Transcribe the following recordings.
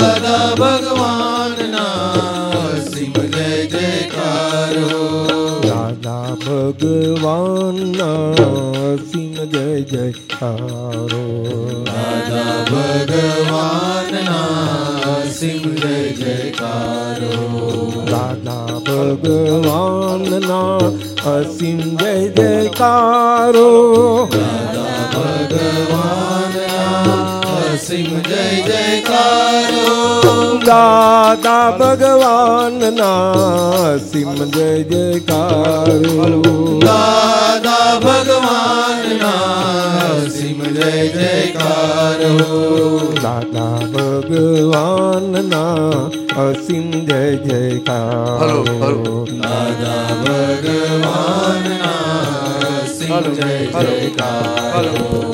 દાદા ભગવાનના સિમ જય જયકારો. દાદા ભગવાનના સિમ જય જયકારો. દાદા ભગવાનના સિમ જય જયકારો. દાદા ભગવાનના અસીમ જય જયકારો. ભગવાનના નરસિંહ જય જયકારો. દાદા ભગવાન ના સિંહ જય જયકારો. દાદા ભગવાન ના સિંહ જય જયકારો. દાદા ભગવાન ના અસિમ જય જયકાર. દાદા ભગવાન ના સિંહ જય જયકાર.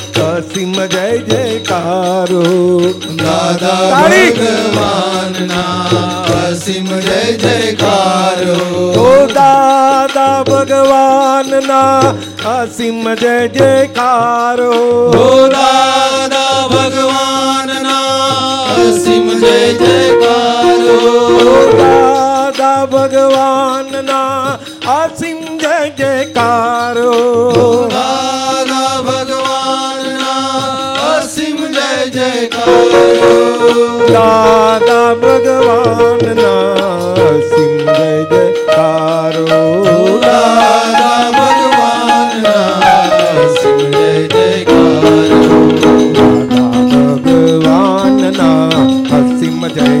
અસીમ જય જયકારો દાદા. ભગવાનના અસીમ જય જયકારો ઓ દાદા ભગવાનના અસીમ જય જયકારો દાદા ભગવાનના અસીમ જય જયકારો દાદા ભગવાનના અસીમ જય જયકારો દાદા ભગવાનના જય જયકારો દાદા ભગવાનના જય જયકારો દાદા ભગવાનના અસીમ જય.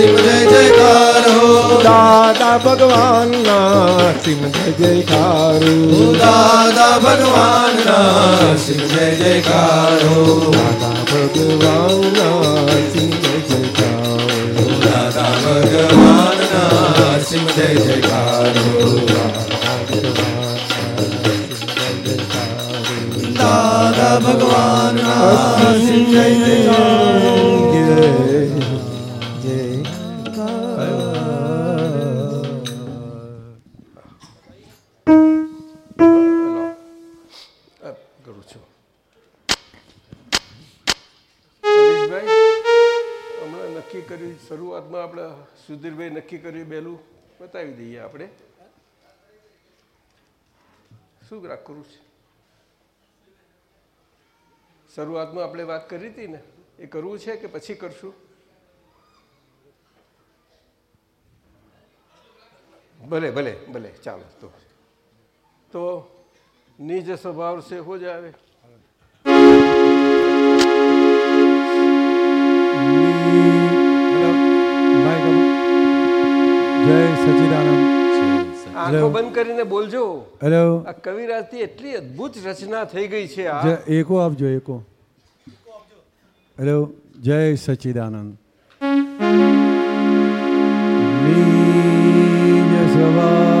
શિવ જય જયકાર હો. દાદા ભગવાન ના શિવ જય જયકાર હો. દાદા ભગવાન ના શિવ જય જયકાર હો. દાદા ભગવાન ના શિવ જય જયકાર હો. દાદા ભગવાન ના શિવ જય જયકાર હો. દાદા ભગવાન ના શિવ જય જયકાર કર્યું શરૂઆતમાં આપણે સુધીરભાઈ નક્કી કર્યું બેલું બતાવી દઈએ આપણે. શું રાખ કરું છે? શરૂઆતમાં આપણે વાત કરી હતી ને, એ કરવું છે કે પછી કરશું? ભલે ભલે ભલે, ચાલો, તો. તો નિજ સ્વભાવ છે હો જાવે. જય સચિદાનંદ. આંખો બંધ કરીને બોલજો. હેલો આ કવિરાજથી એટલી અદ્ભુત રચના થઈ ગઈ છે આ. એકો આપજો એકો. હેલો જય સચિદાનંદ. નિજ સ્વભાવ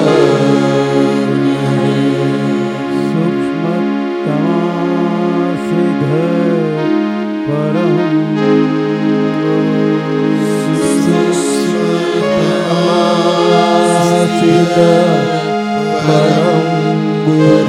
સદગુરુ ગુરુ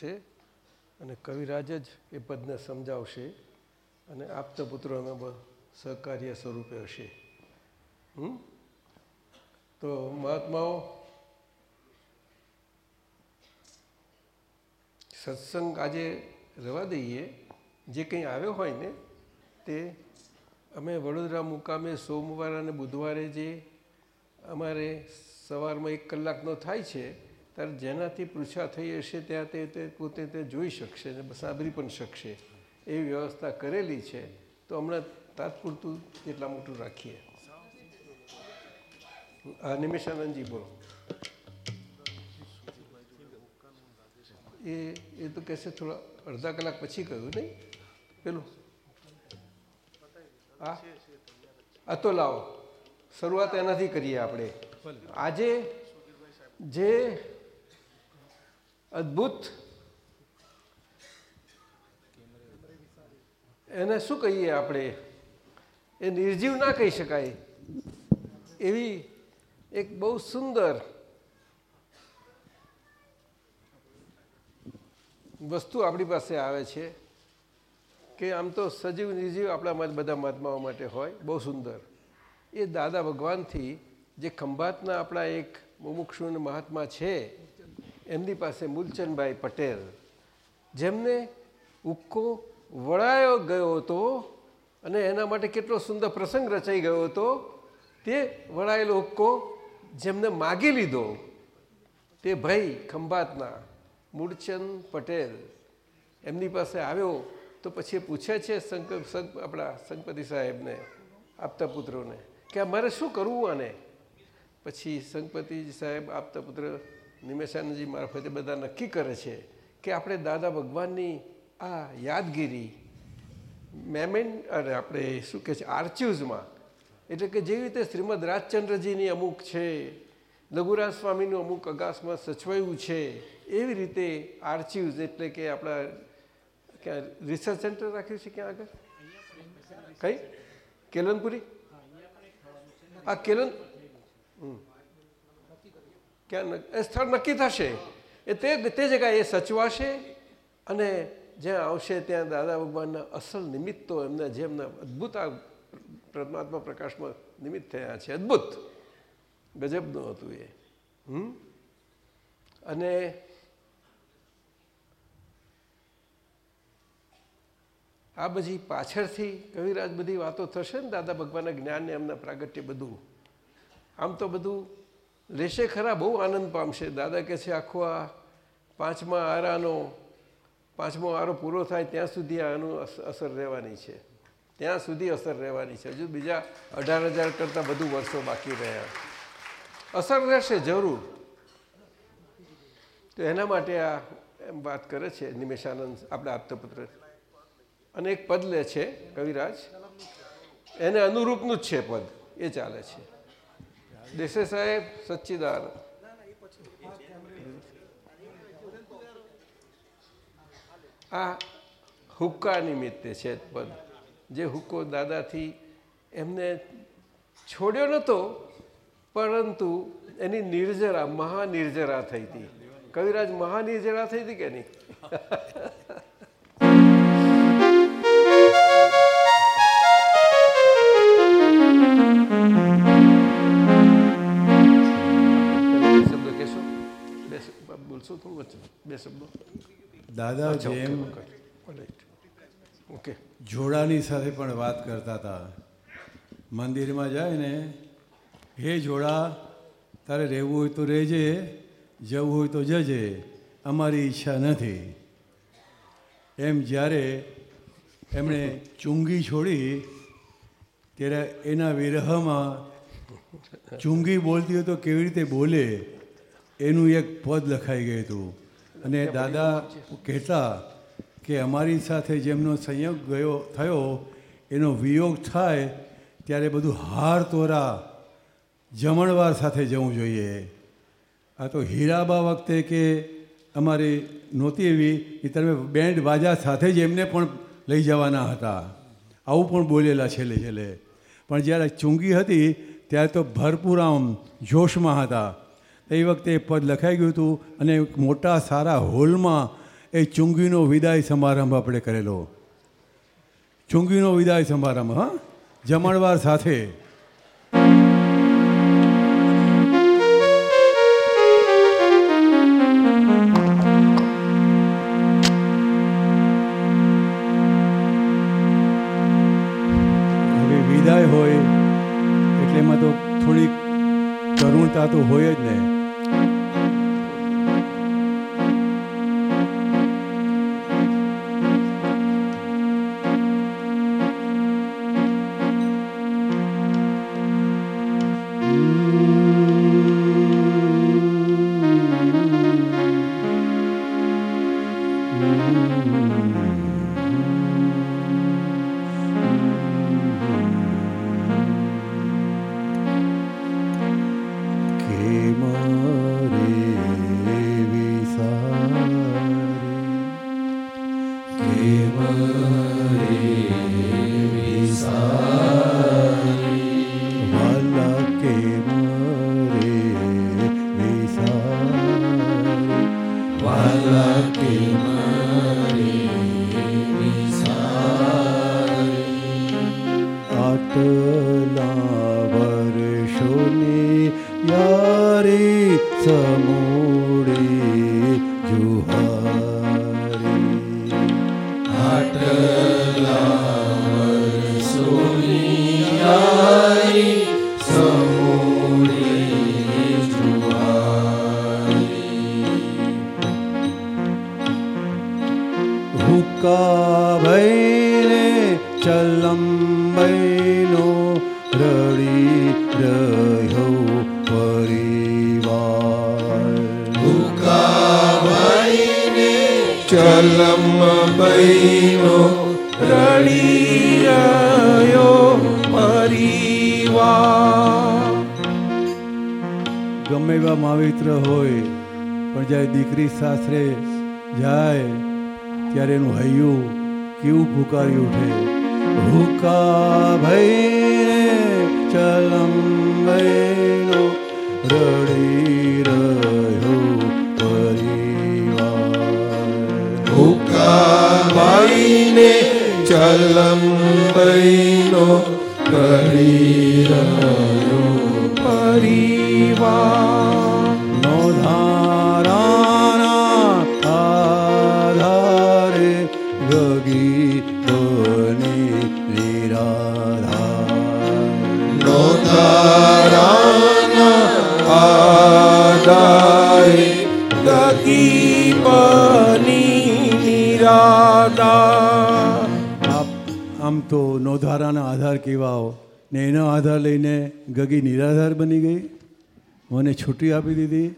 ચાલશે અને કવિરાજ જ એ પદને સમજાવશે અને આપતા પુત્રોના બ- સહકાર્ય સ્વરૂપે હશે. હમ? તો મહાત્માઓ, સત્સંગ આજે રવા દઈએ. જે કંઈ આવ્યો હોય ને તે અમે વડોદરા મુકામે સોમવાર અને બુધવારે જે અમારે સવારમાં એક કલાકનો થાય છે ત્યારે જેનાથી પૃચ્છા થઈ હશે ત્યાં તે પોતે તે જોઈ શકશે અને સાંભળી પણ શકશે. એવી વ્યવસ્થા કરેલી છે, તો હમણાં તાત્પૂરતું એટલા મોટું રાખીએ. હા નિમેશાનંદજી બોલો. એ એ તો કહેશે થોડા અડધા કલાક પછી કહ્યું નહીં? પેલું? હા? આ તો લાવો. શરૂઆત એનાથી કરીએ આપણે. આજે જે અદ્ભુત. એને શું કહીએ આપણે? એ નિર્જીવ ના કહી શકાય. એવી એક બહુ સુંદર વસ્તુ આપણી પાસે આવે છે કે આમ તો સજીવ નિર્જીવ આપણા બધા મહાત્માઓ માટે હોય, બહુ સુંદર. એ દાદા ભગવાનથી જે ખંભાતના આપણા એક મુમુક્ષુ મહાત્મા છે એમની પાસે મૂલચંદભાઈ પટેલ, જેમને ઉક્કો વળાયો ગયો હતો અને એના માટે કેટલો સુંદર પ્રસંગ રચાઈ ગયો હતો, તે વળાયેલો ઉક્કો જેમને માગી લીધો. તે ભાઈ ખંભાતના મૂળચંદ પટેલ એમની પાસે આવ્યો તો પછી પૂછે છે સંક આપણા સંગપતિ સાહેબને, આપતા પુત્રોને કે મારે શું કરવું આને? પછી સંગપતિ સાહેબ, આપતા પુત્ર નિમેશાનંદજી મારફતે બધા નક્કી કરે છે કે આપણે દાદા ભગવાનની આ યાદગીરી, મેમેન અને આપણે શું કહે છે, આર્ચિવ્સમાં, એટલે કે જેવી રીતે શ્રીમદ રાજચંદ્રજીની અમુક છે, લઘુરાજ સ્વામીનું અમુક અગાસમાં સચવાયું છે, એવી રીતે આર્ચિવ્સ એટલે કે આપણા ક્યાં રિસર્ચ સેન્ટર રાખ્યું છે ક્યાં આગળ? કઈ? કેલનપુરી? આ કેલન ક્યાં એ સ્થળ નક્કી થશે. એ તે તે જગ્યાએ એ સચવાશે અને જ્યાં આવશે ત્યાં દાદા ભગવાનના અસલ નિમિત્તો એમના જેમના અદ્ભુત આ પરમાત્મા પ્રકાશમાં નિમિત્ત થયા છે. અદ્ભુત. ગજબનું હતું એ. હમ? અને આ બધી પાછળથી કવિરાજ બધી વાતો થશે ને દાદા ભગવાનના જ્ઞાનને એમના પ્રાગટ્ય બધું. આમ તો બધું લેશે ખરા, બહુ આનંદ પામશે. દાદા કહે છે, આખો આ પાંચમા આરાનો, પાંચમો આરો પૂરો થાય ત્યાં સુધી આનું અસર રહેવાની છે. ત્યાં સુધી અસર રહેવાની છે. હજુ બીજા અઢાર હજાર કરતાં વધુ વર્ષો બાકી રહ્યા. અસર રહેશે જરૂર. તો એના માટે આ એમ વાત કરે છે નિમેશાનંદ, આપણા આપતપુત્ર. અને એક પદ લે છે, કવિરાજ. એને અનુરૂપનું જ છે પદ. એ ચાલે છે. દેસે સાહેબ સચ્ચિદાર આ હુક્કા નિમિત્તે છે પદ. જે હુક્કો દાદાથી એમને છોડ્યો નહોતો પરંતુ એની નિર્જરા, મહાનિર્જરા થઈ હતી. કવિરાજ, મહાનિર્જરા થઈ હતી કે નહીં? બોલશો થોડું વચ્ચે બે શબ્દો દાદા જેમ ઓકે જોડાની સાથે પણ વાત કરતા હતા મંદિરમાં જાય ને હે જોડા તારે રહેવું હોય તો રહેજે જવું હોય તો જજે અમારી ઈચ્છા નથી એમ જ્યારે એમણે ચુંગી છોડી ત્યારે એના વિરહમાં ચુંગી બોલતી હોય તો કેવી રીતે બોલે એનું એક પદ લખાઈ ગયું હતું. અને દાદા કહેતા કે અમારી સાથે જેમનો સંયોગ ગયો થયો એનો વિયોગ થાય ત્યારે બધું હાર તોરા જમણવાર સાથે જવું જોઈએ. આ તો હીરાબા વખતે કે અમારી નહોતી એવી એ તમે બેન્ડ બાજા સાથે જ એમને પણ લઈ જવાના હતા. આવું પણ બોલેલા છેલ્લે છેલ્લે. પણ જ્યારે ચૂંગી હતી ત્યારે તો ભરપૂર આમ જોશમાં હતા. એ વખતે એ પદ લખાઈ ગયું હતું અને મોટા સારા હોલમાં એ ચુંગીનો વિદાય સમારંભ આપણે કરેલો. ચુંગીનો વિદાય સમારંભ, હા? જમણવાર સાથે. વિદાય હોય, એટલે એમાં તો થોડીક કરુણતા તો હોય જ ને. જ્યારે છૂટી આપી દીધી.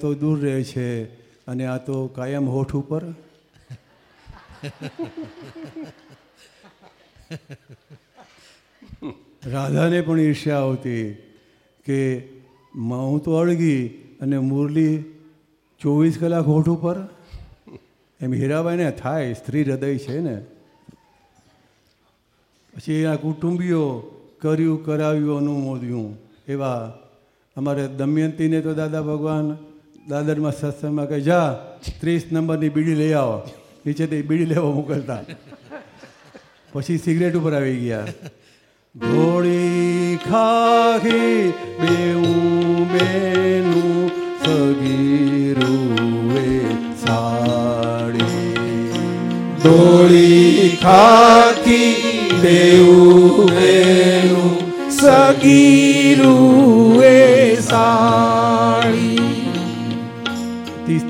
તો દૂર રહે છે અને આ તો કાયમ હોઠ ઉપર? રાધાને પણ ઈર્ષ્યા આવતી કે હું તો અળગી અને મુરલી ચોવીસ કલાક હોઠ ઉપર? એમ હીરાબાઈને થાય, સ્ત્રી હૃદય છે ને. પછી એના કુટુંબીઓ કર્યું, કરાવ્યું, અનુમોદ્યું એવા અમારે દમયંતીને તો દાદા ભગવાન દાદરમાં સત્સંગમાં કહે, જા, ત્રીસ નંબરની બીડી લઈ આવો. નીચેથી બીડી લેવા મોકલતા. પછી સિગરેટ ઉપર આવી ગયા. ઘોડી ખાખી બેઉં બેનું સગીરુએ સાડી. દોડી ખાકી દેવું બેનું સગીરુએ સાડી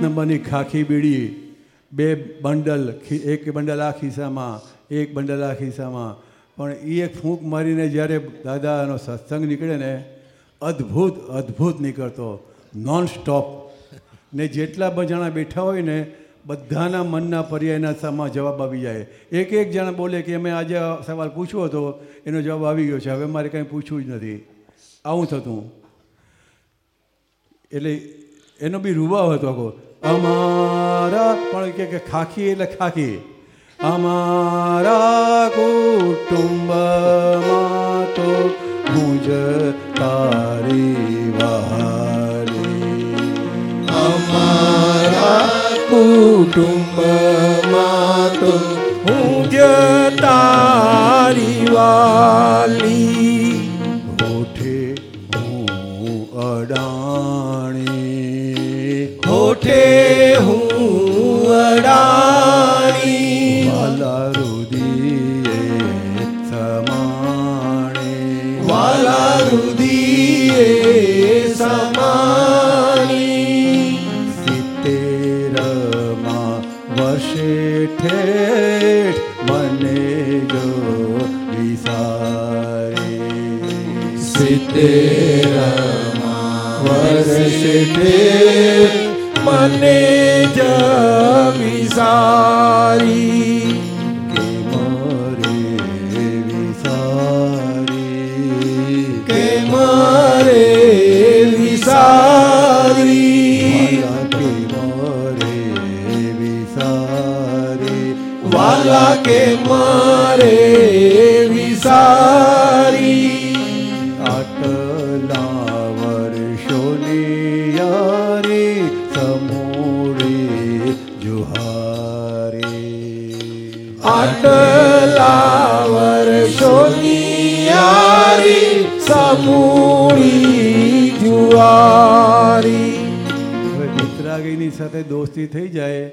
નંબરની ખાખી બીડી, બે બંડલ એક બંડલ આ ખિસ્સામાં, એક બંડલ આ ખિસ્સામાં. પણ એ એક ફૂંક મારીને જ્યારે દાદાનો સત્સંગ નીકળે ને, અદ્ભુત અદ્ભુત નીકળતો. નોન સ્ટોપ ને જેટલા જણા બેઠા હોય ને, બધાના મનના પર્યાયના સામા જવાબ આવી જાય. એક એક જણા બોલે કે અમે આજે સવાલ પૂછ્યો હતો, એનો જવાબ આવી ગયો છે. હવે મારે કંઈ પૂછવું જ નથી. આવું થતું. એટલે એનો બી રૂવાવ હતો આખો. અમારા, પણ કે ખાખી એટલે ખાખી. અમારા કુટુંબમાં તો મુજ તારી વહાલી અમારા કુટુંબમાં તો હું જ તારી વાલી. ઠેર મને જમી વિસારી સમૂળી જુવારી. હવે મિત્રાગીની સાથે દોસ્તી થઈ જાય,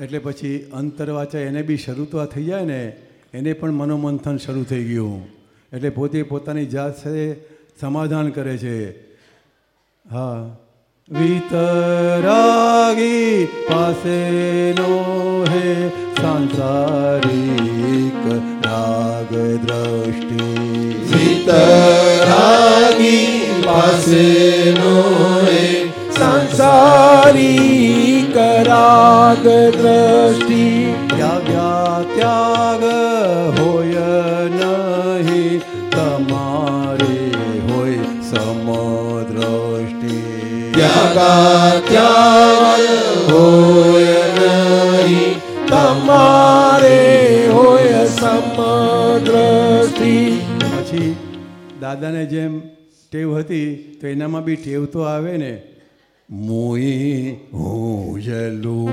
એટલે પછી અંતરવાચા એને બી શરૂ તો થઈ જાય ને, એને પણ મનોમંથન શરૂ થઈ ગયું. એટલે પોતે પોતાની જાત સાથે સમાધાન કરે છે. હા. વિતરાગી પાસેનો હે સાંસારિક રાગ દ્રષ્ટિ વિતરાગી પાસેનો એ સંસારી કરાગ દ્રષ્ટિ ત્યાગ્યા ત્યાગ હોય નહીં તમારે હોય સમદ્રષ્ટિ ત્યાગા ત્યાગ હોય નહીં તમારે દાદાને જેમ ટેવ હતી, તો એનામાં બી ટેવ તો આવે ને. મોઈ હું જલું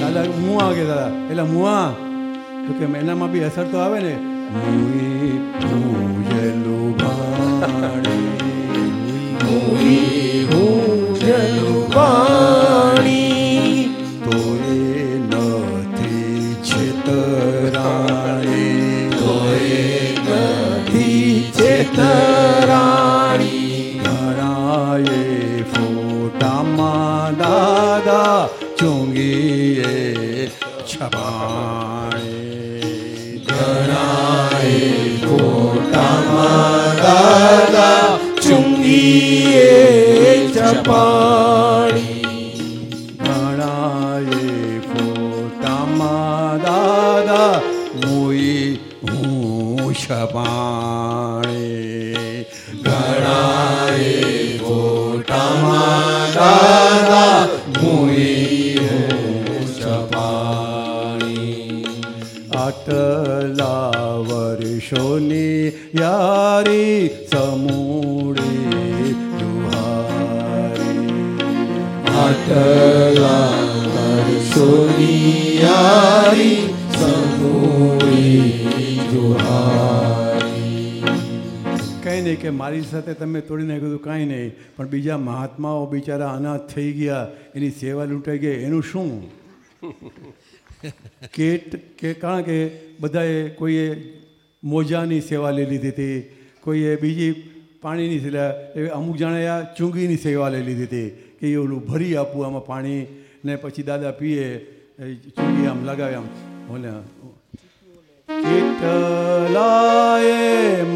દાદા મું આગે દાદા. એટલે મુઆ. તો કે એનામાં બી અસર તો આવે ને? મુઈ હું પાણી ચેતરાણી ઘણાએ ફોટામાં દાદા ચૂંગીએ છપાણી ઘણાએ ફોટામાં દાદા ચુંગીએ ચપાણી ઘણાએ ફોટામાં દાદા મોઈ હું છપાણી વર્ષોની યારી સમૂળી જુહારી આટલા વર્ષોની યારી સમૂળી જુહારી કંઈ નહીં કે મારી સાથે તમે તોડી નાખ્યું હતું કાંઈ નહીં. પણ બીજા મહાત્માઓ બિચારા અનાથ થઈ ગયા એની સેવા લૂંટાઈ ગઈ. એનું શું? કેટ કે કારણ કે બધાએ કોઈએ મોજાની સેવા લઈ લીધી હતી. કોઈએ બીજી પાણીની સેવા અમુક જણાએ આ ચૂંગીની સેવા લઈ લીધી હતી કે એ ઓલું ભરી આપવું આમાં પાણી ને પછી દાદા પીએ ચૂંગી આમ લગાવે આમ. ઓલે કેટલાએ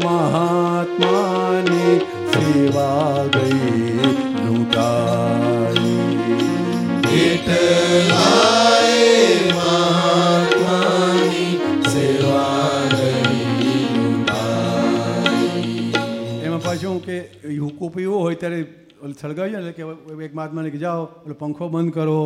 મહાત્માની સેવા ગઈ લૂંટાઈ. કેટલાય પાછું કે હુકુ પીવો હોય ત્યારે ઓલું સળગાવી જાય ને કે એક મહાત્માને કે જાઓ એટલે પંખો બંધ કરો.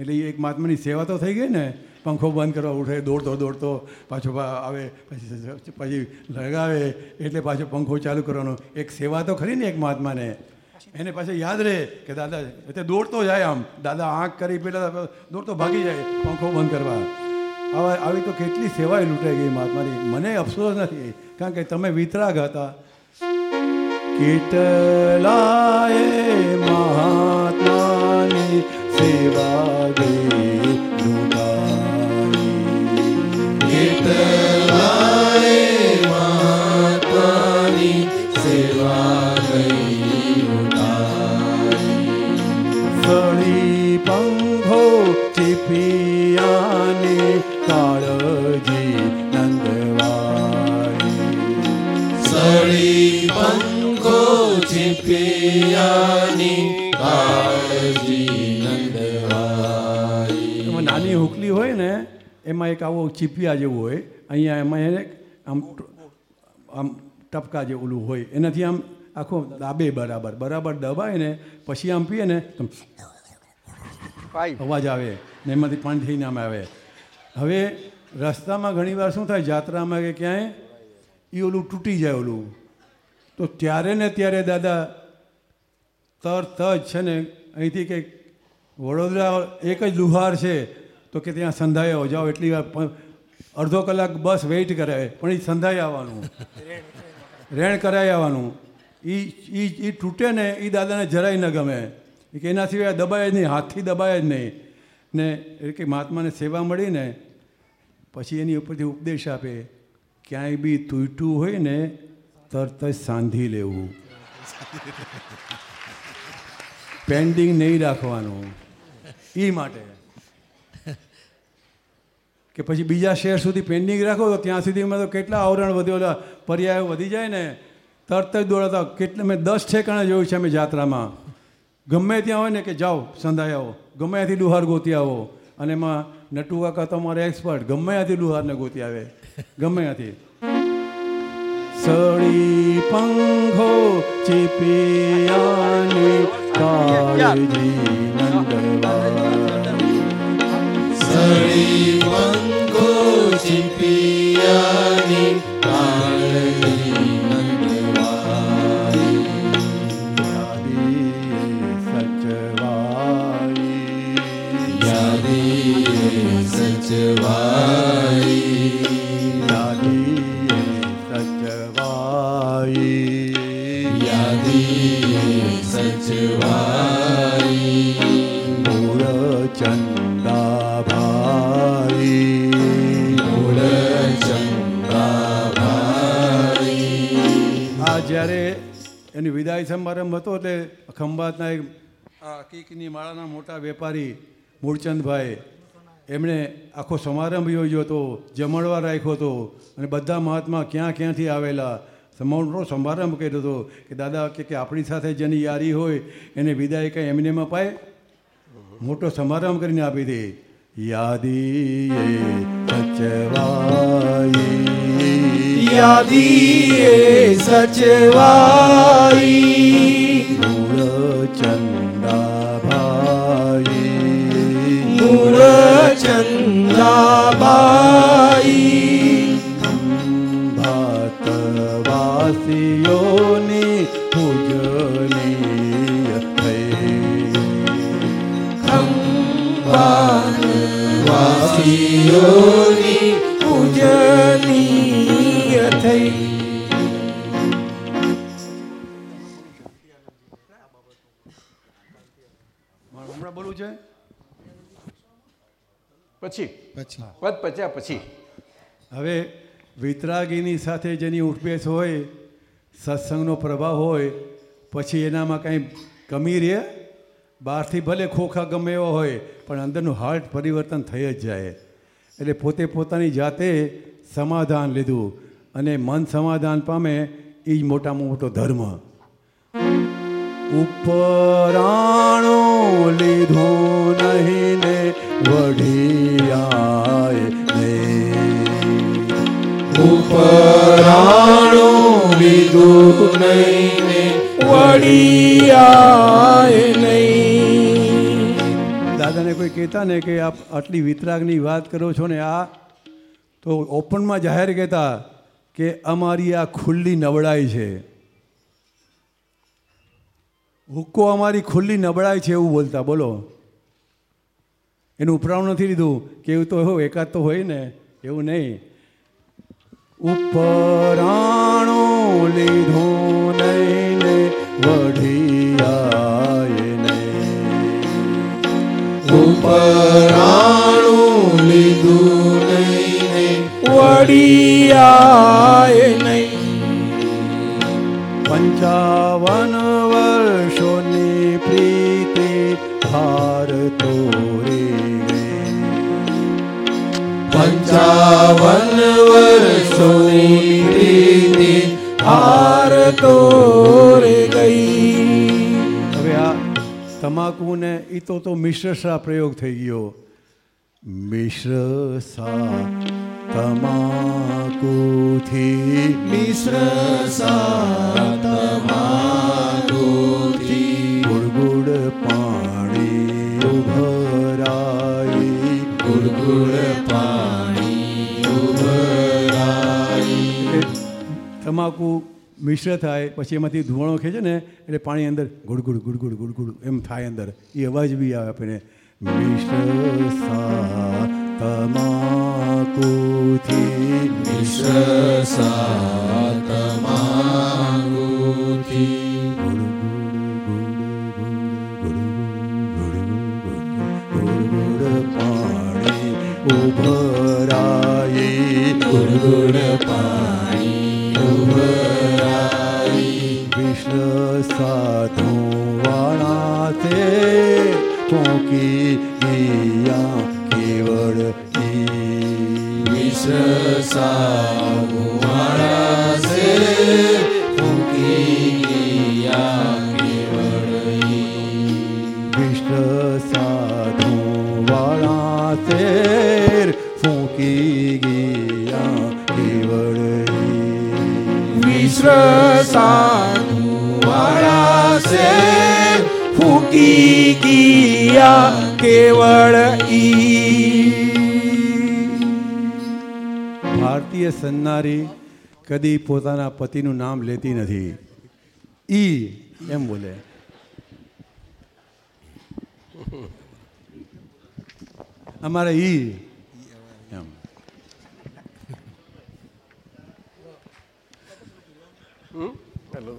એટલે એ એક મહાત્માની સેવા તો થઈ ગઈ ને, પંખો બંધ કરવા ઉઠે, દોડતો દોડતો, પાછો આવે, પછી પછી લગાવે, એટલે પાછો પંખો ચાલુ કરવાનો. એક સેવા તો ખરી ને એક મહાત્માને. એને પાછું યાદ રહે કે દાદા, એટલે દોડતો જાય આમ. દાદા આંખ કરી પેલા દોડતો ભાગી જાય, પંખો બંધ કરવા. આવા, આવી તો કેટલી સેવાએ લૂંટાઈ ગઈ મહાત્માની. મને અફસોસ નથી, કારણ કે તમે વિતરાગ હતા. કેટલાએ મહાત્માની સેવા ગઈ ચીપિયાની કાળજી નંદવાઈ એમાં નાની હુકલી હોય ને એમાં એક આવો ચીપિયા જેવું હોય અહીંયા એમાં એને આમ આમ ટપકા જે ઓલું હોય એનાથી આમ આખો દાબે બરાબર. બરાબર દબાય ને પછી આમ પીએ ને અવાજ આવે ને એમાંથી પાણી થઈને આમ આવે. હવે રસ્તામાં ઘણીવાર શું થાય જાત્રામાં કે ક્યાંય એ ઓલું તૂટી જાય ઓલું. તો ત્યારે ને ત્યારે દાદા તરત જ છે ને, અહીંથી કે વડોદરા એક જ લુહાર છે, તો કે ત્યાં સંધાયો જાઓ એટલી વાર અડધો કલાક બસ વેઇટ કરાય પણ એ સંધાઈ આવવાનું. રેણ કરાઈ આવવાનું. એ એ તૂટે ને એ દાદાને જરાય ન ગમે. કે એના સિવાય દબાય જ નહીં, હાથથી દબાય જ નહીં. ને એ કે મહાત્માને સેવા મળી ને, પછી એની ઉપરથી ઉપદેશ આપે. ક્યાંય બી તૂટ્યું હોય ને તરત જ સાંધી લેવું. પેન્ડિંગ નહીં રાખવાનું. એ માટે. કે પછી બીજા શહેર સુધી પેન્ડિંગ રાખો તો ત્યાં સુધીમાં તો કેટલા આવરણ વધ્યો પર્યાયો વધી જાય ને. તરત જ દોડાતા કેટલા, મેં દસ ઠેકાણા જોયું છે અમે જાત્રામાં. ગમે ત્યાં હોય ને કે જાઓ સંધાઈ આવો. ગમે ત્યાંથી ડુહાર ગોતી આવો. અને એમાં નટુકા કાકા તમારે એક્સપર્ટ ગમે ત્યાંથી ડુહારને ગોતી આવે. ગમે ત્યાંથી. સળી પંખો ચીપિયાની કાળજી નંદવાઈ સળી પંખો ચીપિયાની કાળજી એની વિદાય સમારંભ હતો એટલે ખંભાતના એક આ કીકની માળાના મોટા વેપારી મૂળચંદભાઈ એમણે આખો સમારંભ યોજ્યો હતો જમણવાર રાખ્યો હતો અને બધા મહાત્મા ક્યાં ક્યાંથી આવેલા? મોટો સમારંભ કર્યો હતો કે દાદા કે કે આપણી સાથે જેની યારી હોય એને વિદાય કંઈ એમને એમ અપાય મોટો સમારંભ કરીને આપી દે યાદી સચવાઈ યાદીએ સચવાઈ મૂળચંદાભાઈ મૂળ ચંદાબાઈ ભાતવાસીઓની પૂજનીય થઈ વાસીઓની પૂજનીય થઈ. હમણાં બોલવું છે? પછી. પછી. પદ પચ્યા પછી. હવે વિતરાગીની સાથે જેની ઉઠબેસ હોય સત્સંગનો પ્રભાવ હોય પછી એનામાં કાંઈ કમી રહે? બહારથી ભલે ખોખા ગમે એવો હોય પણ અંદરનું હાર્ટ પરિવર્તન થઈ જ જાય. એટલે પોતે પોતાની જાતે સમાધાન લીધું. અને મન સમાધાન પામે એ જ મોટામાં મોટો ધર્મ. ઉપરાણો લીધો નહીં ને વઢિયાએ ને ઉપરાણો લીધું નહીં ને વડિયાએ નહીં. દાદાને કોઈ કહેતા ને કે આપ આટલી વિતરાગની વાત કરો છો ને આ, તો ઓપનમાં જાહેર કહેતા કે અમારી આ ખુલ્લી નબળાઈ છે. હુક્કો અમારી ખુલ્લી નબળાઈ છે એવું બોલતા, બોલો. એનું ઉપરાણું નથી લીધું કે એવું તો હોય એકાદ તો હોય ને, એવું નહીં. ઉપરાણો લીધો નહીં ને લીધું વડિયાએ નહીં. પંચાવન વર્ષોની પ્રીતિ હાર ગઈ પંચાવન વર્ષોની પ્રીતિ હાર તોરે ગઈ. હવે આ તમાકુ ને એ તો મિશ્ર પ્રયોગ થઈ ગયો. મિશ્ર સા તમાકુથી મિશ્ર સા તમાકુથી ગુડગુડ પાણી ઉભરાઈ ગુડગુડ પાણી ઉભરાઈ. તમાકુ મિશ્ર થાય, પછી એમાંથી ધુવાણો ખેંચે ને એટલે પાણી અંદર ગુડગુડ ગુડગુડ ગુડગુડ એમ થાય અંદર. એ અવાજ બી આવે આપણને. મિશ્ર સા તમાકુથી મિશ્ર સાતમાગુથી પાણી ઉભરાઈ ગુડગુડ પાણી ઉભરાઈ વિષ્ણ સાધુ વાળા તે પોકી ગયા કેવળ મિશ્ર સાગુવાળા સે ફૂંકી ગયા કેવળઈ વિષ્ણ સાધુ વાળા તેર ફૂંકી ગયા કેવળ મિશ્ર સાધુવાળા સે ફૂકી ગયા કેવળ ઈ. ભારતીય સન્નારી કદી પોતાના પતિનું નામ લેતી નથી. ઈ એમ બોલે. અમારે ઈ એમ હેલો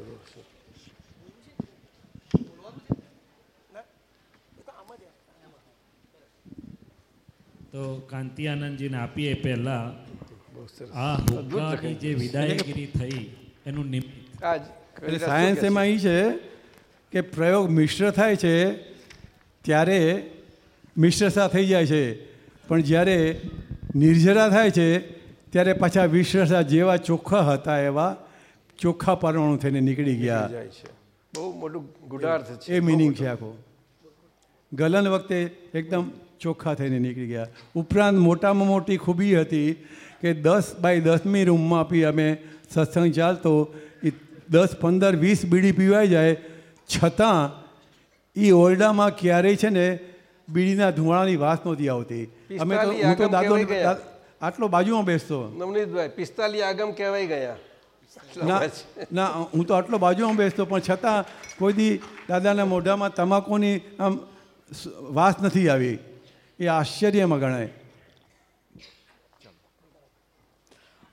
તો કાંતિ આનંદજીને આપીએ પહેલા. આ હુક્કાની જે વિદાયગીરી થઈ એનું નિમિત્ત. સાયન્સ એમાં એ છે કે પ્રયોગ મિશ્ર થાય છે ત્યારે મિશ્રતા થઈ જાય છે. પણ જ્યારે નિર્જરા થાય છે ત્યારે પાછા વિશ્રસા જેવા ચોખ્ખા હતા એવા ચોખ્ખા પરમાણુ થઈને નીકળી ગયા. જાય છે. બહુ મોટું ગુડાર્થ છે. એ મિનિંગ છે આખો. ગલન વખતે એકદમ ચોખ્ખા થઈને નીકળી ગયા. ઉપરાંત મોટામાં મોટી ખૂબી હતી કે દસ બાય દસમી રૂમમાં આપી અમે સત્સંગ ચાલતો. એ દસ પંદર વીસ બીડી પીવાઈ જાય. છતાં એ ઓરડામાં ક્યારેય છે ને બીડીના ધુમાડાની વાસ નહોતી આવતી. અમે તો હું તો દાદો આટલો બાજુમાં બેસતો. નવનીતભાઈ પિસ્તાલી આગમ કહેવાય ગયા. ના ના હું તો આટલો બાજુમાં બેસતો પણ છતાં કોઈ દી દાદાના મોઢામાં તમાકુની આમ વાસ નથી આવી. એ આશ્ચર્યમાં ગણાય.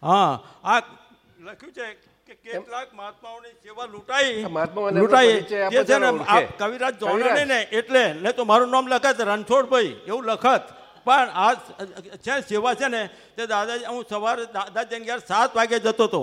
હા આ લખ્યું છે કે કેટલાક મહાત્માઓની સેવા લૂંટાઈ. લૂંટાઈ. જે છે ને આ કવિરાજ કવિરાજ. ને એટલે ને તો મારું નામ લખત રણછોડભાઈ એવું લખત. પણ આ છે સેવા છે ને તે દાદાજી હું સવારે દાદાજીને ઘેર સાત વાગે જતો હતો.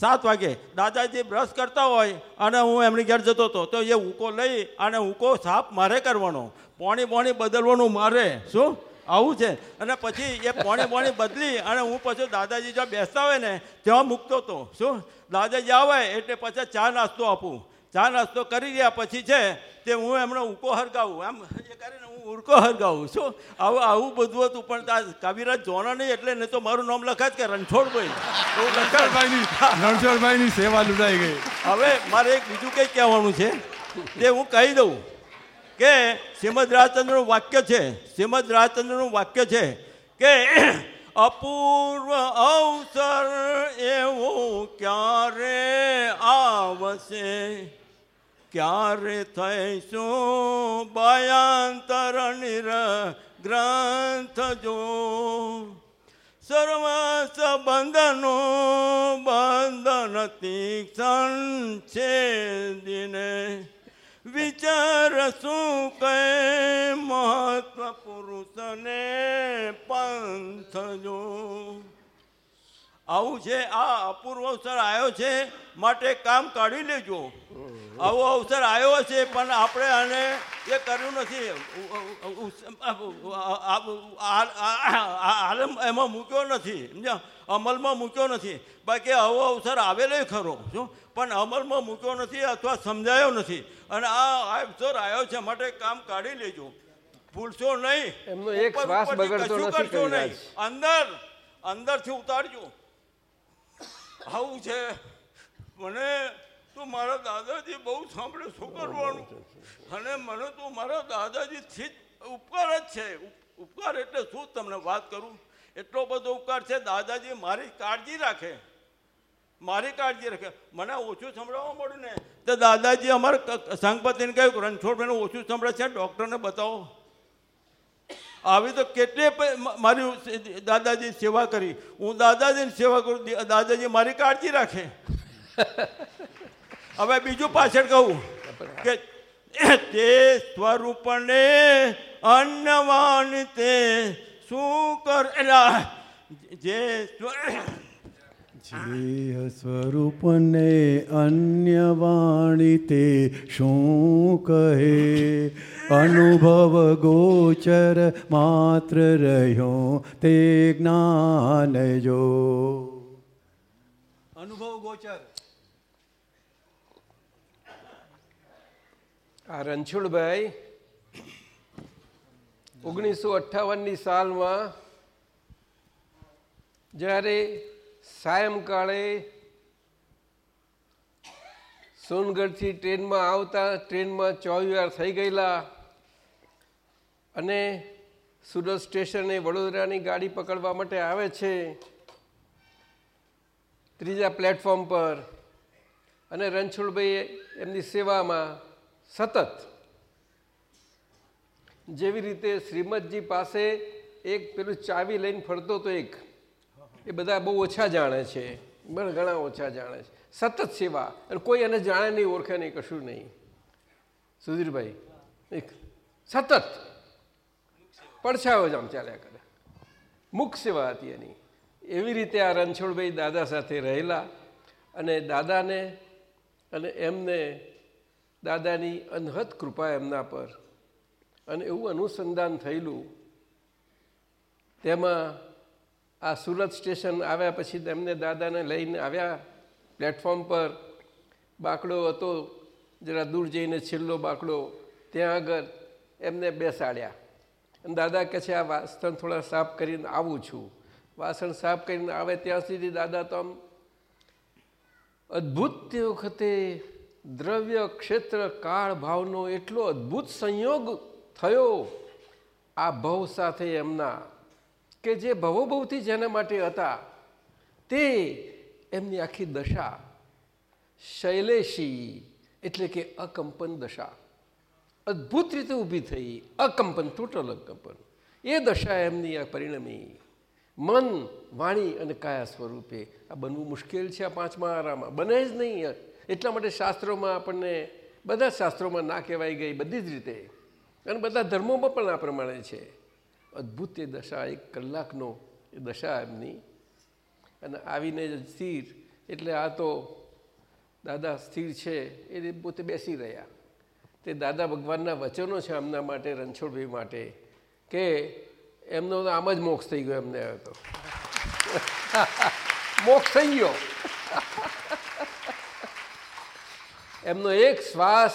સાત વાગે દાદાજી બ્રશ કરતા હોય અને હું એમની ઘેર જતો હતો, તો એ ઉકો લઈ અને ઉકો સાફ મારે કરવાનો. પોણી પોણી બદલવાનું મારે. શું? આવું છે. અને પછી એ પોણી પોણી બદલી અને હું પછી દાદાજી જ્યાં બેસતા હોય ને, ત્યાં મૂકતો હતો. શું? દાદાજી આવે એટલે પછી ચા નાસ્તો આપું. ચા નાસ્તો કરી ગયા પછી છે તે હું એમનો ઉકો હરગાવું. એમ એ કરીને હું ઉરકો હરગાવું શું આવું આવું બધું હતું પણ આ કવિરાજ જોના નહીં એટલે નહીં તો મારું નામ લખાય કે રણછોડભાઈ રણછોડભાઈની રણછોડભાઈની સેવા લૂંટાઈ ગઈ. હવે મારે એક બીજું કંઈ કહેવાનું છે તે હું કહી દઉં કે શ્રીમદ રાજચંદ્રનું વાક્ય છે શ્રીમદ રાજચંદ્રનું વાક્ય છે કે અપૂર્વ અવસર એવો ક્યારે આવશે? ક્યારે થઈશું ભયાંતર નિર ગ્રંથ જો? સર્વ સંબંધનો બંધન તીક્ષણ છે દિને. વિચાર શું કહે મહત્વ પુરુષને પંથ જો? આવું છે આ અપૂર્વ અવસર આવ્યો છે માટે કામ કાઢી લેજો. આવો અવસર આવ્યો છે પણ આપણે આને એ કર્યું નથી. આલમ એમાં મૂક્યો નથી. સમજ્યા? અમલમાં મૂક્યો નથી. બાકી આવો અવસર આવેલો ખરો. શું પણ અમલમાં મૂક્યો નથી અથવા સમજાયો નથી. અને આ અવસર આવ્યો છે માટે કામ કાઢી લેજો. ભૂલશો નહીં. એમનો એક શ્વાસ બગડતો નથી કરશો નહીં. અંદર અંદરથી ઉતારજો. આવું છે? મને તું મારા દાદાજી બહુ સાંભળે, શું કરવાનું? અને મને તું મારા દાદાજીથી જ ઉપકાર જ છે. ઉપકાર એટલે શું? તમને વાત કરું? એટલો બધો ઉપકાર છે, દાદાજી મારી કાળજી રાખે. મારી કાળજી રાખે. મને ઓછું સંભળાવવા મળ્યું ને? તો દાદાજી અમારે સંગપતિને કહ્યું રણછોડભાઈને ઓછું સંભળે છે, ડૉક્ટરને બતાવો. આવી તો કેટલી મારી દાદાજી સેવા કરી. હું દાદાજીની સેવા કરું દાદાજી મારી કાળજી રાખે. હવે બીજું પાછળ કહું કે તે સ્વરૂપને અન્નવાન તે શું કરેલા? જે જે સ્વરૂપને અન્ય વાણી તે શું કહે? અનુભવ ગોચર માત્ર રહ્યો તે જ્ઞાન જો. અનુભવ ગોચર. આ રણછોડભાઈ ઓગણીસો અઠ્ઠાવનની સાલમાં જ્યારે સાયંકાળે સોનગઢથી ટ્રેનમાં આવતા ટ્રેનમાં ચોવીવાર થઈ ગયેલા અને સુરત સ્ટેશને વડોદરાની ગાડી પકડવા માટે આવે છે ત્રીજા પ્લેટફોર્મ પર. અને રણછોડભાઈ એમની સેવામાં સતત જેવી રીતે શ્રીમદજી પાસે એક પેલું ચાવી લઈને ફરતો તો એક, એ બધા બહુ ઓછા જાણે છે. પણ ઘણા ઓછા જાણે છે. સતત સેવા. અને કોઈ એને જાણે નહીં, ઓળખે નહીં, કશું નહીં. સુધીરભાઈ, એક. સતત. પડછાયો જ આમ ચાલ્યા કરે. મુખ સેવા હતી એની. એવી રીતે આ રણછોડભાઈ દાદા સાથે રહેલા અને દાદાને અને એમને દાદાની અનહદ કૃપા એમના પર અને એવું અનુસંધાન થયેલું. તેમાં આ સુરત સ્ટેશન આવ્યા પછી તેમને દાદાને લઈને આવ્યા પ્લેટફોર્મ પર. બાકડો હતો, જરા દૂર જઈને છેલ્લો બાકડો. ત્યાં આગળ એમને બેસાડ્યા. દાદા કહે છે, આ વાસણ થોડા સાફ કરીને આવું છું. વાસણ સાફ કરીને આવે ત્યાં સુધી દાદા તો આમ અદ્ભુત તે વખતે દ્રવ્ય ક્ષેત્ર કાળ ભાવનો એટલો અદ્ભુત સંયોગ થયો આ ભવ સાથે એમના કે જે ભવોભવથી જેના માટે હતા તે એમની આખી દશા શૈલેષી એટલે કે અકંપન દશા. અદ્ભુત રીતે ઊભી થઈ, અકંપન ટોટલ અકંપન. એ દશા એમની આ પરિણમી. મન, વાણી અને કાયા સ્વરૂપે. આ બનવું મુશ્કેલ છે આ પાંચમા આરામાં. બને જ નહીં એટલા માટે શાસ્ત્રોમાં આપણને, બધા શાસ્ત્રોમાં ના કહેવાઈ ગઈ બધી જ રીતે. અને બધા ધર્મોમાં પણ આ પ્રમાણે છે. અદ્ભુત એ દશા, એક કલાકનો એ દશા એમની. અને આવીને જ સ્થિર. એટલે આ તો દાદા સ્થિર છે, એ પોતે બેસી રહ્યા. તે દાદા ભગવાનના વચનો છે એમના માટે રણછોડભાઈ માટે કે એમનો આમ જ મોક્ષ થઈ ગયો એમને હવે તો. મોક્ષ થઈ ગયો. એમનો એક શ્વાસ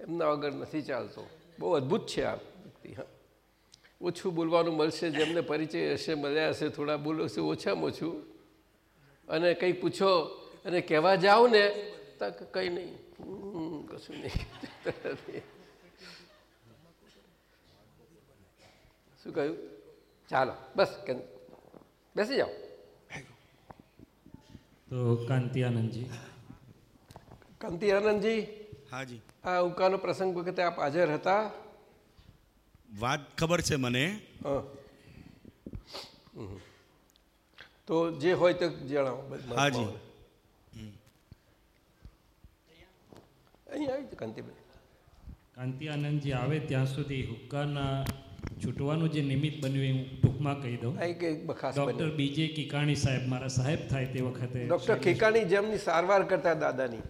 એમના વગર નથી ચાલતો. બહુ અદ્ભુત છે આ વ્યક્તિ હા. ઓછું બોલવાનું મળશે જેમને પરિચય હશે મળ્યા હશે થોડા બોલો છે ઓછામાં ઓછું. અને કંઈ પૂછો અને કહેવા જાઓ ને તો કંઈ નહીં. શું કહ્યું ચાલો બસ બેસી જાઓ તો કાંતિ આનંદજી કાંતિ આનંદજી હાજી આ ઉકાનો પ્રસંગ વખતે આપ હાજર હતા વાત ખબર છે મને. તો જે હોય તો જણાવો. હાજી. અહીં આવી કાંતિભાઈ. કાંતિ આનંદજી આવે ત્યાં સુધી હુક્કાના છૂટવાનું જે નિમિત્ત બન્યું એ હું ટૂંકમાં કહી દઉં. બખાસ બીજે કિકાણી સાહેબ મારા સાહેબ થાય તે વખતે ડોક્ટર કિકાણી જેમની સારવાર કરતા દાદાની.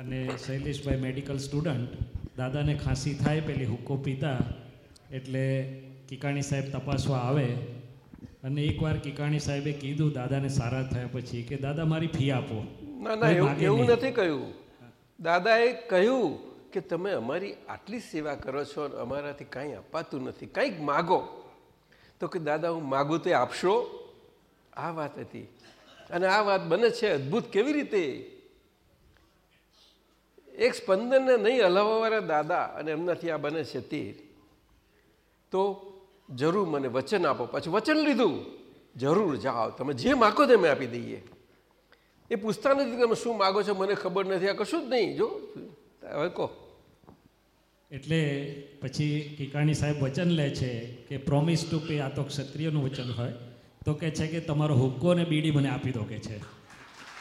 અને શૈલેષભાઈ મેડિકલ સ્ટુડન્ટ. દાદાને ખાંસી થાય પેલી હુક્કો પીતા એટલે કિકાણી સાહેબ તપાસવા આવે. અને એકવાર કિકાણી સાહેબે કીધું દાદાને સારા થયા પછી કે દાદા મારી ફી આપો. ના ના એવું. નથી કહ્યું. દાદાએ કહ્યું કે તમે અમારી આટલી સેવા કરો છો અને અમારાથી કાંઈ અપાતું નથી, કંઈક માગો. તો કે, દાદા, હું માગું તો આપશો? આ વાત હતી. અને આ વાત બને છે અદ્ભુત કેવી રીતે? એક સ્પંદનને નહીં હલાવવાવાળા દાદા અને એમનાથી આ બને છે તે તો જરૂર મને વચન આપો. પછી વચન લીધું. જરૂર જાઓ, તમે જે માગો તે અમે આપી દઈએ. એ પૂછતા નથી તમે શું માગો છો? મને ખબર નથી. આ કશું જ નહીં. જો, હવે કહો. એટલે પછી કિકાણી સાહેબ વચન લે છે કે પ્રોમિસ ટુ પે આ તો ક્ષત્રિયનું વચન હોય, તો કે છે કે તમારો હુક્કો ને બીડી મને આપી દો કે છે.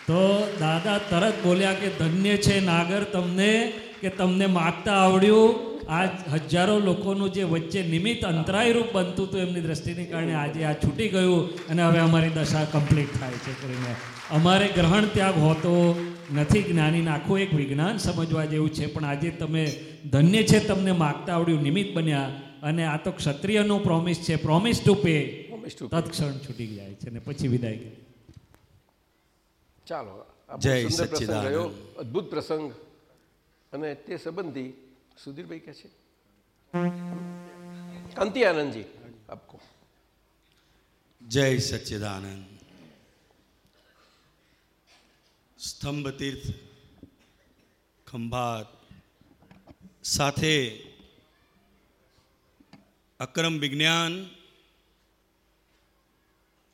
તો દાદા તરત બોલ્યા કે ધન્ય છે નાગર, તમને કે તમને માગતા આવડ્યું આ હજારો લોકોનું જે વચ્ચે નિમિત્ત અંતરાયરૂપ બનતું હતું એમની દ્રષ્ટિને કારણે આજે આ છૂટી ગયું અને હવે અમારી દશા કમ્પ્લીટ થાય છે કરીને. અમારે ગ્રહણ ત્યાગ હોતો નથી જ્ઞાની આખું એક વિજ્ઞાન સમજવા જેવું છે પણ આજે તમે ધન્ય છે તમને માગતા આવડ્યું નિમિત્ત બન્યા. અને આ તો ક્ષત્રિયનો પ્રોમિસ છે પ્રોમિસ ટુ પે તત્ક્ષણ છૂટી જાય છે ને પછી વિદાય ચાલો જય સચ્ચિદાનંદ. અદ્ભુત પ્રસંગ. અને તે સંબંધી સુધીરભાઈ કે છે કાંતિ આનંદજી આપકો જય સચ્ચિદાનંદ સ્તંભ તીર્થ ખંભાત સાથે અક્રમ વિજ્ઞાન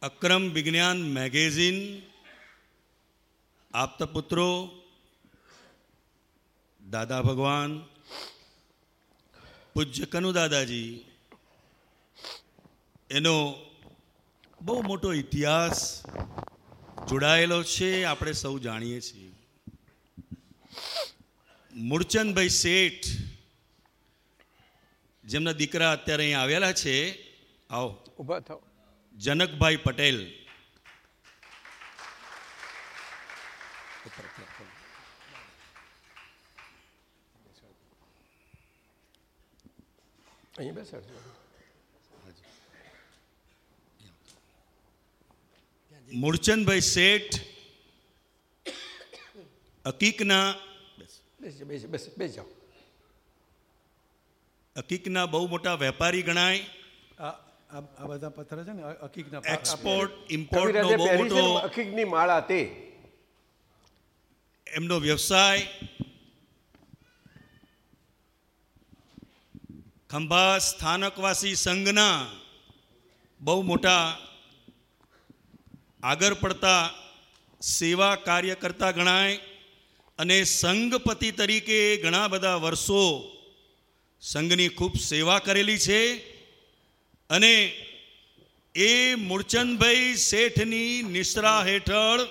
અક્રમ વિજ્ઞાન મેગેઝિન આપતપુત્રો દાદા ભગવાન પૂજ્ય કનુ દાદાજી એનો બહુ મોટો ઇતિહાસ જોડાયેલો છે આપણે સૌ જાણીએ છીએ. મૂળચંદભાઈ શેઠ જેમના દીકરા અત્યારે અહીં આવેલા છે આવો. ઊભા થાવ જનકભાઈ પટેલ અહીં બેસાડજો. મૂળચંદભાઈ શેઠ અકીકના બેસજો બેસ બેસ બેસ જાઓ અકીકના બહુ મોટા વેપારી ગણાય. આ બધા પથ્થર છે ને હકીકના અકીકના એક્સપોર્ટ ઇમ્પોર્ટ નો બહુ મોટો ને માળા તે. એમનો વ્યવસાય ખંભા સ્થાનકવાસી સંઘના બહુ મોટા આગળ પડતા સેવા કાર્ય કરતા ગણાય અને સંઘપતિ તરીકે ઘણા બધા વર્ષો સંઘની ખૂબ સેવા કરેલી છે અને એ મૂળચંદભાઈ શેઠની નિશ્રા હેઠળ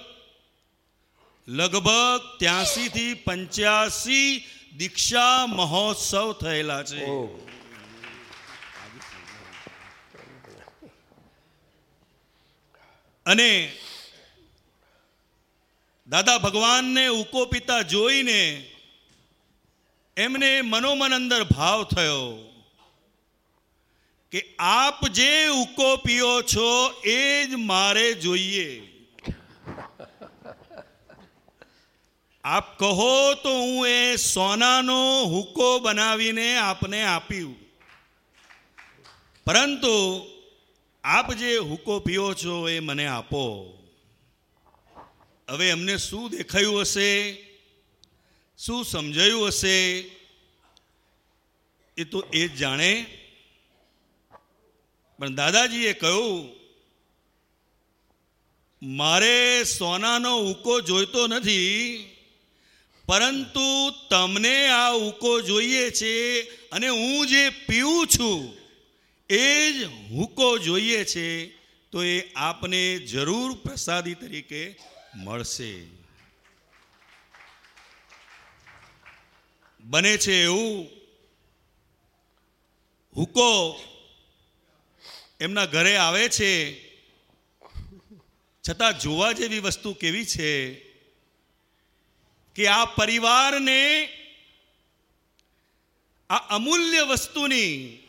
લગભગ ત્યાસી થી પંચ્યાસી દીક્ષા મહોત્સવ થયેલા છે. અને દાદા ભગવાનને ઉકો પિતા જોઈને એમને મનોમન અંદર ભાવ થયો કે આપ જે ઉકો પીઓ છો એ જ મારે જોઈએ. આપ કહો તો હું એ સોનાનો હુકો બનાવીને આપને આપ્યું. પરંતુ આપ જે હુકો પીઓ છો એ મને આપો. હવે એમને શું દેખાયું હશે? શું સમજાયું હશે? એ તો એ જ જાણે. પણ દાદાજીએ કહ્યું, મારે સોનાનો ઉકો જોઈતો નથી, પરંતુ તમને આ ઉકો જોઈએ છે અને હું જે પીવું છું એ જ હુકો જોઈએ છે, તો એ આપને જરૂર પ્રસાદી તરીકે મળશે. બને છે એવું, હુકો એમના ઘરે આવે છે, છતાં જોવા જેવી વસ્તુ કેવી છે કે આ પરિવારને આ અમૂલ્ય વસ્તુની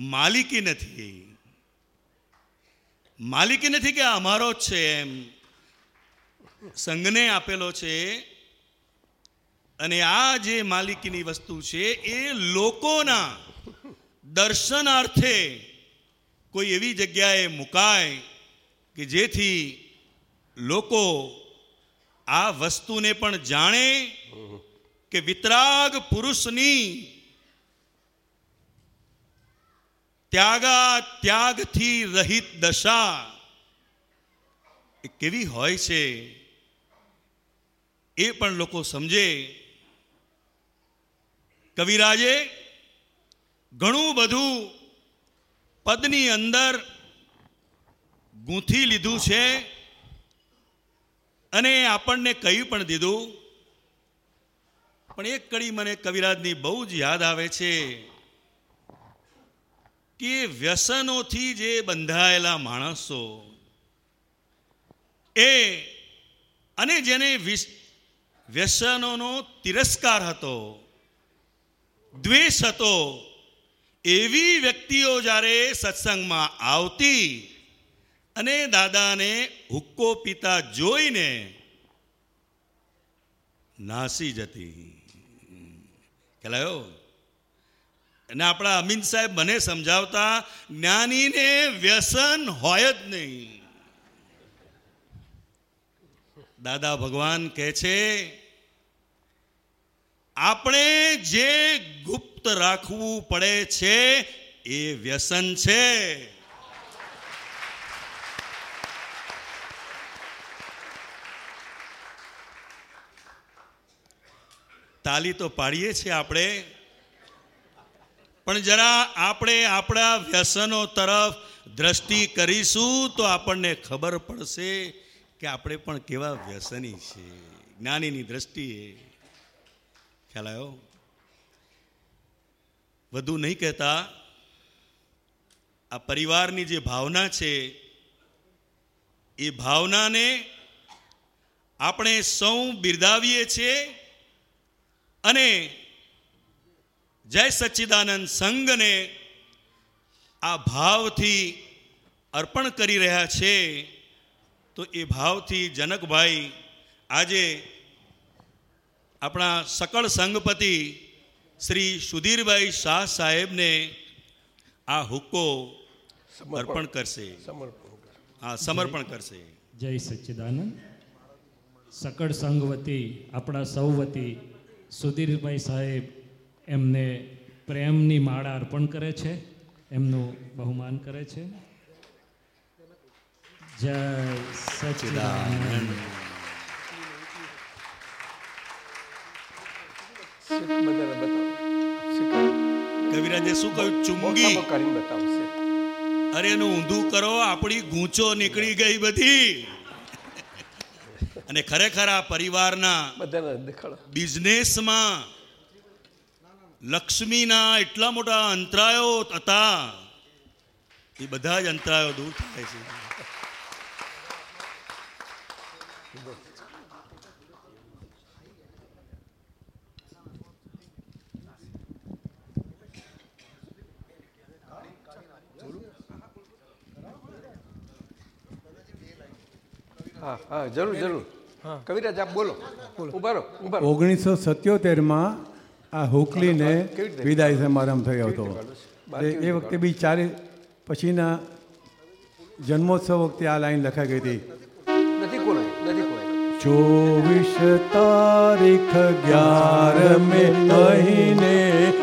માલિકી નથી. માલિકી નથી કે અમારો જ છે એમ. સંઘને આપેલો છે. અને આ જે માલિકીની વસ્તુ છે એ લોકોના દર્શનાર્થે કોઈ એવી જગ્યાએ મુકાય કે જેથી લોકો આ વસ્તુને પણ જાણે કે વિતરાગ પુરુષની ત્યાગા ત્યાગથી રહિત દશા એ કેવી હોય છે એ પણ લોકો સમજે. કવિરાજે ઘણું બધું પદની અંદર ગૂંથી લીધું છે અને આપણને કહી પણ દીધું. પણ એક કડી મને કવિરાજની બહુ જ યાદ આવે છે. કે વ્યસનોથી જે બંધાયેલા માણસો એ અને જેને વ્યસનોનો તિરસ્કાર હતો, દ્વેષ હતો, એવી વ્યક્તિઓ જ્યારે સત્સંગમાં આવતી અને દાદાને હુક્કો પીતા જોઈને નાસી જતી. ખ્યાલ અને આપણા અમીન સાહેબ મને સમજાવતા, જ્ઞાનીને વ્યસન હોય જ નહીં. દાદા ભગવાન કહે છે, આપણે જે ગુપ્ત રાખવું પડે છે, એ વ્યસન છે. તાલી તો પાડીએ છીએ આપણે. પણ જરા આપણે આપણા વ્યસનો તરફ દ્રષ્ટિ કરીશું તો આપણને ખબર પડશે કે આપણે પણ કેવા વ્યસની છે. જ્ઞાનીની દ્રષ્ટિએ. ખ્યાલ આવ્યો? વધુ નહીં કહેતા. આ પરિવારની જે ભાવના છે, એ ભાવનાને આપણે સૌ બિરદાવીએ છીએ અને જય સચ્ચિદાનંદ સંઘને આ ભાવથી અર્પણ કરી રહ્યા છે તો એ ભાવથી જનકભાઈ આજે આપણા સકળ સંઘપતિ શ્રી સુધીરભાઈ શાહ સાહેબને આ હુક્કો અર્પણ કરશે. સમર્પણ હા સમર્પણ કરશે. જય સચ્ચિદાનંદ. સકળ સંઘ વતી આપણા સૌ વતી સુધીરભાઈ સાહેબ એમને પ્રેમની માળા અર્પણ કરે છે એમનું બહુમાન કરે છે. જય સચિદાનંદ. કવિરાજે શું કહ્યું? ચુંગી મોખામાં બતાવશે. અરે એનું ઊંધું કરો આપણી ગૂંચો નીકળી ગઈ બધી. અને ખરેખર આ પરિવારના બિઝનેસમાં લક્ષ્મીના એટલા મોટા અંતરાયો હતા. એ બધા જ અંતરાયો દૂર થાય છે. હા હા જરૂર જરૂર. કવિરાજ આપ બોલો. ઊભા રહો ઊભા રહો. ઓગણીસો સત્યોતેરમાં આ હુકલીને વિદાય સમારંભ થયો હતો. એ વખતે બી ચારે પછીના જન્મોત્સવ વખતે આ લાઈન લખાઈ ગઈ હતી. ચોવીસ તારીખ ગ્યારમે મહિને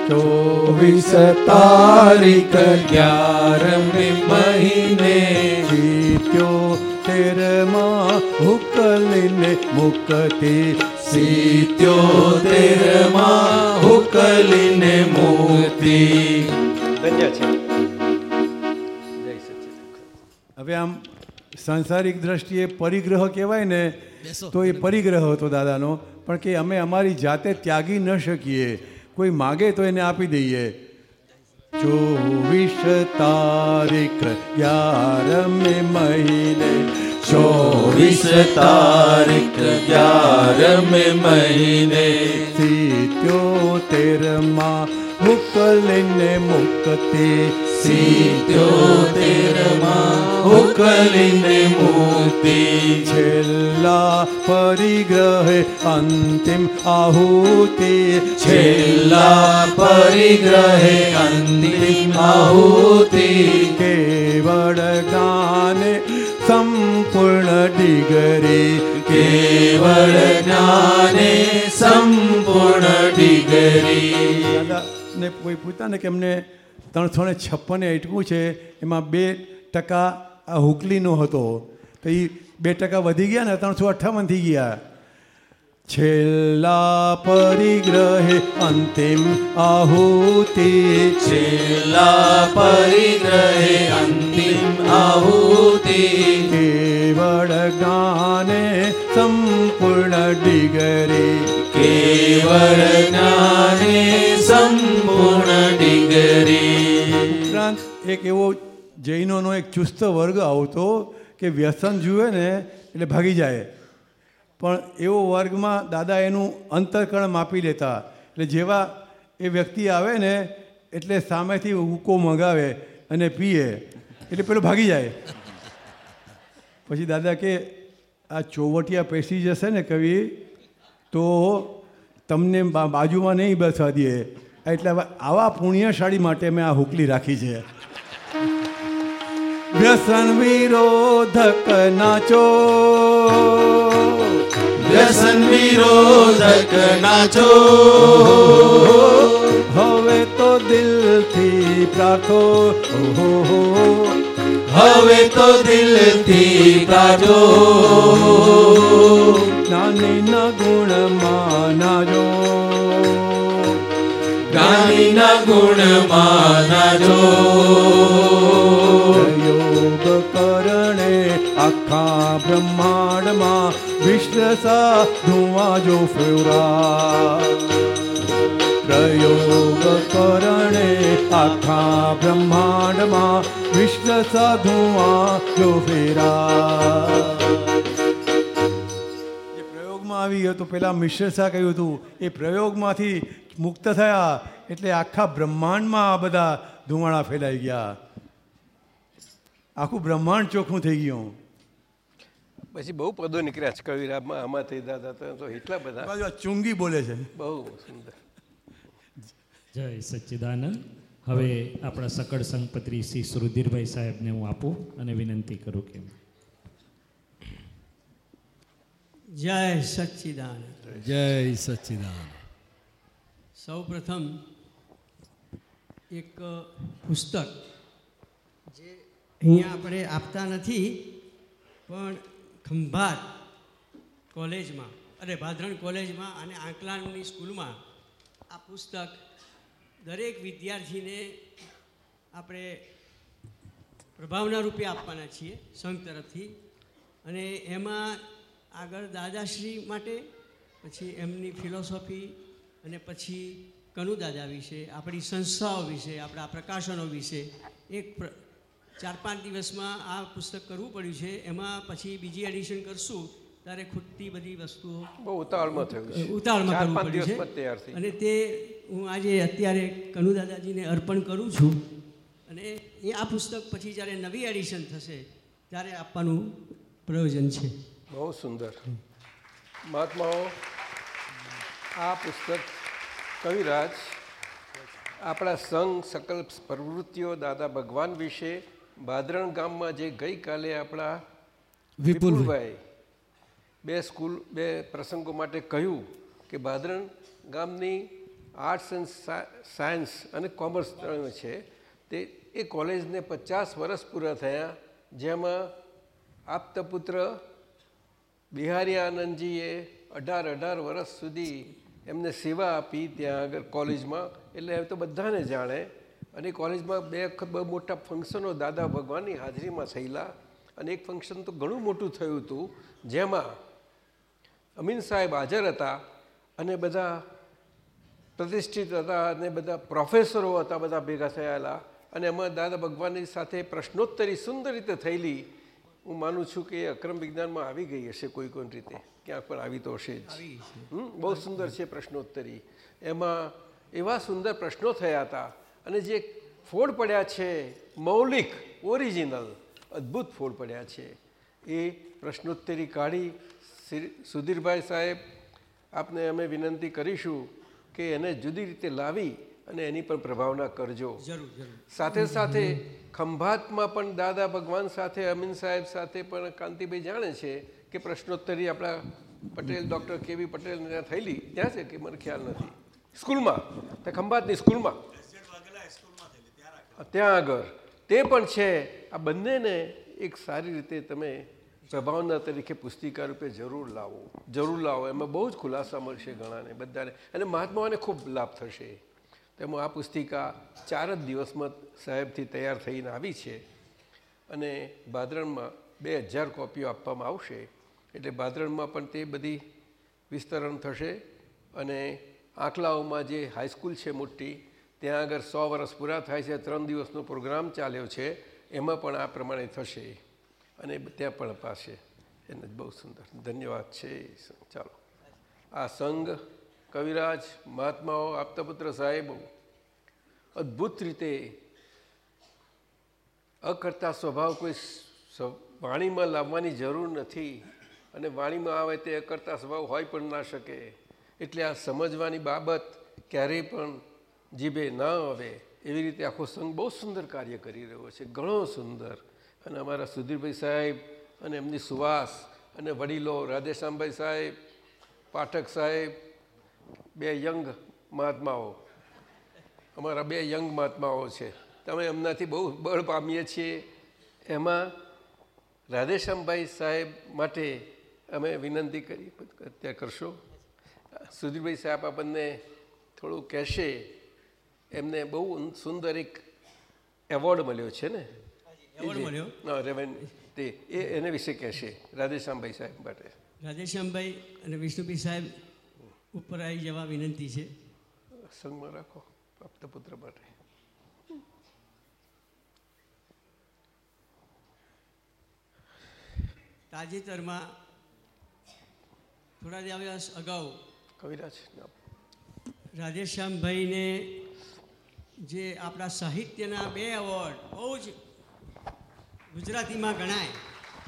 ચોવીસ તારીખ ગ્યારમે મહિને સિત્યોતેરમાં હુકલીને મુક્તિ સિત્યોતેરમાં હુકલીને મુક્તિ ધન્ય છે. જય સચ્ચિદાનંદ હવે આમ સાંસારિક દ્રષ્ટિએ પરિગ્રહ કહેવાય ને તો એ પરિગ્રહ હતો દાદાનો. પણ કે અમે અમારી જાતે ત્યાગી ન શકીએ કોઈ માગે તો એને આપી દઈએ. ચોવીસ તારીખ ગ્યારમે મહિને ચોવીસ તારીખ ગ્યારમે મહિને. સિત્યોતેરમાં હુકલીને મુક્તિ. સિત્યોતેરમાં હુકલીને મુક્તિ. છેલ્લા પરિગ્રહે અંતિમ આહુતિ. છેલ્લા પરિગ્રહે અંતિમ આહુતિ. કેવળ જ્ઞાને સંપૂર્ણ ડિગરી કેવળ જ્ઞાને સંપૂર્ણ ડિગરી. દાદાને કોઈ પૂછતા ને કે એમને ત્રણસો ને છપ્પન એટકું છે એમાં બે ટકા આ હુકલીનો હતો. તો એ બે ટકા વધી ગયા ને ત્રણસો અઠ્ઠાવન થઈ ગયા. છેલ્લા પરિગ્રહે અંતિમ આહુતિ. છેલ્લા પરિગ્રહે અંતિમ આહુતિ. કેવળ જ્ઞાને સંપૂર્ણ ડિગરી કેવળ જ્ઞાને સંપૂર્ણ ડિગરી ઉપરાંત એક એવો જૈનોનો એક ચુસ્ત વર્ગ આવતો કે વ્યસન જુએ ને એટલે ભાગી જાય. પણ એવો વર્ગમાં દાદા એનું અંતરકરણ માપી લેતા. એટલે જેવા એ વ્યક્તિ આવે ને એટલે સામેથી ઉકો મંગાવે અને પીએ. એટલે પેલો ભાગી જાય. પછી દાદા કે, આ ચોવટિયા પેસી જશે ને કવિ, તો તમને બાજુમાં નહીં બેસવા દે એટલે આવા પુણ્યશાળી માટે મેં આ હુકલી રાખી છે. વ્યસન વિરોધક નાચો. વ્યસન વિરોધક નાચો. હવે તો દિલથી પ્રાર્થો. ઓહો. હવે તો દિલથી પ્રાજો જ્ઞાનીના ગુણ નાજો જ્ઞાનીના ગુણ માનાજો. યોગ કરણે આખા બ્રહ્માંડમાં વિશ્વ સા ધુવાજો ફેરા પ્રયોગ કરણે આખા બ્રહ્માંડમાં વિશ્વ સાધુઆ જો ફેરા જે પ્રયોગમાં આવી ગયો તો પેલા મિશ્ર શાહ કહ્યું હતું એ પ્રયોગમાંથી મુક્ત થયા એટલે આખા બ્રહ્માંડમાં આ બધા ધુમાડા ફેલાઈ ગયા. આખું બ્રહ્માંડ ચોખ્ખું થઈ ગયું. પછી બહુ પદો નીકળ્યા છે કવિરામાં આમાં થઈ દાદા તો તો એટલા બધા. બાજુ ચુંગી બોલે છે. બહુ સુંદર. જય સચ્ચિદાનંદ. હવે આપણા સકળ સંગપત્રી શ્રી સુરુધીરભાઈ સાહેબને હું આપું અને વિનંતી કરું કે જય સચ્ચિદાનંદ. જય સચ્ચિદાન સૌ પ્રથમ એક પુસ્તક જે અહીંયા આપણે આપતા નથી પણ ખંભાત કોલેજમાં અરે ભાદરણ કોલેજમાં અને આંકલાની સ્કૂલમાં આ પુસ્તક દરેક વિદ્યાર્થીને આપણે પ્રભાવના રૂપે આપવાના છીએ સંઘ તરફથી. અને એમાં આગળ દાદાશ્રી માટે, પછી એમની ફિલોસોફી અને પછી કનુ દાદા વિશે, આપણી સંસ્થાઓ વિશે, આપણા પ્રકાશનો વિશે એક ચાર પાંચ દિવસમાં આ પુસ્તક કરવું પડ્યું છે. એમાં પછી બીજી એડિશન કરશું. ત્યારે ખૂટતી બધી વસ્તુઓ બહુ ઉતાવળમાં થયું છે. ઉતાવળમાં કરવું પડ્યું છે. અને તે હું આજે અત્યારે કનુ દાદાજીને અર્પણ કરું છું. અને એ આ પુસ્તક પછી જ્યારે નવી એડિશન થશે ત્યારે આપવાનું પ્રયોજન છે. બહુ સુંદર. મહાત્માઓ આ પુસ્તક કવિરાજ આપણા સંઘ સકલ પ્રવૃત્તિઓ દાદા ભગવાન વિશે ભાદરણ ગામમાં જે ગઈકાલે આપણા વિપુલભાઈ બે સ્કૂલ, બે પ્રસંગો માટે કહ્યું કે ભાદરણ ગામની આર્ટ્સ એન્ડ સાયન્સ અને કોમર્સ છે. તે, એ કોલેજને પચાસ વર્ષ પૂરા થયા, જેમાં આપતપુત્ર બિહારી આનંદજીએ અઢાર અઢાર વર્ષ સુધી એમને સેવા આપી ત્યાં આગળ કોલેજમાં. એટલે હવે તો બધાને જાણે. અને કોલેજમાં બે બહુ મોટા ફંક્શનો દાદા ભગવાનની હાજરીમાં થયેલા. અને એક ફંક્શન તો ઘણું મોટું થયું હતું, જેમાં અમીન સાહેબ હાજર હતા અને બધા પ્રતિષ્ઠિત હતા અને બધા પ્રોફેસરો હતા બધા ભેગા થયેલા. અને એમાં દાદા ભગવાનની સાથે પ્રશ્નોત્તરી સુંદર રીતે થયેલી. હું માનું છું કે અક્રમ વિજ્ઞાનમાં આવી ગઈ હશે કોઈ કોઈ રીતે. ક્યાંક પણ આવી તો હશે જ. બહુ સુંદર છે પ્રશ્નોત્તરી. એમાં એવા સુંદર પ્રશ્નો થયા હતા. અને જે ફોડ પડ્યા છે મૌલિક ઓરિજિનલ અદ્ભુત ફોડ પડ્યા છે. એ પ્રશ્નોત્તરી કાઢી શ્રી સુધીરભાઈ સાહેબ આપને અમે વિનંતી કરીશું કે એને જુદી રીતે લાવી અને એની પણ પ્રભાવના કરજો. સાથે સાથે ખંભાતમાં પણ દાદા ભગવાન સાથે અમીન સાહેબ સાથે પણ કાંતિભાઈ જાણે છે કે પ્રશ્નોત્તરી આપણા પટેલ ડૉક્ટર કેવી પટેલ ત્યાં થયેલી ત્યાં છે કે મને ખ્યાલ નથી? સ્કૂલમાં? તો ખંભાતની સ્કૂલમાં? ત્યાં આગળ. તે પણ છે. આ બંનેને એક સારી રીતે તમે સભાવના તરીકે પુસ્તિકા રૂપે જરૂર લાવો. જરૂર લાવો. એમાં બહુ જ ખુલાસા મળશે ઘણાને બધાને. અને મહાત્માઓને ખૂબ લાભ થશે. તેમાં આ પુસ્તિકા ચાર જ દિવસમાં સાહેબથી તૈયાર થઈને આવી છે. અને ભાદરણમાં બે હજાર કોપીઓ આપવામાં આવશે. એટલે ભાદરણમાં પણ તે બધી વિસ્તરણ થશે. અને આંકલાઓમાં જે હાઈસ્કૂલ છે મોટી, ત્યાં આગળ સો વર્ષ પૂરા થાય છે, ત્રણ દિવસનો પ્રોગ્રામ ચાલ્યો છે, એમાં પણ આ પ્રમાણે થશે. અને ત્યાં પણ અપાશે. એને બહુ સુંદર. ધન્યવાદ છે ચાલો. આ સંઘ કવિરાજ, મહાત્માઓ, આપતાપુત્ર સાહેબો, અદ્ભુત રીતે અકર્તા સ્વભાવ કોઈ વાણીમાં લાવવાની જરૂર નથી અને વાણીમાં આવે તે અકર્તા સ્વભાવ હોય પણ ના શકે. એટલે આ સમજવાની બાબત ક્યારેય પણ જીભે ના આવે. એવી રીતે આખો સંઘ બહુ સુંદર કાર્ય કરી રહ્યો છે. ઘણો સુંદર. અને અમારા સુધીરભાઈ સાહેબ અને એમની સુવાસ અને વડીલો રાધેશ્યામભાઈ સાહેબ, પાઠક સાહેબ, બે યંગ મહાત્માઓ. અમારા બે યંગ મહાત્માઓ છે. તમે એમનાથી બહુ બળ પામીએ છીએ. એમાં રાધેશ્યામભાઈ સાહેબ માટે અમે વિનંતી કરી અત્યારે કરશો. સુધીરભાઈ સાહેબ આપણને થોડું કહેશે. એમને બહુ સુંદર એક એવોર્ડ મળ્યો છે ને? એવોર્ડ મળ્યો હા રેવન તે એ એને વિશે કહેશે રાધેશ્યામભાઈ સાહેબ માટે. રાધેશ્યામભાઈ અને વિષ્ણુભાઈ સાહેબ ઉપર આવી જવા વિનંતી છે. સંગમાં રાખો પ્રાપ્ત પુત્ર માટે. તાજેતરમાં થોડા દિવસ અગાઉ કવિરાજ રાધેશ્યામભાઈને જે આપણા સાહિત્યના બે એવોર્ડ બહુ જ ગુજરાતીમાં ગણાય.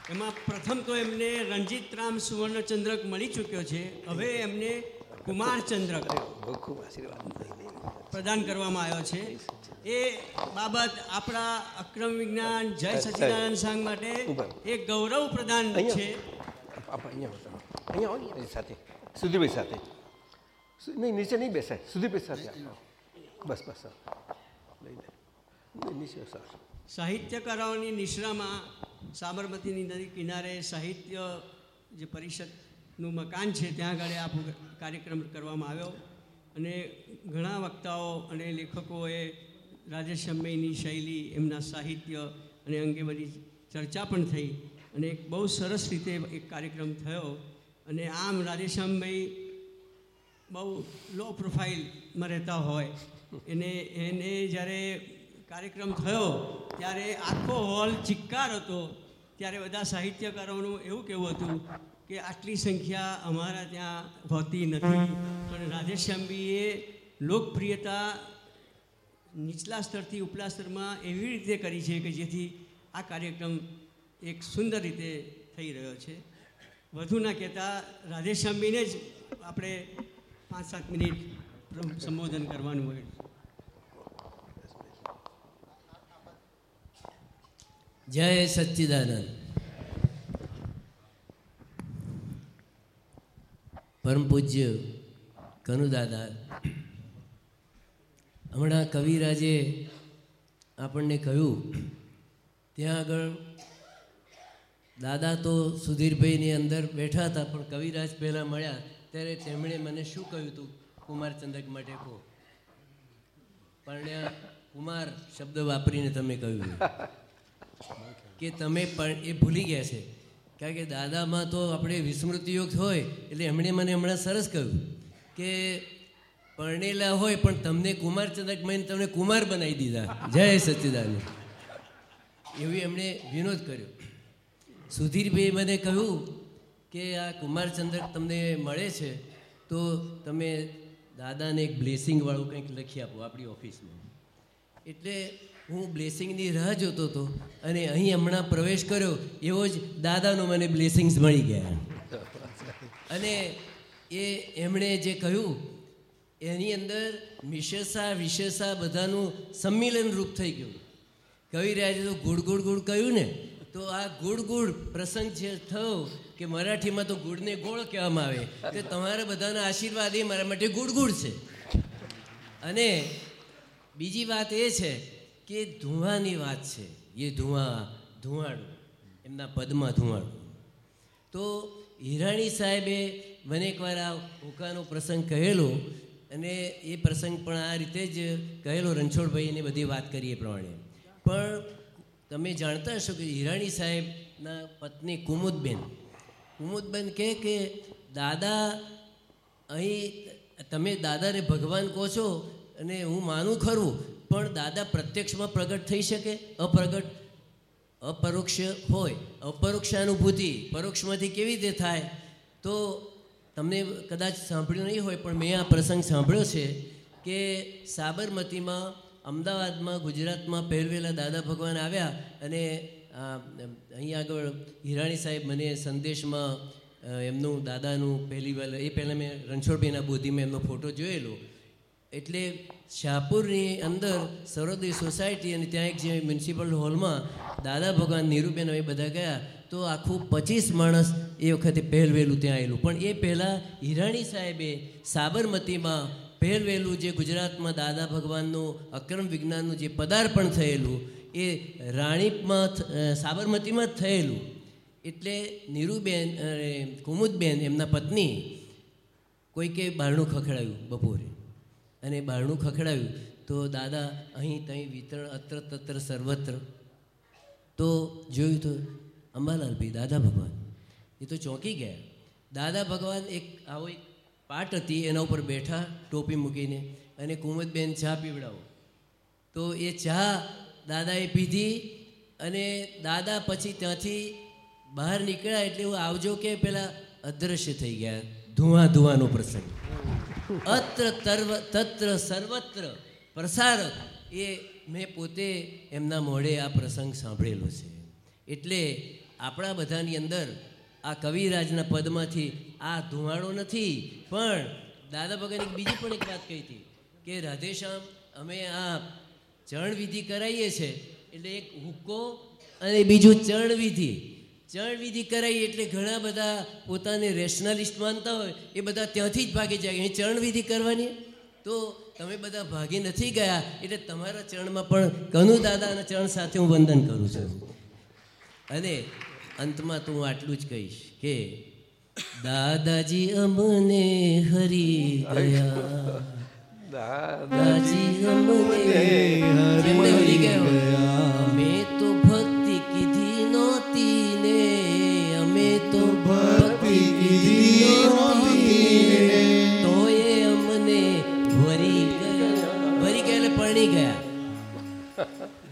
એમાં પ્રથમ તો એમને રણજીતરામ સુવર્ણચંદ્રક મળી ચૂક્યો છે. હવે એમને કુમારચંદ્રક ખૂબ આશીર્વાદ પ્રદાન કરવામાં આવ્યો છે. એ બાબત આપણા અક્રમ વિજ્ઞાન જય સચિદાનંદ સંઘ માટે એ ગૌરવ પ્રદાન છે. અહીંયા સાથે. સુધીભાઈ સાથે. નહીં નીચે નહીં બેસાય. સુધીભાઈ સાથે બસ બસ હા. લઈ લે. નીચે સર સાહિત્યકારોની નિશ્રામાં સાબરમતીની નદી કિનારે સાહિત્ય જે પરિષદનું મકાન છે, ત્યાં આગળ આ કાર્યક્રમ કરવામાં આવ્યો. અને ઘણા વક્તાઓ અને લેખકોએ રાજેશમયની શૈલી, એમના સાહિત્ય અને અંગે બધી ચર્ચા પણ થઈ અને એક બહુ સરસ રીતે એક કાર્યક્રમ થયો. અને આમ રાધેશ્યામભાઈ બહુ લો પ્રોફાઇલમાં રહેતા હોય. એને એને જ્યારે કાર્યક્રમ થયો, ત્યારે આખો હોલ ચિક્કાર હતો. ત્યારે બધા સાહિત્યકારોનું એવું કહેવું હતું કે આટલી સંખ્યા અમારા ત્યાં હોતી નથી. પણ રાધેશ્યામબીએ લોકપ્રિયતા નીચલા સ્તરથી ઉપલા સ્તરમાં એવી રીતે કરી છે કે જેથી આ કાર્યક્રમ એક સુંદર રીતે થઈ રહ્યો છે. વધુ ના કહેતા રાધેશ્યામબીને જ આપણે પાંચ સાત મિનિટ સંબોધન કરવાનું હોય. જય સચ્ચિદાનંદ પરમ પૂજ્ય કનુદાદા હમણાં કવિરાજે આપણને કહ્યું ત્યાં આગળ દાદા તો સુધીરભાઈની અંદર બેઠા હતા પણ કવિરાજ પહેલાં મળ્યા ત્યારે તેમણે મને શું કહ્યું હતું કુમારચંદ્રક માટે કહો પણ કુમાર શબ્દ વાપરીને તમે કહ્યું કે તમે પણ, એ ભૂલી ગયા છે. કારણ કે દાદામાં તો આપણે વિસ્મૃતિયુક્ત હોય, એટલે એમણે મને હમણાં સરસ કહ્યું કે પરણેલા હોય પણ તમને કુમારચંદ્રક મહીને તમને કુમાર બનાવી દીધા. જય સચ્ચિદાનંદ એવી એમણે વિનોદ કર્યો. સુધીરભાઈ મને કહ્યું કે આ કુમારચંદ્રક તમને મળે છે, તો તમે દાદાને એક બ્લેસિંગવાળું કંઈક લખી આપો આપણી ઓફિસમાં. એટલે હું બ્લેસિંગની રાહ જોતો હતો અને અહીં હમણાં પ્રવેશ કર્યો, એવો જ દાદાનો મને બ્લેસિંગ્સ મળી ગયા. અને એ એમણે જે કહ્યું, એની અંદર વિશેષા વિશેષા બધાનું સંમિલન રૂપ થઈ ગયું. કવિરાજે તો ગુડ ગુડ ગુડ કહ્યું ને, તો આ ગુડ ગુડ પ્રસંગ જે થયો કે મરાઠીમાં તો ગુડને ગોળ કહેવામાં આવે કે તમારા બધાના આશીર્વાદ એ મારા માટે ગુડ ગુડ છે. અને બીજી વાત એ છે કે ધુવાની વાત છે? એ ધુઆ ધુવાડું એમના પદમાં ધુવાડું તો હિરાણી સાહેબે મને એકવાર આ હોકાનો પ્રસંગ કહેલો અને એ પ્રસંગ પણ આ રીતે જ કહેલો. રણછોડભાઈને બધી વાત કરી એ પ્રમાણે. પણ તમે જાણતા હશો કે હિરાણી સાહેબના પત્ની કુમુદબેન. કુમુદબેન કહે કે, દાદા, અહીં તમે દાદાને ભગવાન કહો છો અને હું માનું ખરું પણ દાદા પ્રત્યક્ષમાં પ્રગટ થઈ શકે? અપ્રગટ? અપરોક્ષ હોય. અપરોક્ષ અનુભૂતિ પરોક્ષમાંથી કેવી રીતે થાય? તો તમને કદાચ સાંભળ્યું નહીં હોય, પણ મેં આ પ્રસંગ સાંભળ્યો છે કે સાબરમતીમાં, અમદાવાદમાં, ગુજરાતમાં પહેરવેલા દાદા ભગવાન આવ્યા અને અહીં આગળ હિરાણી સાહેબ મને સંદેશમાં એમનું દાદાનું પહેલી વાર, એ પહેલાં મેં રણછોડભાઈના બોધીમાં એમનો ફોટો જોયેલો. એટલે શાહપુરની અંદર સરોદય સોસાયટી અને ત્યાં એક જે મ્યુનિસિપલ હોલમાં દાદા ભગવાન નીરુબેન અમે બધા ગયા, તો આખું પચીસ માણસ એ વખતે પહેલવેલું ત્યાં આવેલું. પણ એ પહેલાં હિરાણી સાહેબે સાબરમતીમાં પહેલવેલું જે ગુજરાતમાં દાદા ભગવાનનું અક્રમ વિજ્ઞાનનું જે પદાર્પણ થયેલું, એ રાણીમાં સાબરમતીમાં જ થયેલું. એટલે નીરુબેન કુમુદબેન એમના પત્ની કોઈકે બારણું ખખડાયું બપોરે. અને બારણું ખખડાવ્યું તો દાદા, અહીં ત્યાં વિતરણ અત્ર તત્ર સર્વત્ર. તો જોયું તો, અંબાલાલભાઈ, દાદા ભગવાન. એ તો ચોંકી ગયા. દાદા ભગવાન એક આવો એક પાટ હતી, એના ઉપર બેઠા, ટોપી મૂકીને, અને કુમુદબેન ચા પીવડાવો. તો એ ચા દાદાએ પીધી, અને દાદા પછી ત્યાંથી બહાર નીકળ્યા એટલે એવું આવજો કે પેલા અદ્રશ્ય થઈ ગયા. ધુઆ ધુવાનો પ્રસંગ. અત્ર તર્વ તત્ર સર્વત્ર પ્રસારક એ મેં પોતે એમના મોઢે આ પ્રસંગ સાંભળેલો છે. એટલે આપણા બધાની અંદર આ કવિરાજના પદમાંથી આ ધુમાડો નથી, પણ દાદા ભગવાન એક બીજી પણ એક વાત કહી હતી કે, રાધેશ્યામ, અમે આ ચરણવિધિ કરાવીએ છીએ એટલે એક હુક્કો અને બીજું ચરણ વિધિ ચરણ કરાવી એટલે ઘણા બધા પોતાને રેશનાલિસ્ટ માનતા હોય એ બધા ત્યાંથી જ ભાગી જાય. અહીં ચરણવિધિ કરવાની? તો તમે બધા ભાગી નથી ગયા એટલે તમારા ચરણમાં પણ કનુ દાદાના ચરણ સાથે હું વંદન કરું છું. અને અંતમાં તો હું આટલું જ કહીશ કે દાદાજી અમને હરી ગયા દાદાજી અમને હરી ગયા મેં તો ભક્તિ ભક્તિ નહોતી ને અમને ભરી ગયા. ભરી ગયા પરણી ગયા.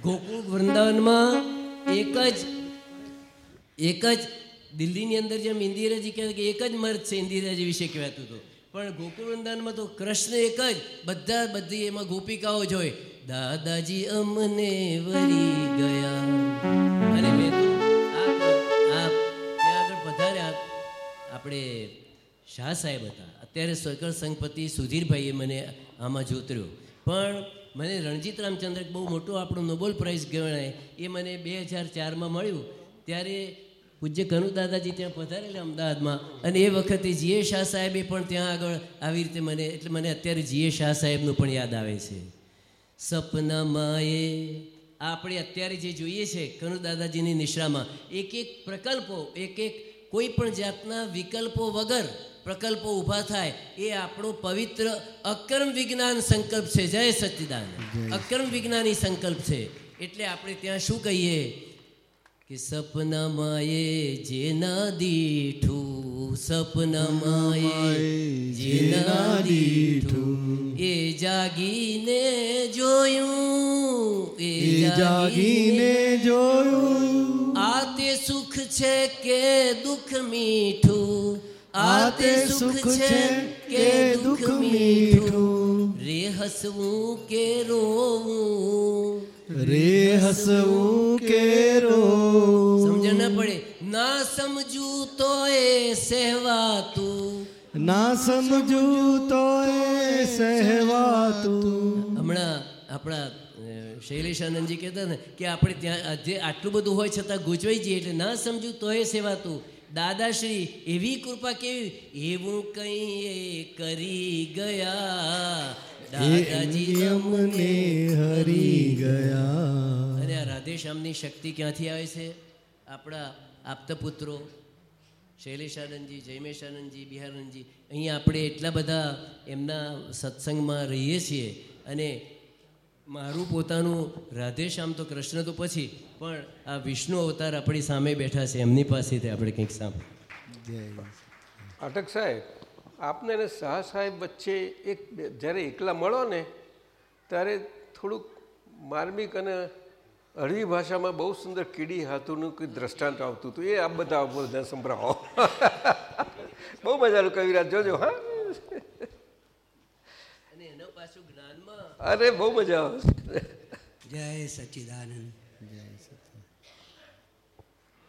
ગોકુળ વૃંદાવનમાં એક જ એક જ દિલ્હીની અંદર જેમ ઇન્દિરાજી કહેવાય કે એક જ મર્દ છે ઇન્દિરાજી વિશે કહેવાતું હતું. પણ ગોકુળ વૃંદાવનમાં તો કૃષ્ણ એક જ. બધા બધી એમાં ગોપિકાઓ જોઈ દાદાજી અમને વરી ગયા. અને મેં તો આપણે શાહ સાહેબ હતા. અત્યારે સ્વકર સંઘપતિ સુધીરભાઈએ મને આમાં જોતર્યો. પણ મને રણજીત રામચંદ્ર બહુ મોટો આપણો નોબેલ પ્રાઇઝ ગણાય એ મને બે હજાર ચારમાં મળ્યું. ત્યારે પૂજ્ય કનુ દાદાજી ત્યાં પધારેલા અમદાવાદમાં અને એ વખતે જીએ શાહ સાહેબે પણ ત્યાં આગળ આવી રીતે મને, એટલે મને અત્યારે જીએ શાહ સાહેબનું પણ યાદ આવે છે. સપનામાં એ આપણે અત્યારે જે જોઈએ છે કનુ દાદાજીની નિશ્રામાં, એક એક પ્રકલ્પો, એક એક કોઈ પણ જાતના વિકલ્પો વગર પ્રકલ્પો ઊભા થાય એ આપણો પવિત્ર અક્રમ વિજ્ઞાન સંકલ્પ છે. જય સચિદાન અક્રમ વિજ્ઞાની સંકલ્પ છે. એટલે આપણે ત્યાં શું કહીએ? કે સપનામાં એ જેના દીઠું સપનામાં એ દીઠું એ જાગીને જોયું એ જાગીને જોયું. સુખ છે કે દુઃખ મીઠું? આ તે સુખ છે કે દુઃખ મીઠું? રે હસવું કે રોવું? રે હસવું કે રો સમજણ ના પડે. ના સમજું તો એ સહેવાતું. ના સમજુ તો એ સહેવાતું. હમણાં આપણા શૈલેષાનંદજી કહેતા ને કે આપણે ત્યાં જે આટલું બધું હોય છતાં ગૂંચવાઈ જઈએ એટલે ના સમજું તો એ સેવાતું દાદાશ્રી એવી કૃપા કેવી? એવું કઈ કરી ગયા. દાદાજી અમને હરી ગયા. અને આ રાધેશ્યામની શક્તિ ક્યાંથી આવે છે? આપણા આપતા પુત્રો શૈલેષાનંદજી જયમેશાનંદજી બિહારાનંદજી અહીંયા આપણે એટલા બધા એમના સત્સંગમાં રહીએ છીએ. અને મારું પોતાનું રાધેશ્યામ તો કૃષ્ણ તો પછી પણ આ વિષ્ણુ અવતાર આપણી સામે બેઠા છે એમની પાસેથી આપણે કંઈક સાંભળ્યું અટક સાહેબ આપને અને શાહ સાહેબ વચ્ચે એક જ્યારે એકલા મળો ને ત્યારે થોડુંક માર્મિક અને હળવી ભાષામાં બહુ સુંદર કીડી હાથુનું કોઈ દ્રષ્ટાંત આવતું હતું. એ આપ બધા બધા સંભળાવો. બહુ મજાનું કવિરાજ જોજો હા અને એના પાછું જ્ઞાનમાં અરે બહુ મજા આવે. જય સચ્ચિદાનંદ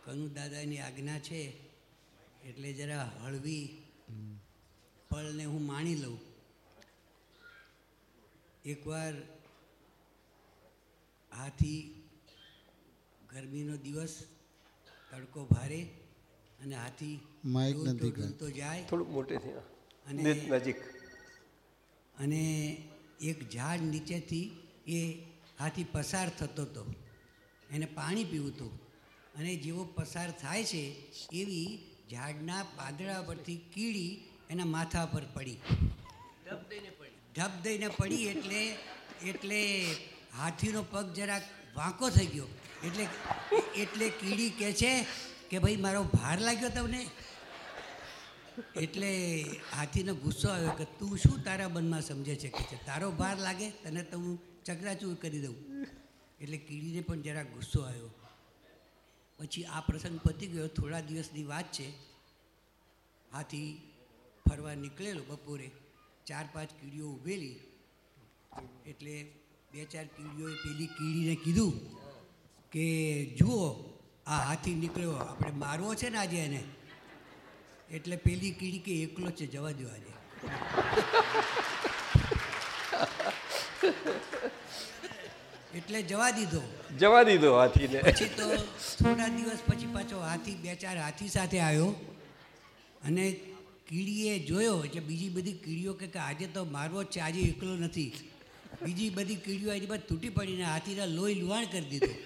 કનુ દાદાની આજ્ઞા છે એટલે જરા હળવી પળને હું માણી લઉં. એકવાર હાથી ગરમીનો દિવસ તડકો ભારે અને હાથી માઇક નથી કર. જાય. થોડુંક મોટેથી. અને- નજીક. અને એક ઝાડ નીચેથી એ હાથી પસાર થતો હતો. એને પાણી પીવું હતું અને જેવો પસાર થાય છે એવી ઝાડના પાંદડા પરથી કીડી એના માથા પર પડી. ઢબ દઈને પડી એટલે એટલે હાથીનો પગ જરાક વાંકો થઈ ગયો. એટલે એટલે કીડી કહે છે કે ભાઈ મારો ભાર લાગ્યો તમને? એટલે હાથીનો ગુસ્સો આવ્યો કે તું શું તારા મનમાં સમજે છે કે તારો ભાર લાગે, તને તો હું ચકરાચૂર કરી દઉં. એટલે કીડીને પણ જરા ગુસ્સો આવ્યો. પછી આ પ્રસંગ પતી ગયો, થોડા દિવસની વાત છે. હાથી ફરવા નીકળેલો બપોરે, ચાર પાંચ કીડીઓ ઊભેલી એટલે બે ચાર કીડીઓએ પેલી કીડીને કીધું કે જુઓ, આ હાથી નીકળ્યો, આપણે મારવો છે ને આજે એને? એટલે પેલી કીડી કે એકલો છે જવા દો આજે. એટલે જવા દીધો. જવા દીધો હાથીને. પછી તો થોડા દિવસ પછી પાછો હાથી બે ચાર હાથી સાથે આવ્યો. અને કીડીએ જોયો એટલે બીજી બધી કીડીઓ કે આજે તો મારવો જ છે આજે એકલો નથી. બીજી બધી કીડીઓ એની બાદ તૂટી પડીને હાથીના લોહી લુહાણ કરી દીધું.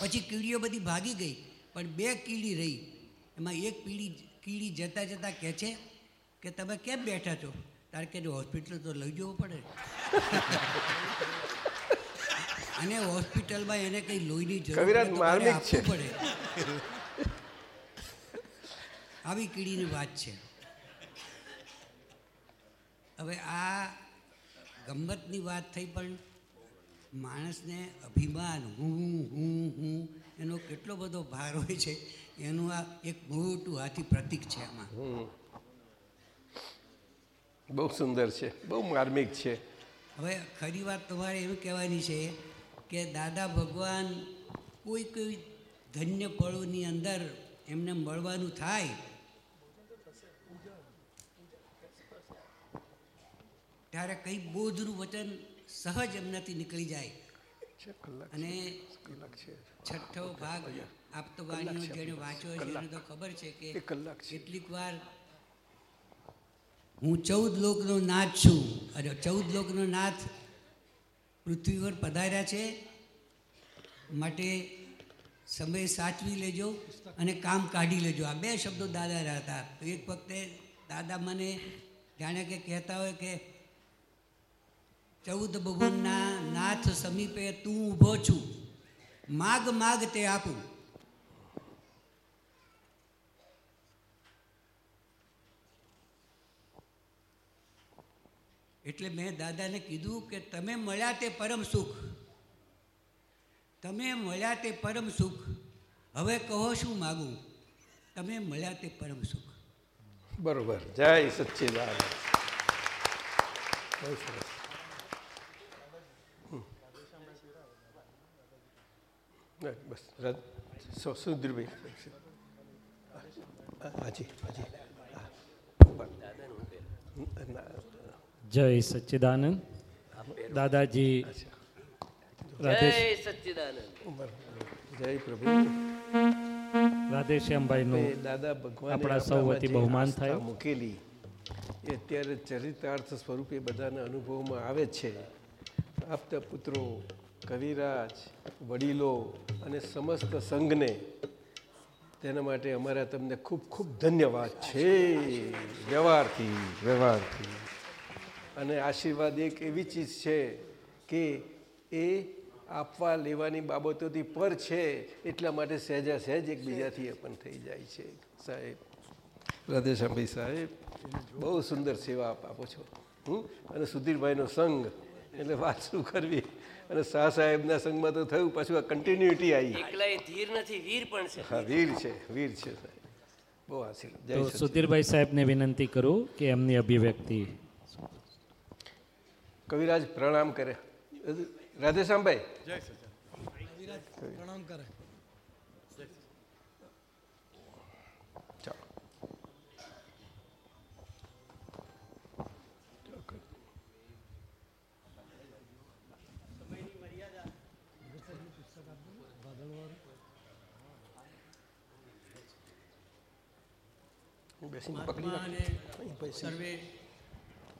પછી કીડીઓ બધી ભાગી ગઈ પણ બે કીડી રહી. એમાં એક પીડી કીડી જતાં જતાં કહે છે કે તમે કેમ બેઠા છો? તારે કે હોસ્પિટલ તો લઈ જવું પડે. અને હોસ્પિટલમાં એને કંઈ લોહીની જરૂર. આપવું પડે. આવી કીડીની વાત છે. હવે આ ગમ્મતની વાત થઈ પણ માણસને અભિમાન હું હું હું એનો કેટલો બધો ભાર હોય છે. એનું આ એક મોટું હાથી પ્રતિક છે આમાં. બહુ સુંદર છે બહુ માર્મિક છે. હવે ખરી વાત તમારે એમ કહેવાની છે કે દાદા ભગવાન કોઈ કોઈ ધન્ય પળોની અંદર એમને મળવાનું થાય. ત્યારે કંઈ બોધનું વચન સહજ એમનાથી નીકળી જાય. અને છઠ્ઠો ભાગ આપતો વાણીઓ જેને વાંચો છે એને તો ખબર છે કે કેટલીક વાર હું ચૌદ લોકનો નાથ છું. અરે ચૌદ લોકનો નાથ પૃથ્વી પર પધાર્યા છે. માટે સમય સાચવી લેજો અને કામ કાઢી લેજો. આ બે શબ્દો દાદા હતા. એક વખતે દાદા મને જાણે કે કહેતા હોય કે ચૌદ ભગવાનના નાથ સમીપે તું ઊભો છું. માગ માગ તે આપું. એટલે મેં દાદાને કીધું કે તમે મળ્યા તે પરમ સુખ. તમે મળ્યા તે પરમ સુખ. હવે કહો શું માગું? તમે મળ્યા તે પરમ સુખ. બરોબર. જય સચ્ચિદાન બસ સુધીરભાઈ હાજી હાજી. હા. જય સચ્ચિદાનંદ દાદાજી સચ્ચિદાનંદ જય પ્રભુ રાધેશ્યામભાઈનું દાદા ભગવાન આપણા સૌ વતી બહુમાન થાય મૂકેલી એ અત્યારે ચરિતાર્થ સ્વરૂપે બધાના અનુભવમાં આવે છે આપતા પુત્રો કવિરાજ વડીલો અને સમસ્ત સંઘને તેના માટે અમારા તમને ખૂબ ખૂબ ધન્યવાદ છે વ્યવહારથી વ્યવહારથી અને આશીર્વાદ એક એવી ચીજ છે કે એ આપવા લેવાની બાબતોથી પર છે એટલા માટે સહેજા સહેજ એકબીજાથી એ પણ થઈ જાય છે. સાહેબ રાધેશ્યામભાઈ સાહેબ બહુ સુંદર સેવા આપ આપો છો. હું અને સુધીરભાઈનો સંઘ એટલે વાત શું કરવી? અને શાહ સાહેબના સંઘમાં તો થયું પાછું આ કન્ટિન્યુટી આવી એકલા ધીર નથી વીર પણ છે. હા વીર છે વીર છે સાહેબ. બહુ આશીર્વાદ. સુધીરભાઈ સાહેબને વિનંતી કરું કે એમની અભિવ્યક્તિ કવિરાજ પ્રણામ કરે. રાધેશ્યામભાઈ? પ્રણામ કરે. બેસીને પકડી સર્વે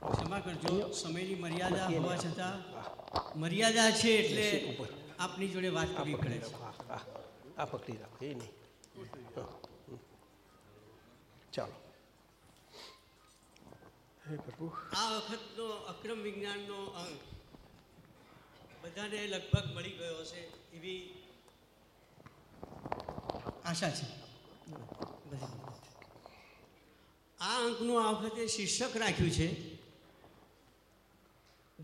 ક્ષમા કરજો. સમયની મર્યાદા હોવા છતાં મર્યાદા છે એટલે આપની જોડે વાત કરવી પડે છે. આ પકડી રાખો એ નહીં. ચાલો. હે પ્રભુ. આ વખતનો અક્રમ વિજ્ઞાનનો અંક બધાને લગભગ મળી ગયો હશે એવી આશા છે. આ અંકનું આ વખતે શીર્ષક રાખ્યું છે.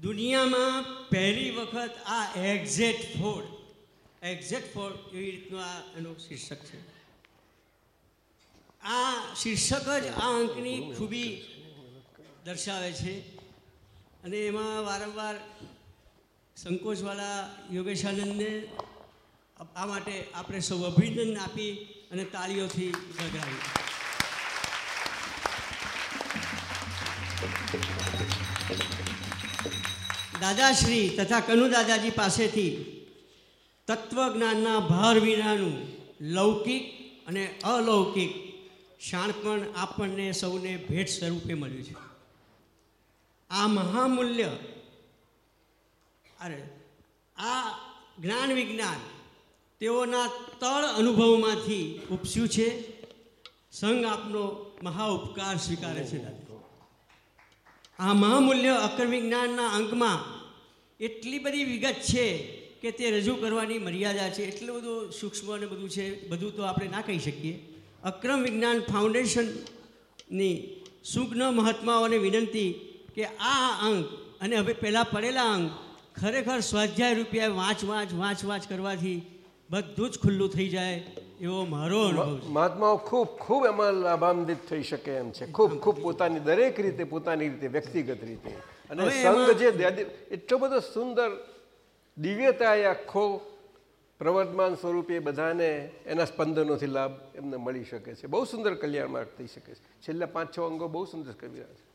દુનિયામાં પહેલી વખત આ એક્ઝેટ ફોડ એક્ઝેટ ફોડ એવી રીતનું આ એનું શીર્ષક છે. આ શીર્ષક જ આ અંકની ખૂબી દર્શાવે છે અને એમાં વારંવાર સંકોચવાળા યોગેશાનંદને આ માટે આપણે સૌ અભિનંદન આપી અને તાળીઓથી ગગડાવી દાદાશ્રી તથા કનુ દાદાજી પાસેથી તત્વજ્ઞાનના ભાર વિનાનું લૌકિક અને અલૌકિક શાણપણ આપણને સૌને ભેટ સ્વરૂપે મળ્યું છે. આ મહામૂલ્ય અરે, આ જ્ઞાન વિજ્ઞાન તેઓના તળ અનુભવમાંથી ઉપસ્યું છે. સંઘ આપનો મહા ઉપકાર સ્વીકારે છે દાદા આ મહામૂલ્ય અક્ર વિજ્ઞાનના અંકમાં એટલી બધી વિગત છે કે તે રજૂ કરવાની મર્યાદા છે, એટલું બધું સૂક્ષ્મ અને બધું છે, બધું તો આપણે ના કહી શકીએ. અક્રમ વિજ્ઞાન ફાઉન્ડેશનની સુગ્ન મહાત્માઓને વિનંતી કે આ અંક અને હવે પહેલાં પડેલા અંક ખરેખર સ્વાધ્યાય રૂપિયા વાંચ વાંચ વાંચ વાંચ કરવાથી બધું જ ખુલ્લું થઈ જાય. એવો મારો અનુભવ મહાત્માઓ ખૂબ ખૂબ એમાં લાભાન્વિત થઈ શકે એમ છે. ખૂબ ખૂબ પોતાની દરેક રીતે પોતાની રીતે વ્યક્તિગત રીતે. અને સંઘ જે એટલો બધો સુંદર દિવ્યતા એ આખો પ્રવર્તમાન સ્વરૂપે બધાને એના સ્પંદનોથી લાભ એમને મળી શકે છે. બહુ સુંદર કલ્યાણ માર્ગ થઈ શકે છે. છેલ્લા પાંચ છ અંગો બહુ સુંદર કરી રહ્યા છે.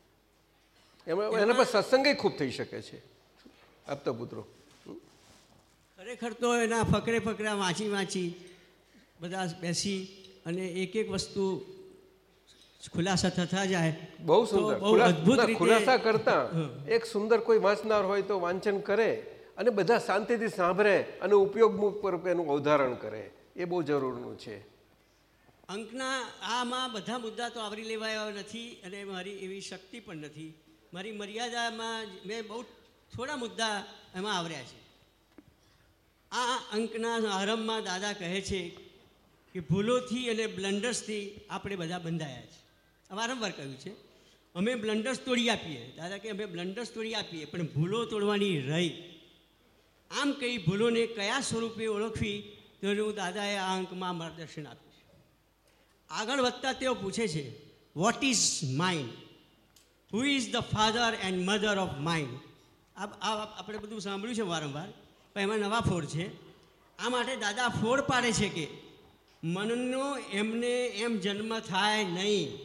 એમાં એના પર સત્સંગે ખૂબ થઈ શકે છે. આપતા પુત્રો. ખરેખર તો એના ફકરે ફકરા વાંચી વાંચી બધા બેસી અને એક એક વસ્તુ ખુલાસા થતા જાય બહુ સુંદર. અદ્ભુત ખુલાસા કરતા એક સુંદર કોઈ વાંચનાર હોય તો વાંચન કરે અને બધા શાંતિથી સાંભળે અને ઉપયોગ પર એનું અવધારણ કરે. એ બહુ જરૂરનું છે. અંકના આમાં બધા મુદ્દા તો આવરી લેવાયા નથી અને મારી એવી શક્તિ પણ નથી. મારી મર્યાદામાં મેં બહુ થોડા મુદ્દા એમાં આવર્યા છે. આ અંકના આરંભમાં દાદા કહે છે કે ભૂલોથી અને બ્લન્ડર્સથી આપણે બધા બંધાયા છે. વારંવાર કહ્યું છે. અમે બ્લન્ડર્સ તોડી આપીએ, દાદા કે અમે બ્લન્ડર્સ તોડી આપીએ, પણ ભૂલો તોડવાની રહી. આમ કઈ ભૂલોને કયા સ્વરૂપે ઓળખવી, તેનું દાદાએ આ અંકમાં માર્ગદર્શન આપ્યું છે. આગળ વધતા તેઓ પૂછે છે what is mind who is the father and mother of mind આ આપણે બધું સાંભળ્યું છે વારંવાર, પણ એમાં નવા ફોડ છે. આ માટે દાદા ફોડ પાડે છે કે મનનો એમને એમ જન્મ થાય નહીં.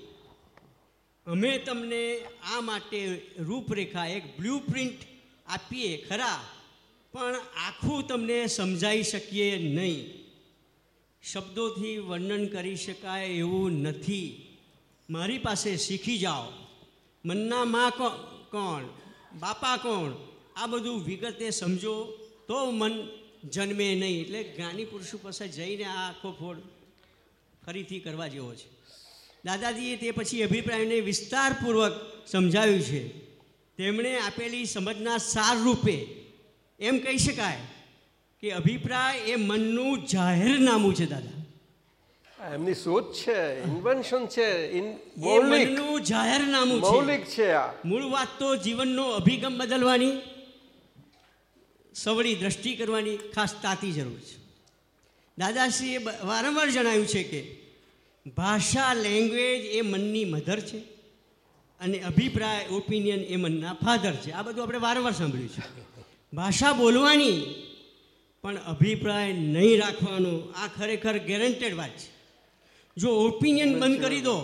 અમે તમને આ માટે રૂપરેખા, એક બ્લુ પ્રિન્ટ આપીએ ખરા, પણ આખું તમને સમજાઈ શકીએ નહીં. શબ્દોથી વર્ણન કરી શકાય એવું નથી. મારી પાસે શીખી જાઓ. મનના માં કોણ? બાપા કોણ? આ બધું વિગતે સમજો તો મન જન્મે નહીં એટલે જ્ઞાની પુરુષો પાસે જઈને આ આખો ફોડ ફરીથી કરવા જેવો છે. દાદાજીએ તે પછી અભિપ્રાયને વિસ્તારપૂર્વક સમજાવ્યું છે. તેમણે આપેલી સમજના સાર રૂપે એમ કહી શકાય કે અભિપ્રાય એ મનનું જાહેરનામું છે દાદા. એમની શોધ છે ઇન્વેન્શન છે ઇન મૌલિક. જાહેરનામું છે. મૌલિક છે આ. મૂળ વાત તો જીવનનો અભિગમ બદલવાની. સવળી દ્રષ્ટિ કરવાની ખાસ તાતી જરૂર છે. દાદાશ્રીએ વારંવાર જણાવ્યું છે કે ભાષા લેંગ્વેજ એ મનની મધર છે અને અભિપ્રાય ઓપિનિયન એ મનના ફાધર છે. આ બધું આપણે વારંવાર સાંભળ્યું છે. ભાષા બોલવાની પણ અભિપ્રાય નહીં રાખવાનો આ ખરેખર ગેરંટેડ વાત છે. જો ઓપિનિયન બંધ કરી દો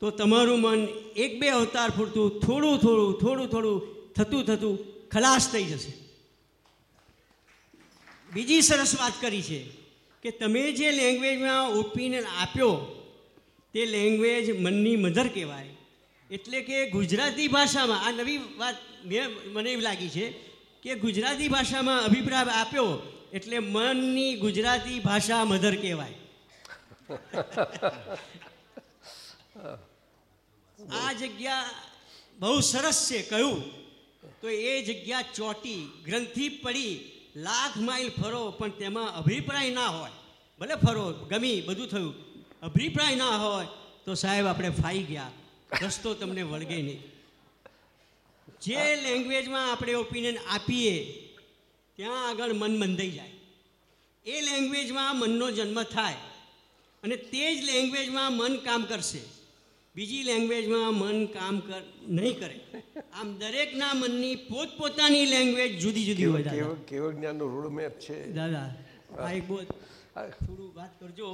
તો તમારું મન એક બે અવતાર પૂરતું થોડું થોડું થોડું થોડું થતું થતું ખલાસ થઈ જશે. બીજી સરસ વાત કરી છે કે તમે જે લેંગ્વેજમાં ઓપિનિયન આપ્યો તે લેંગ્વેજ મનની મધર કહેવાય. એટલે કે ગુજરાતી ભાષામાં આ નવી વાત મેં મને એવી લાગી છે કે ગુજરાતી ભાષામાં અભિપ્રાય આપ્યો એટલે મનની ગુજરાતી ભાષા મધર કહેવાય. આ જગ્યા બહુ સરસ છે કહ્યું તો એ જગ્યા ચોટી ગ્રંથિ પડી લાખ માઇલ ફરો પણ તેમાં અભિપ્રાય ના હોય. ભલે ફરો ગમી બધું થયું. અભિપ્રાય ના હોય તો સાહેબ આપણે ફાઈ ગયા. રસ્તો તમને વળગે નહીં. જે લેંગ્વેજમાં આપણે ઓપિનિયન આપીએ ત્યાં આગળ મન બંધાઈ જાય. એ લેંગ્વેજમાં મનનો જન્મ થાય. અને તે જ લેંગ્વેજમાં મન કામ કરશે. બીજી લેંગ્વેજમાં મન કામ કર નહીં કરે. આમ દરેકના મનની પોતપોતાની લેંગ્વેજ જુદી જુદી હોય દાદા. કેવો જ્ઞાનનો રોડમેપ છે? દાદા આ એક બહુ થોડું વાત કરજો.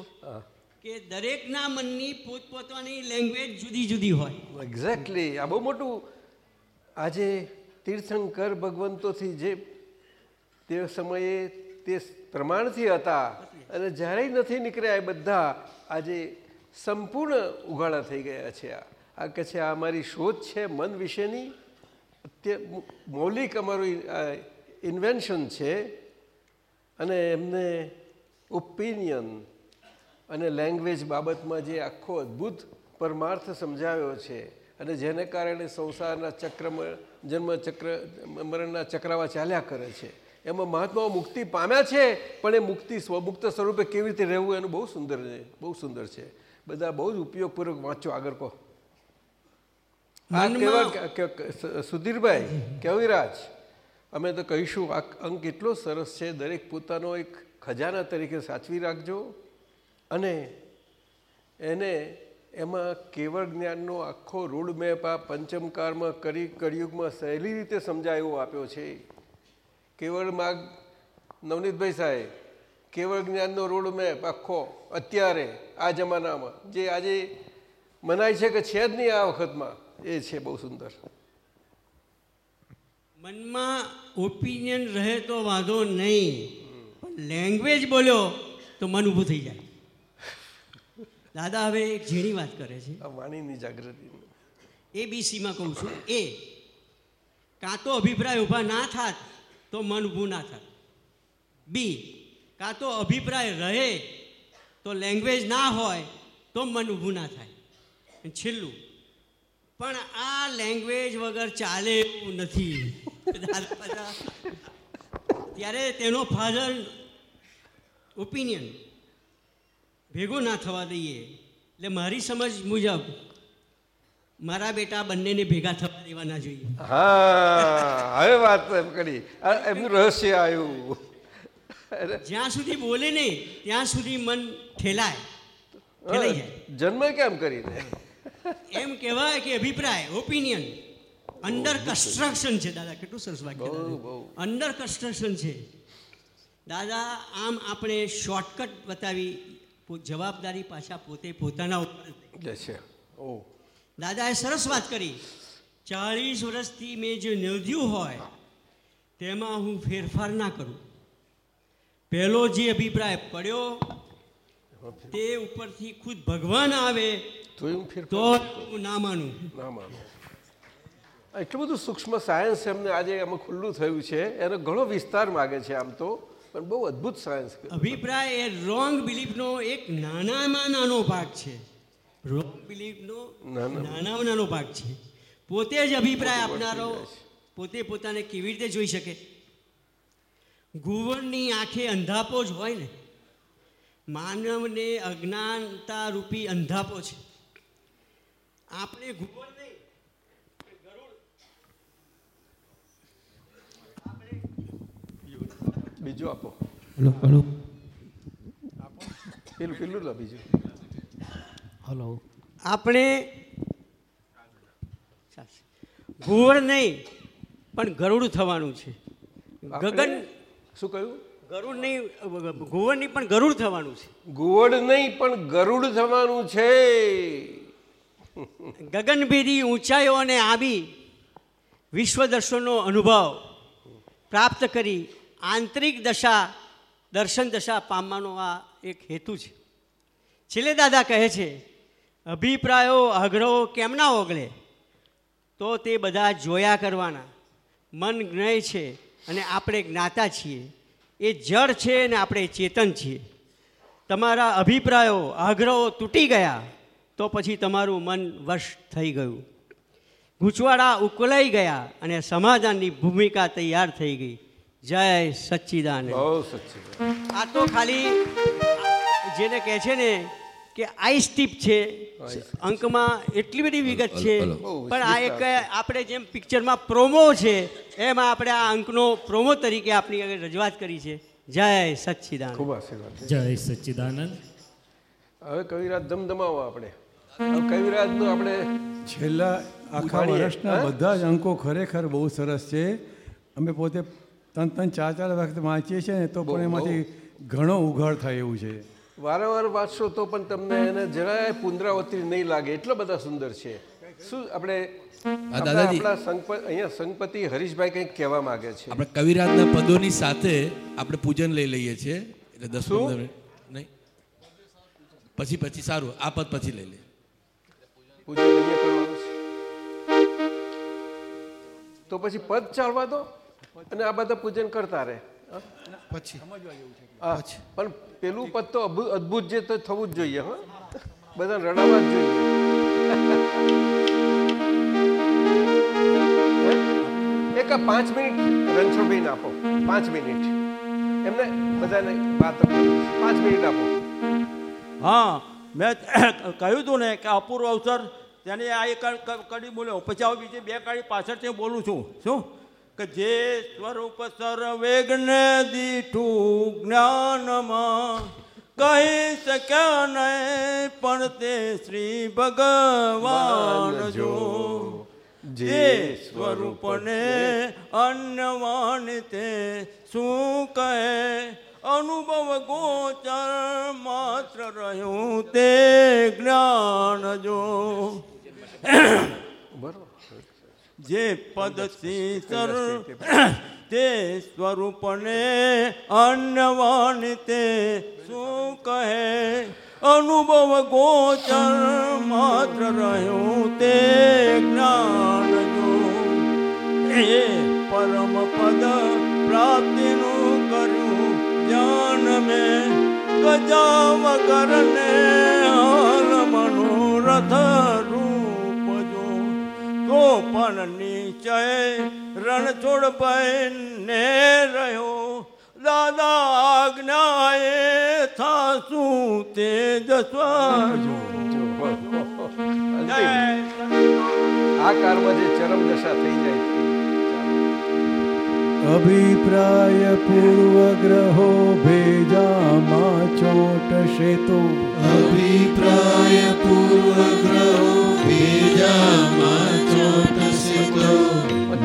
કે દરેકના મનની પોતપોતાની લેંગ્વેજ જુદી જુદી હોય. એક્ઝેક્ટલી આ બહુ મોટું. આજે તીર્થંકર ભગવંતોથી જે તે સમયે તે પ્રમાણથી હતા અને જ્યારે નથી નીકળ્યા એ બધા આજે સંપૂર્ણ ઉઘાડા થઈ ગયા છે આ. આ કે છે, આ અમારી શોધ છે મન વિશેની. મૌલિક અમારું ઇન્વેન્શન છે. અને એમને ઓપિનિયન અને લેંગ્વેજ બાબતમાં જે આખો અદ્ભુત પરમાર્થ સમજાવ્યો છે. અને જેને કારણે સંસારના ચક્રમાં જન્મ ચક્ર, મરણના ચક્રાવા ચાલ્યા કરે છે. એમાં મહાત્માઓ મુક્તિ પામ્યા છે, પણ એ મુક્તિ સ્વમુક્ત સ્વરૂપે કેવી રીતે રહેવું એનું બહુ સુંદર છે, બહુ સુંદર છે. બધા બહુ જ ઉપયોગપૂર્વક વાંચો આગળ કહો. સુધીરભાઈ કેવિરાજ અમે તો કહીશું આ અંક એટલો સરસ છે. દરેક પોતાનો એક ખજાના તરીકે સાચવી રાખજો. અને એને એમાં કેવળ જ્ઞાનનો આખો રોડમેપ આ પંચમકારમાં કરી કળિયુગમાં સહેલી રીતે સમજાય એવો આપ્યો છે. કેવળ માર્ગ નવનીતભાઈ સાહેબ કેવળ જ્ઞાનનો રોડમેપ આખો અત્યારે આ જમાનામાં જે આજે મનાય છે કે છે જ નહીં આ વખતમાં એ છે બહુ સુંદર. મનમાં ઓપિનિયન રહે તો વાંધો નહીં પણ લેંગ્વેજ બોલ્યો તો મન ઊભું થઈ જાય. દાદા હવે એક ઝીણી વાત કરે છે. વાણીની જાગૃતિ. એબીસીમાં કહું છું એ કાં તો અભિપ્રાય ઊભા ના થાત તો મન ઊભું ના થાત. બી કાં તો અભિપ્રાય રહે, તો લેંગ્વેજ ના હોય, તો મન ઊભું ના થાય. છેલ્લું, પણ આ લેંગ્વેજ વગર ચાલે એવું નથી. ત્યારે તેનો ફાધર ઓપિનિયન ભેગો ના થવા દઈએ. એટલે મારી સમજ મુજબ, મારા બેટા બંનેને ભેગા થવા દેવા ના જોઈએ. હા, હવે વાત એમ કરી. એમનું રહસ્ય આવ્યું. જ્યાં સુધી બોલે નહીં ત્યાં સુધી મન ઠેલાય. ઠેલાઈ જાય. જન્મ કેમ કરીને એમ કહેવાય કે અભિપ્રાય ઓપિનિયન અંડર કન્સ્ટ્રક્શન છે દાદા કેટલું સરસ વાક્ય અંડર કન્સ્ટ્રક્શન છે. દાદા આમ આપણે શોર્ટકટ બતાવી જવાબદારી પાછા પોતે પોતાના ઉપર છે ઓ. દાદાએ સરસ વાત કરી. ચાળીસ વર્ષથી મેં જે નોંધ્યું હોય તેમાં હું ફેરફાર ના કરું. પહેલો જે અભિપ્રાય પડ્યો તે ઉપરથી ખુદ ભગવાન આવે તો હું ના માનું. ના માનું. એટલું બધું સૂક્ષ્મ સાયન્સ એમને આજે આમાં ખુલ્લું થયું છે. એનો ઘણો વિસ્તાર માગે છે આમ તો પણ બહુ અદ્ભુત સાયન્સ અભિપ્રાય એ રોંગ બિલીફનો એક નાનામાં નાનો ભાગ છે. રોંગ બિલીફનો નાના. નાનામાં નાનો ભાગ છે. પોતે જ અભિપ્રાય આપનારો પોતે પોતાને કેવી રીતે જોઈ શકે? ગુવળની આંખે અંધાપો જ હોય ને માનવને અજ્ઞાનતા રૂપી અંધાપો છે. આપણે ગુવળ નહીં બીજું આપો. Hello hello. પેલું પેલું લો બીજું. હલો. આપણે ઘુવડ નહીં પણ ગરુડ થવાનું છે. ગગન શું કહ્યું? ગરુડ નહીં ઘુવડ નહીં પણ ગરુડ થવાનું છે. ગુવડ નહીં પણ ગરુડ થવાનું છે. ગગનભેદી ઊંચાઈઓને આવી વિશ્વ દર્શનનો અનુભવ પ્રાપ્ત કરી આંતરિક દશા દર્શન દશા પામવાનો આ એક હેતુ છે. છેલ્લે દાદા કહે છે અભિપ્રાયો આગ્રહો કેમ ના ઓગળે? તો તે બધા જોયા કરવાના. મન જ્ઞય છે અને આપણે જ્ઞાતા છીએ. એ જળ છે અને આપણે ચેતન છીએ. તમારા અભિપ્રાયો આગ્રહો તૂટી ગયા તો પછી તમારું મન વશ થઈ ગયું. ગૂંચવાડા ઉકલાઈ ગયા અને સમાધાનની ભૂમિકા તૈયાર થઈ ગઈ. જય સચ્ચિદાન આ તો ખાલી જેને કહે છે ને કે આઈસ ટીપ છે. અંકમાં એટલી બધી વિગત છે. પણ આ એક આપણે જેમ પિક્ચરમાં પ્રોમો છે એમાં આપણે આ અંકનો પ્રોમો તરીકે આપણી આગળ રજૂઆત કરી છે. જય સચ્ચિદાનંદ. ખૂબ આશીર્વાદ જય સચ્ચિદાનંદ. હવે કવિરાજ ધમધમાવો આપણે. હવે કવિરાજનું આપણે છેલ્લા આખા. વર્ષના બધા જ અંકો ખરેખર બહુ સરસ છે. અમે પોતે ત્રણ ત્રણ ચાર ચાર વખત વાંચીએ છીએ ને તો પણ એમાંથી ઘણો ઉઘાડ થાય એવું છે. વારંવાર વાંચશો તો પણ તમને એને જરાય પુનરાવર્તિ નહીં લાગે. એટલા બધા સુંદર છે. શું આપણે આપણા દાદાજી. આપણા સંગપ અહીંયા સંગપતિ હરીશભાઈ કંઈક કહેવા માંગે છે. આપણે કવિરાજના પદોની સાથે આપણે પૂજન લઈ લઈએ છીએ. એટલે દસ નહીં. પછી પછી સારું. આ પદ પછી લઈ લઈએ. પૂજન અહીંયા કરવાનું છે. તો પછી પદ ચાલવા દો. અને આ બધા પૂજન કરતા રહે. પછી. પણ પેલું પદ તો અદ્ભુત જે તો થવું જ જોઈએ, હા. બધા રડાવા જ જોઈએ. એક પાંચ મિનિટ રણછોડભાઈ આપો. પાંચ મિનિટ. એમને બધાને વાત. પાંચ મિનિટ આપો. હા, મેં કહ્યું હતું ને કે અપૂર્વ અવસર, તેને આ એક કડી બોલ્યો. પછી હવે બીજી બે કડી પાછળથી બોલું છું. શું? કે જે સ્વરૂપ સર્વેજ્ઞ દીઠું જ્ઞાનમાં કહી શક્યા નહીં પણ તે શ્રી ભગવાન જો જે સ્વરૂપને અન્યવાન તે શું કહે? અનુભવ ગોચર માત્ર રહ્યું તે જ્ઞાન જો. જે પદ સર તે સ્વરૂપને અન્યવાન તે શું કહે અનુભવ ગોચર માત્ર રહ્યું તે જ્ઞાન જો એ પરમ પદ પ્રાપ્તિનું કર્યું જ્ઞાન મેં ગજા વગરને હાલ મનોરથ રૂપ જો તો પણ નીચે રણછોડ ને રહ્યો. દાદા આજ્ઞાએ થાશું તેજસ્વ આ કાળમાં જે ચરમ દશા થઈ જાય છે. અભિપ્રાય પૂર્વગ્રહો ભેજામાં ચોટશે તો અભિપ્રાય પૂર્વગ્રહો ભેજામાં ચોટશે તો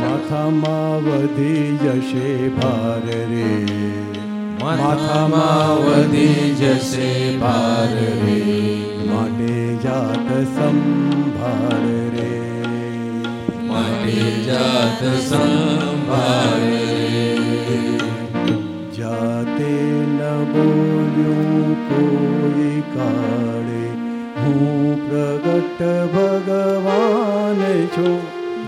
માથામાં વધી જશે ભાર રે. માથામાં વધી જશે ભાર રે. માટે જાત સંભાર રે. માટે જાત સંભાર રે. જાતે ન બોલ્યું કોઈ કાળે. હું પ્રગટ ભગવાન છું.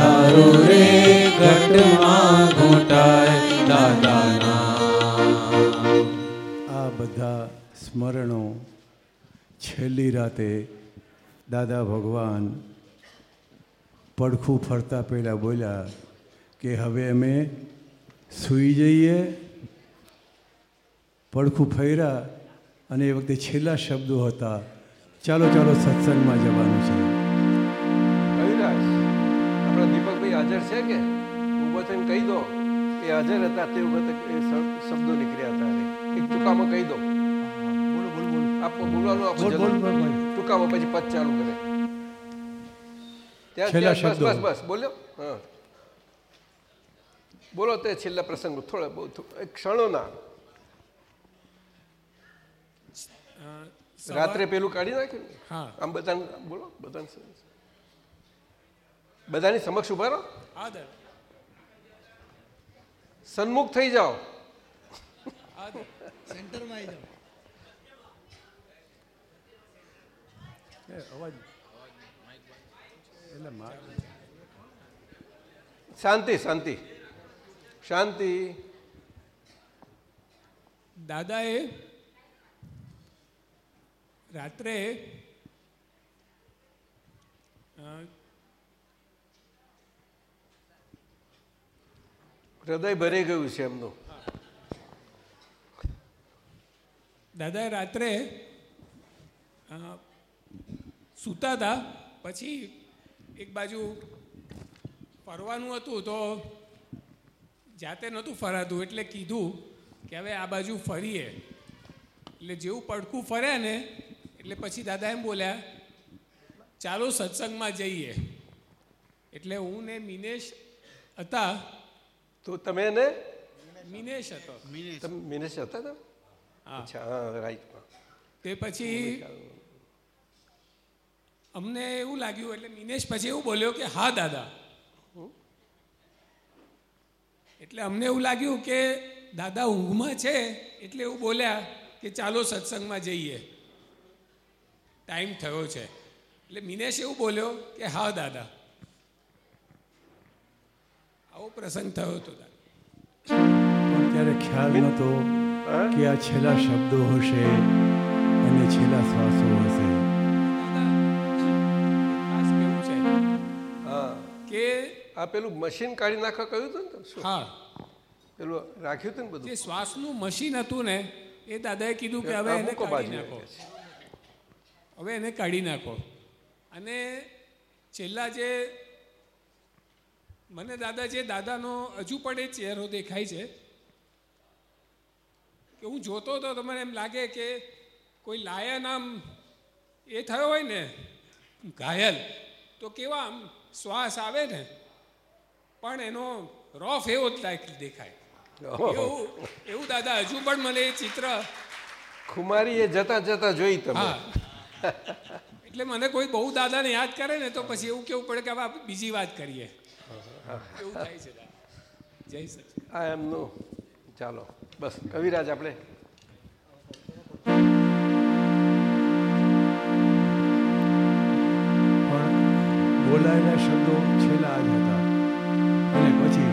દારૂ રે ઘટમાં ઘૂંટાય દાદાના આ બધા સ્મરણો છેલ્લી રાતે દાદા ભગવાન પડખું ફરતા પહેલાં બોલ્યા કે હવે અમે સૂઈ જઈએ, પડખું ફર્યા અને એ વખતે છેલ્લા શબ્દો હતા. ચાલો ચાલો સત્સંગમાં જવાનું છે. હાજર છે કે? ઊભો થઈને કહી દો એ હાજર હતા તે વખતે એ શબ્દો નીકળ્યા હતા એક ટૂંકામાં કહી દો. બોલો બોલો બોલો. આપો બોલવાનું આપો. ટૂંકામાં પછી પદ ચાલુ કરે. ત્યાં બસ બસ બસ બોલ્યો? હા. બોલો તે છેલ્લા પ્રસંગ થોડા બહુ ક્ષણોના. રાત્રે પેલું કાઢી નાખ્યું? આમ બધાને બોલો બધાને સ- બધાની સમક્ષ ઊભા રહો. સન્મુખ થઈ જાઓ. સેન્ટરમાં અવાજ. શાંતિ શાંતિ. શાંતિ. દાદાએ રાત્રે હૃદય ભરાઈ ગયું છે એમનું. દાદા રાત્રે સૂતા હતા પછી એક બાજુ ફરવાનું હતું તો જાતે નહોતું ફરાતું, એટલે કીધું કે હવે આ બાજુ ફરીએ. એટલે જેવું પડખું ફર્યા ને, એટલે પછી દાદા એમ બોલ્યા, ચાલો સત્સંગમાં જઈએ. એટલે હું ને મિનેશ હતા તો તમે એને મિનેશ હતો તમે મિનેશ હતા? તમે અચ્છા હા રાઈટ તે પછી અમને એવું લાગ્યું એટલે મિનેશ પછી એવું બોલ્યો કે હા દાદા. એટલે અમને એવું લાગ્યું કે દાદા ઊંઘમાં છે? એટલે એવું બોલ્યા કે ચાલો સત્સંગમાં જઈએ. ટાઈમ થયો છે. એટલે મિનેશ એવું બોલ્યો કે હા દાદા. આવો પ્રસંગ થયો હતો પણ ત્યારે ખ્યાલ નહોતો કે આ છેલ્લા શબ્દો હશે અને છેલ્લા શ્વાસો હશે. કે આ પેલું મશીન કાઢી નાખવા કહ્યું હતું ને? હા. પેલું રાખ્યું હતું ને બધું? શ્વાસનું મશીન હતું ને એ દાદાએ કીધું કે હવે એને કાઢી નાખો. હવે એને કાઢી નાખો. અને છેલ્લા જે મને દાદા જે દાદાનો હજુ પણ એ ચહેરો દેખાય છે કે હું જોતો હતો તો મને એમ લાગે કે કોઈ લાયન આમ એ થયો હોય ને ઘાયલ તો કેવા આમ શ્વાસ આવે ને પણ એનો રોફ એવો જ લાયક દેખાય. એવું એવું દાદા હજુ પણ મને એ ચિત્ર ખુમારી એ જતા જતા જોઈ તમે. એટલે મને કોઈ બહુ દાદાને યાદ કરે ને તો પછી એવું કેવું પડે કે હવે બીજી વાત કરીએ. એવું થાય છે જય સચિન આ એમનું ચાલો, બસ. કવિરાજ, આપણે. પણ બોલાયેલા શબ્દો છેલ્લા જ હતા. અને પછી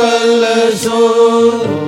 મન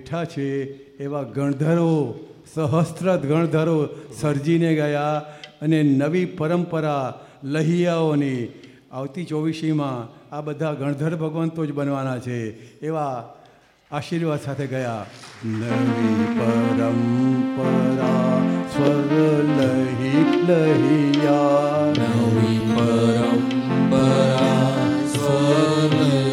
બેઠા છે, એવા ગણધરો સહસ્ત્ર ગણધરો સર્જીને ગયા અને નવી પરંપરા લહિયાઓની આવતી ચોવીસીમાં આ બધા ગણધર ભગવંતો જ બનવાના છે, એવા આશીર્વાદ સાથે ગયા. નવી પરંપરા સ્વર લહી લહિયા. નવી પરંપરા સ્વલય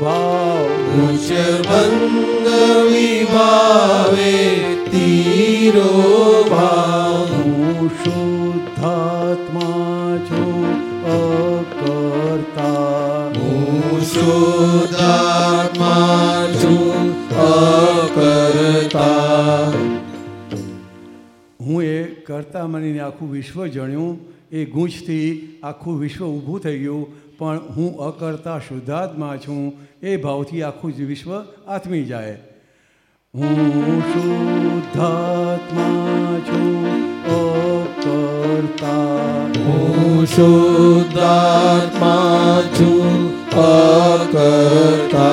ભાવ ઉચ્ચ બંધ વિભાવે તીરો ભાવ હું શુદ્ધાત્મા છું અકર્તા હું શુદ્ધાત્મા છું અકર્તા હું એ કરતા માનીને આખું વિશ્વ જણ્યું. એ ગૂંચથી આખું વિશ્વ ઊભું થઈ ગયું. પણ હું અકર્તા શુદ્ધાત્મા છું. એ ભાવથી આખું જ વિશ્વ આત્મી જાય. હું શુદ્ધાત્મા છું અકર્તા. હું શુદ્ધાત્મા છું અકર્તા.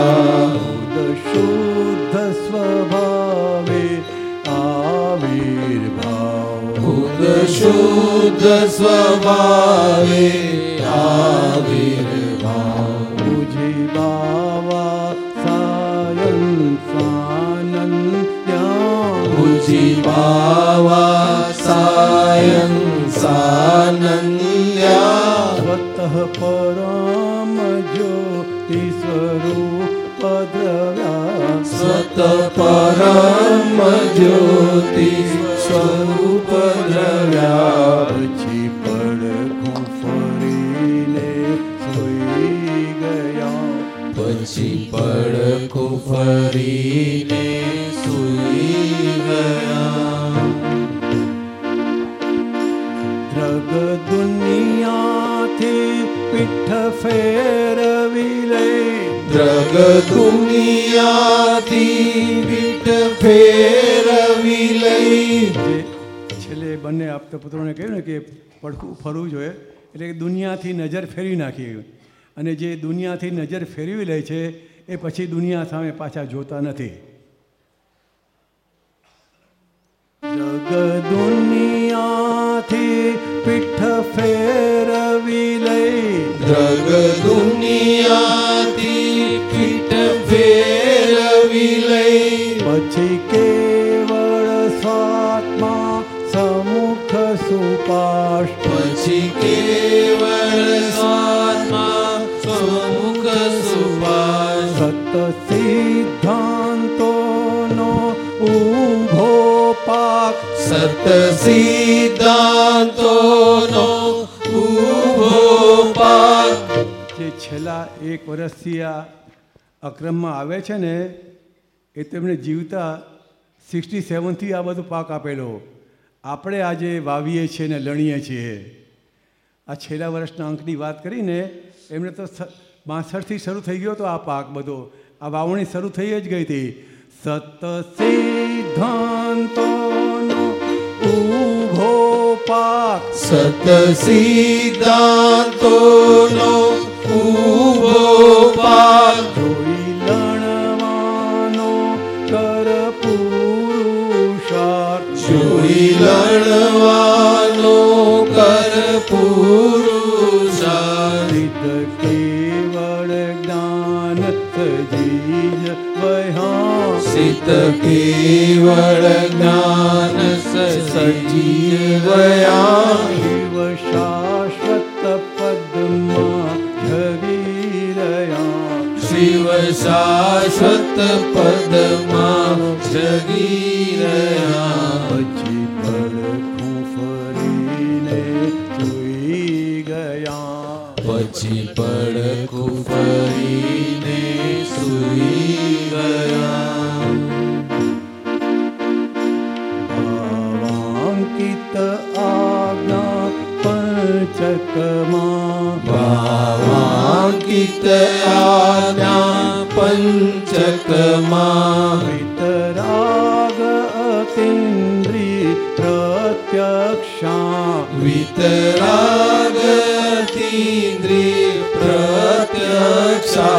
શુદ્ધ સ્વભાવે આવિર્ભાવ. શુદ્ધ સ્વભાવે આવિર્ભાવ સાનંદ્યા બાવા સાયં સાનન્યા સ્વતઃ પરમ જ્યોતિ સ્વરૂપ દ્રવ્યા સ્વત પરમ જ્યોતિ સ્વરૂપ દ્રવ્યા પછી પડખું ફરીને સોઈ ગયા પછી પડખો ફરીને દુનિયાથી પીઠ ફેરવી લઈ છેલ્લે બંને આપતા પુત્રોને કહ્યું ને કે પડખું ફરવું જોઈએ એટલે દુનિયાથી નજર ફેરવી નાખી. અને જે દુનિયાથી નજર ફેરવી લે છે એ પછી દુનિયા સામે પાછા જોતા નથી. જગ દુનિયાથી પીઠ ફેરવી લઈ. જગ દુનિયાથી પીઠ ફેરવી લઈ. પછી કેવળ સ્વાત્મા સમુખ સુપાશ સત સિદ્ધાંતોનો ઊભો જે છેલ્લા એક વર્ષથી આ અક્રમમાં આવે છે ને, એ તેમણે જીવતા સિક્સટી સેવનથી આ બધો પાક આપેલો. આપણે આજે વાવીએ છીએ ને લણીએ છીએ. આ છેલ્લા વર્ષના અંકની વાત કરીને એમણે તો બાસઠથી શરૂ થઈ ગયો હતો આ પાક બધો. આ વાવણી શરૂ થઈ જ ગઈ હતી. સત સિદ્ધાંતોનો ઊભો પાક સત સિદ્ધાંતોનો ઊભો પાક લણવાનો કર પુરુષાર્થ. જોઈ લણવાનો કર પુરુષાર્થ. કેવળ જ્ઞાન સજીજ વહ્યા સિત કેવળ જ્ઞાન સજીવયા શિવ શાશ્વત પદમાં રહ્યા શિવ શાશ્વત પદમાં જગી રહ્યા પછી પડખું ફરીને જોઈ ગયા પછી પડખું ફરીને સુઈ ગયા પંચકમાં ભાવાંકિત આજ્ઞા પંચકમાં વિતરાગ અતિન્દ્રિય પ્રત્યક્ષા વિતરાગતીન્દ્રિય પ્રત્યક્ષા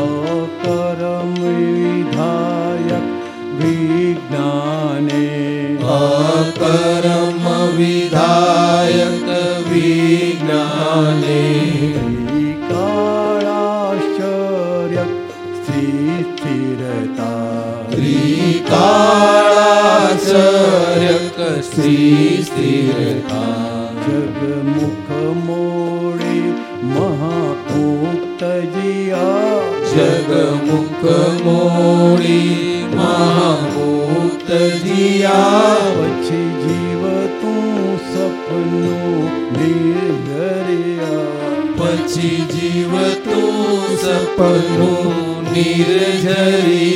અકરમ વિધાયક વિજ્ઞાને અકર્મ શ્રી સ્થિરતા જગમુખ મોડી મહાપુક્તજિયા જીયા જગમુખ મોડી મહાપુક્તજિયા પછી જીવ તું સપનું નિર્ભર્યા પછી જીવ તું સપનું નિર્જરિયા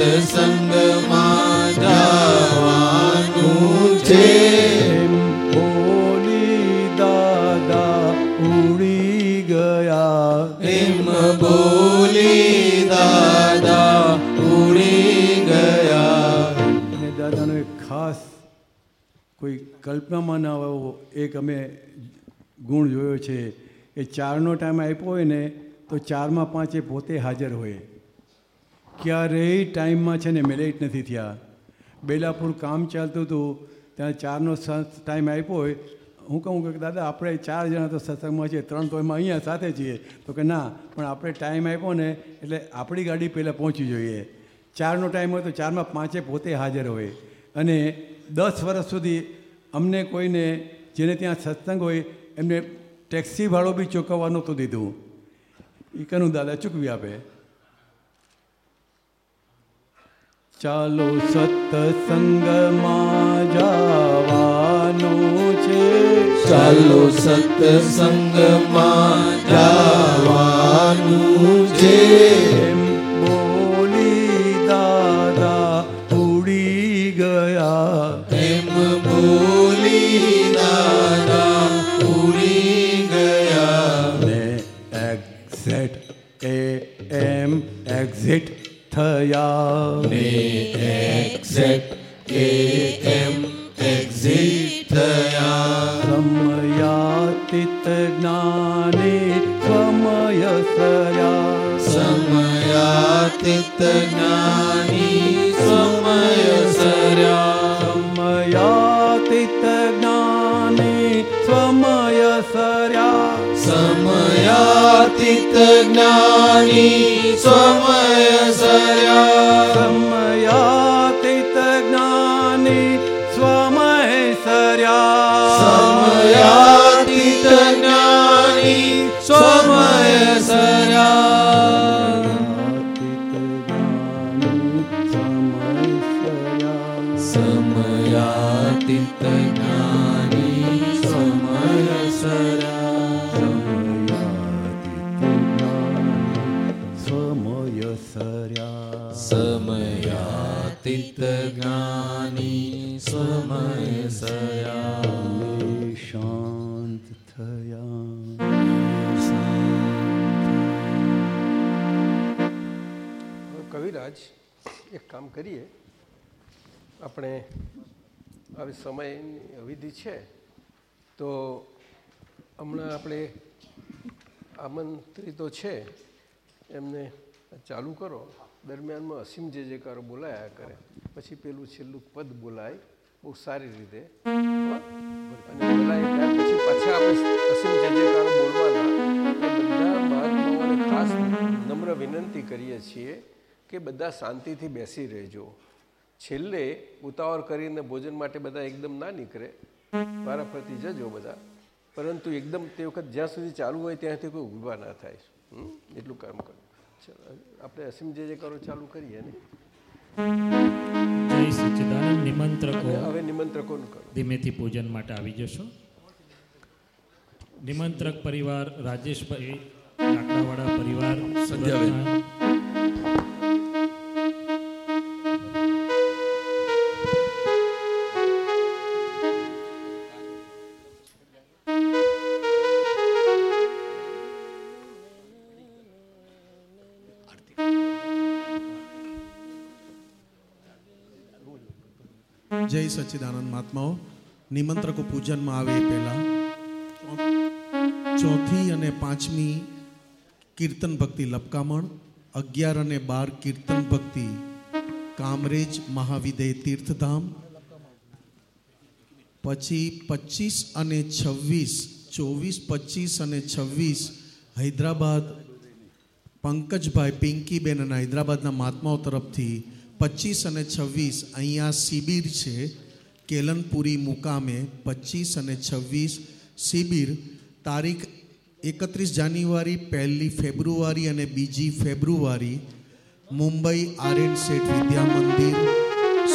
સત્સંગમાં જવાનું છે બોલી દાદા ઉડી ગયા એમ બોલી દાદા ઉડી ગયા અને દાદાનો એક ખાસ કોઈ કલ્પનામાં ના આવે એક અમે ગુણ જોયો છે. એ ચારનો ટાઈમ આપ્યો હોય ને તો ચારમાં પાંચે પોતે હાજર હોય. ક્યારેય ટાઈમમાં છે ને મેલેટ નથી થયા. બેલાપુર કામ ચાલતું હતું, ત્યાં ચારનો ટાઈમ આપ્યો હોય. હું કહું કે દાદા, આપણે ચાર જણા તો સત્સંગમાં છીએ, ત્રણ તો એમાં અહીંયા સાથે છીએ. તો કે ના, પણ આપણે ટાઈમ આપ્યો ને, એટલે આપણી ગાડી પહેલાં પહોંચવી જોઈએ. ચારનો ટાઈમ હોય તો ચારમાં પાંચે પોતે હાજર હોય. અને દસ વર્ષ સુધી અમને કોઈને જેને ત્યાં સત્સંગ હોય, એમને ટેક્સી ભાડું બી ચૂકવવા નહોતું દીધું. એ કનું દાદા, ચૂકવી આપે. ચાલો સત્સંગમાં જવાનું છે. ચાલો સત્સંગમાં જવાનું છે. બોલી દાદા ઉડી ગયા. એમ બોલી દાદા ઉડી ગયા. ને એક્ઝેટ એ એમ એક્ઝિટ થયા. ને કે એમ એક્ઝિટ થયા સમયાતીત જ્ઞાને સમય સયા સમયાતીત જ્ઞાની સમય સર્યા સમયાતીત જ્ઞાને સમય સર્યા સમયાતીત જ્ઞાની સમય સર્યા કામ કરીએ, આપણે આવી સમયની અવિધિ છે, તો હમણાં આપણે આમંત્રિતો છે, એમને ચાલુ કરો. દરમિયાનમાં અસીમ જે જેકારો બોલાયા કરે. પછી પેલું છેલ્લું પદ બોલાય, બહુ સારી રીતે. પછી જે બોલવાના બધા મહાત્માઓને ખાસ નમ્ર વિનંતી કરીએ છીએ. કે બધા શાંતિથી બેસી રહેજો. છેલ્લે ઉતાવળ કરીને ભોજન માટે બધા એકદમ ના નીકળે. મારા પ્રતિ જજો બધા. પરંતુ એકદમ તે વખત જ્યાં સુધી ચાલુ હોય ત્યાંથી કોઈ ઊભા ના થાય. એટલું કામ કરો. ચાલો આપણે અસીમ જે જે કરો ચાલુ કરીએ ને. જય સચ્ચિદાનંદ નિમંત્રકો. હવે- હવે નિમંત્રકોનું કરો. ધીમેથી પૂજન માટે આવી જશો. નિમંત્રક પરિવાર રાજેશભાઈ લાકડાવાળા પરિવાર સંધ્યાબેન. જય સચ્ચિદાનંદ મહાત્માઓ. નિમંત્રકો પૂજનમાં આવે પહેલાં. ચોથી અને પાંચમી કીર્તન ભક્તિ લપકામણ. અગિયાર અને બાર કીર્તન ભક્તિ કામરેજ મહાવિદય તીર્થધામ. પછી પચીસ અને છવ્વીસ, ચોવીસ, પચીસ અને છવ્વીસ હૈદરાબાદ. પંકજભાઈ પિંકીબેન અને હૈદરાબાદના મહાત્માઓ તરફથી પચીસ અને છવ્વીસ અહીંયા શિબિર છે. કેલનપુરી મુકામે પચીસ અને છવ્વીસ શિબિર. તારીખ એકત્રીસ જાન્યુઆરી, પહેલી ફેબ્રુઆરી અને બીજી ફેબ્રુઆરી. મુંબઈ આર્યન શેઠ વિદ્યા મંદિર.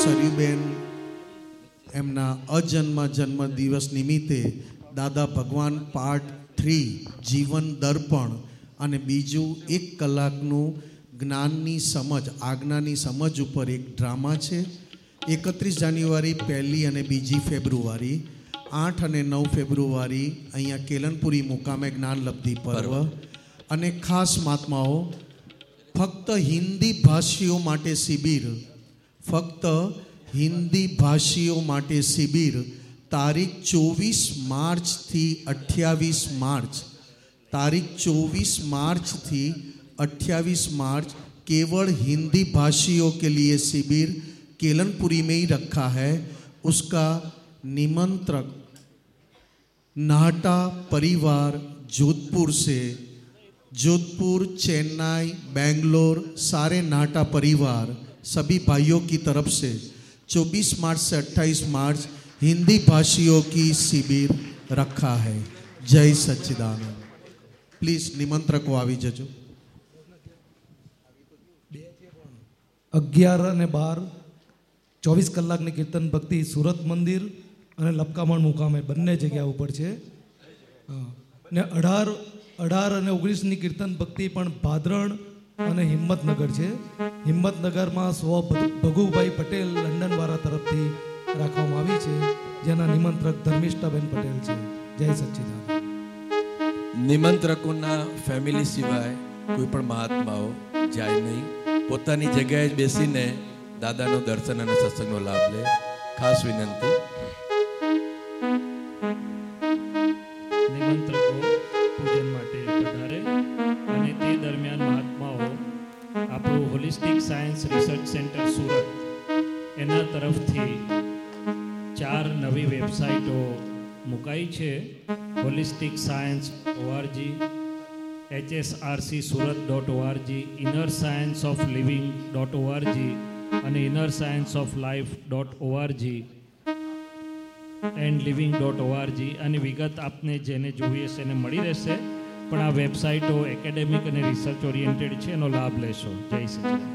સરીબેન એમના અજન્મ જન્મ દિવસ નિમિત્તે દાદા ભગવાન પાર્ટ થ્રી, જીવન દર્પણ અને બીજું એક કલાકનું જ્ઞાનની સમજ આજ્ઞાની સમજ ઉપર એક ડ્રામા છે. એકત્રીસ જાન્યુઆરી પહેલી અને બીજી ફેબ્રુઆરી. આઠ અને નવ ફેબ્રુઆરી અહીંયા કેલનપુરી મુકામે જ્ઞાનલબ્ધિ પર્વ. અને ખાસ મહાત્માઓ ફક્ત હિન્દી ભાષીઓ માટે શિબિર ફક્ત હિન્દી ભાષીઓ માટે શિબિર તારીખ ચોવીસ માર્ચથી અઠ્યાવીસ માર્ચ. તારીખ ચોવીસ માર્ચથી 28 मार्च केवल हिंदी भाषियों के लिए शिविर केलनपुरी में ही रखा है। उसका निमंत्रक नाहटा परिवार जोधपुर से। जोधपुर, चेन्नई, बेंगलोर, सारे नाहटा परिवार सभी भाइयों की तरफ़ से। 24 मार्च से 28 मार्च हिंदी भाषियों की शिविर रखा है। जय सच्चिदानंद। प्लीज़ निमंत्रक को आवी जजो। અગિયાર અને બાર, ચોવીસ કલાકની કીર્તન ભક્તિ, સુરત મંદિર અને લપકામણ મુકામે. બંને જગ્યા ઉપર છે. ને અઢાર અઢાર અને ઓગણીસની કીર્તન ભક્તિ પણ ભાદરણ અને હિંમતનગર છે. હિંમતનગરમાં સ્વ ભગુભાઈ પટેલ લંડનવાળા તરફથી રાખવામાં આવી છે. જેના નિમંત્રક ધર્મિષ્ઠાબેન પટેલ છે. જય સચ્ચિદાનંદ. નિમંત્રકોના ફેમિલી સિવાય કોઈ પણ મહાત્માઓ જાય નહીં. પોતાની જગ્યાએ જ બેસીને દાદાનો દર્શન અને સત્સંગનો લાભ લે. ખાસ વિનંતી. નિમંત્રકો માટે પધારે અને તે દરમિયાન મહાત્માઓ, આપણું holistic science research centre Surat, એના તરફથી ચાર નવી વેબસાઇટો મુકાઈ છે. Holistic science org HSRC Surat dot org inner science of living dot org અને inner science of life dot org and living dot org અને વિગત આપને જેને જોઈએ છે એને મળી રહેશે. પણ આ વેબસાઇટો એકેડેમિક અને રિસર્ચ ઓરિએન્ટેડ છે, એનો લાભ લેશો. જય સચિદાનંદ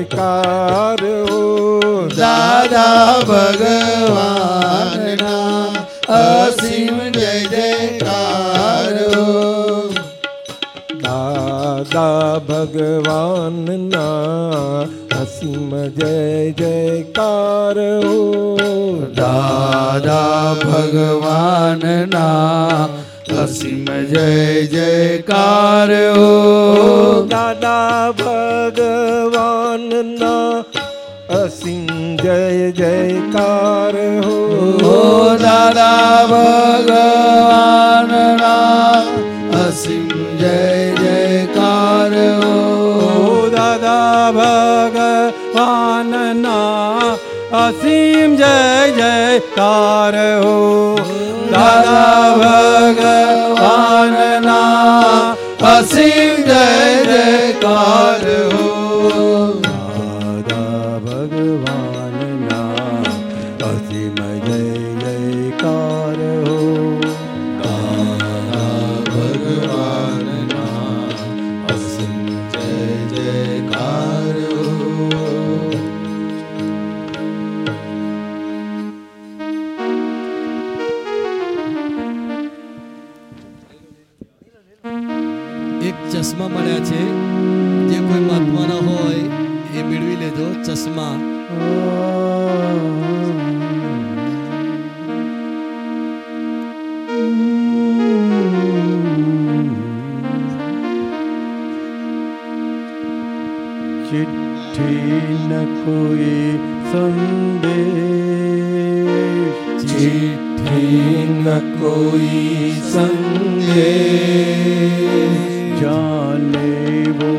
જયકાર હો. દાદા ભગવાનના અસીમ જય જયકાર દાદા ભગવાનના અસીમ જય જયકાર હો. દાદા ભગવાનના અસીમ જય જયકાર હો. દાદા ભગવાનના અસીમ જય જયકાર હો. ઓ દાદા ભગવાનના અસીમ જય જયકાર હો દાદા ભગવાનના અસીમ જય જયકાર હો. ભગવાનના અસીમ જય જયકાર. कोई संदेश चिट्ठी न कोई संदेश जाने वो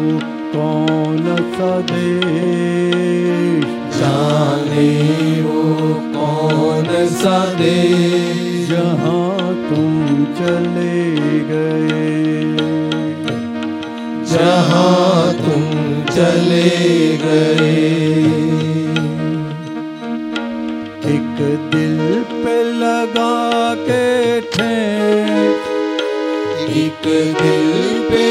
कौन सा देश जाने वो कौन सा देश जहाँ तुम चले गए जहाँ चले गए एक दिल पे लगा के ठेठ एक दिल पे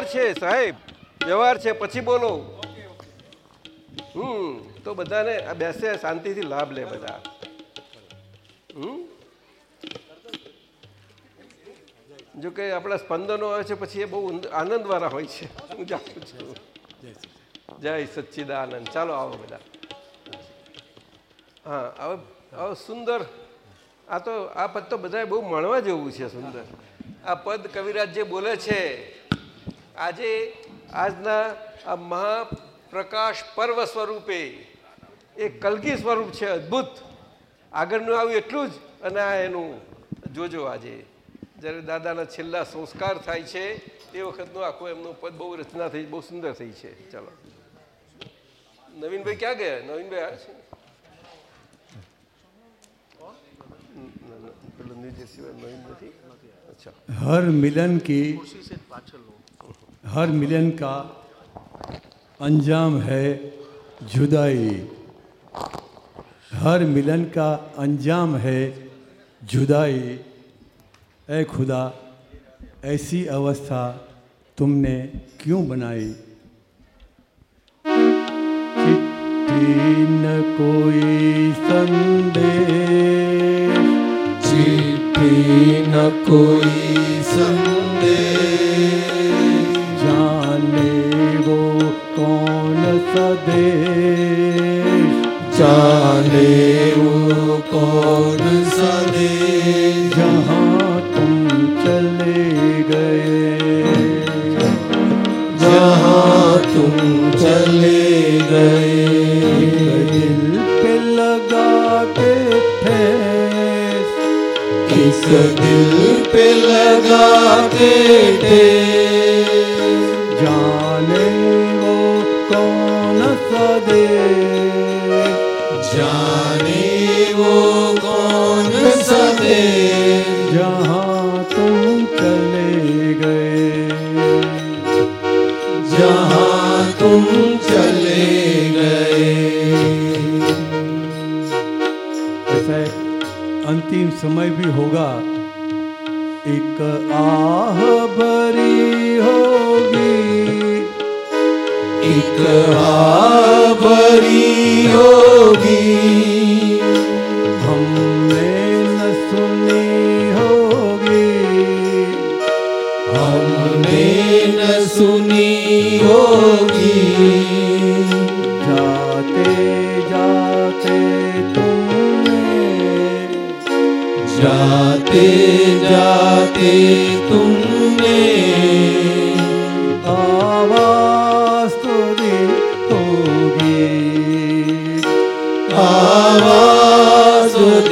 વ્યવહાર છે, સાહેબ. વ્યવહાર છે, પછી બોલો. હમ, તો બધાને બેસે, શાંતિથી લાભ લે બધા. હમ? જો કે આપણા સ્પંદનો આવે છે, પછી એ બહુ આનંદવાળા હોય છે. હું જાણું છું. જય સચ્ચિદાનંદ. ચાલો આવો બધા. હા હવે હવે સુંદર. આ તો, આ પદ તો બધાએ બહુ મળવા જેવું છે, સુંદર. આ પદ કવિરાજ જે બોલે છે આજે આજના આ મહાપ્રકાશ પર્વ સ્વરૂપે એ કલગી સ્વરૂપ છે અદ્ભુત. આગળનું આવ્યું એટલું જ અને આ એનું જોજો આજે. જ્યારે દાદાના છેલ્લા સંસ્કાર થાય છે એ વખતનું આખું એમનું પદ બહુ રચના થઈ બહુ સુંદર થઈ છે. ચાલો. નવીનભાઈ ક્યાં ગયા? નવીનભાઈ આવ્યા છે? હર મિલન સિવાય हर मिलन का अंजाम है जुदाई। हर मिलन का अंजाम है जुदाई। ए खुदा, ऐसी अवस्था तुमने क्यों बनाई? न कोई संदेश। चिट्ठी न कोई संदेश। कौन सा देश जाने वो कौन सा देश जहाँ तुम चले गए जहाँ तुम चले गए दिल पे लगा के ठेस इस दिल पे लगा के जहाँ समय जहां तुम चले गए जहां तुम चले गए ऐसा अंतिम समय भी होगा एक आह भरी हो કેટલા પરિયોગી હમને ન સુની હોગી હમને ન સુની હોગી જાતે જાતે તુમને જાતે જાતે તુમને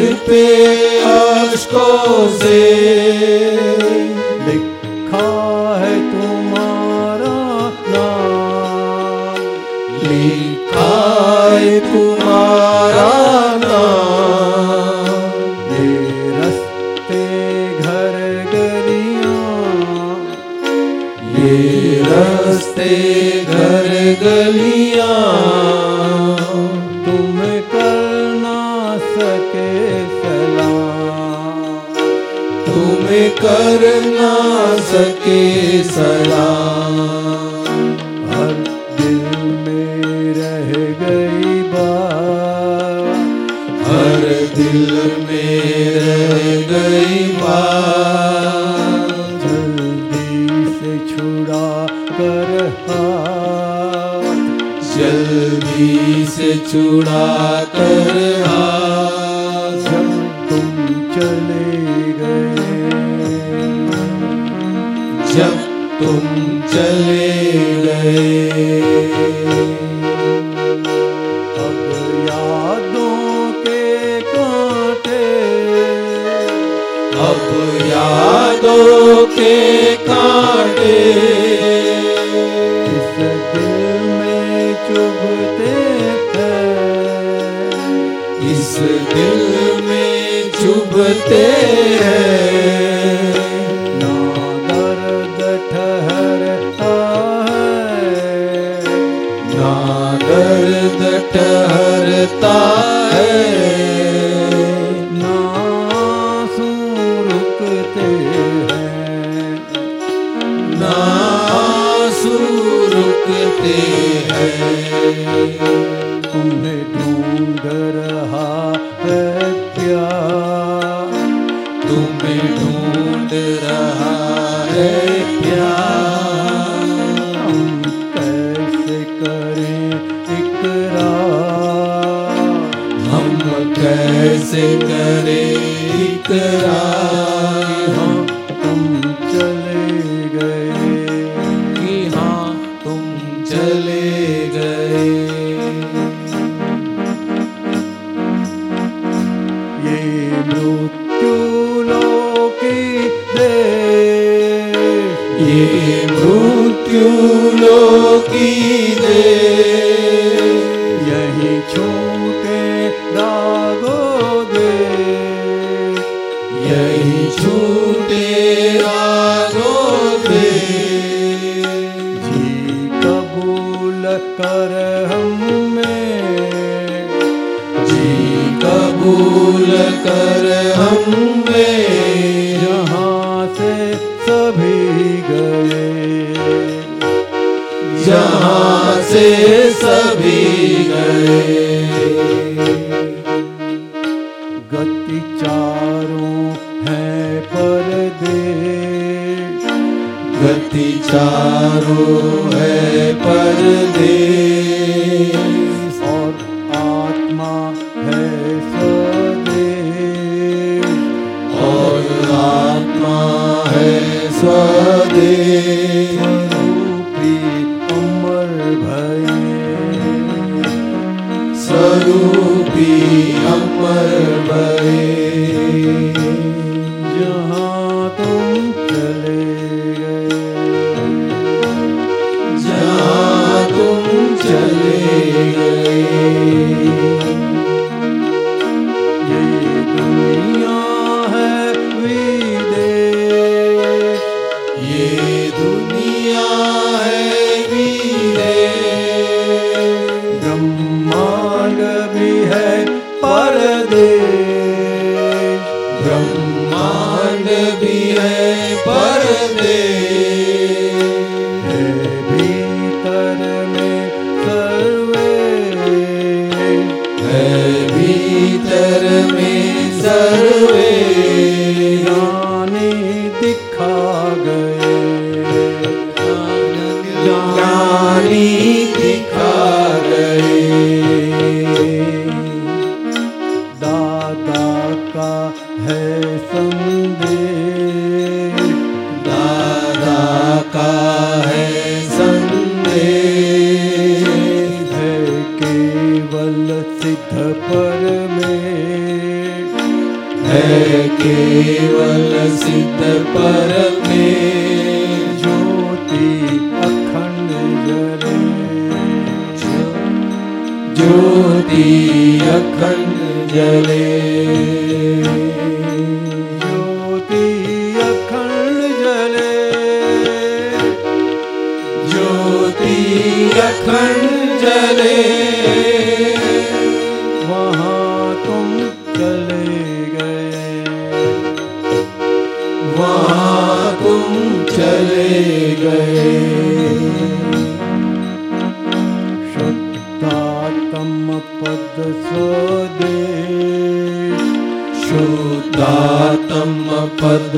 Repê as coisas. कर ना सके सलाम हर दिल में रह गई बात हर दिल में रह गई बात जल्दी से छुड़ा कर हाथ जल्दी से छुड़ा कर सकते हैं ना दर्द ठहरता है ना दर्द ठहरता है सुरते हैं शुद्धात्म पद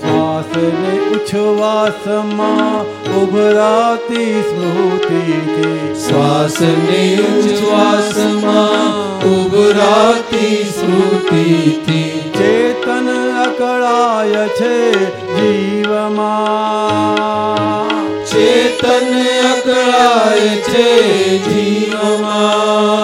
શ્વાસને ઉચ્છવાસમાં ઉભરાતી સ્મૃતિથી શ્વાસને ઉચ્છ્વાસમાં ઉભરાતી સ્મૃતિથી ચેતન અકળાય છે જીવમાં. ચેતન અકળાય છે જીવમાં.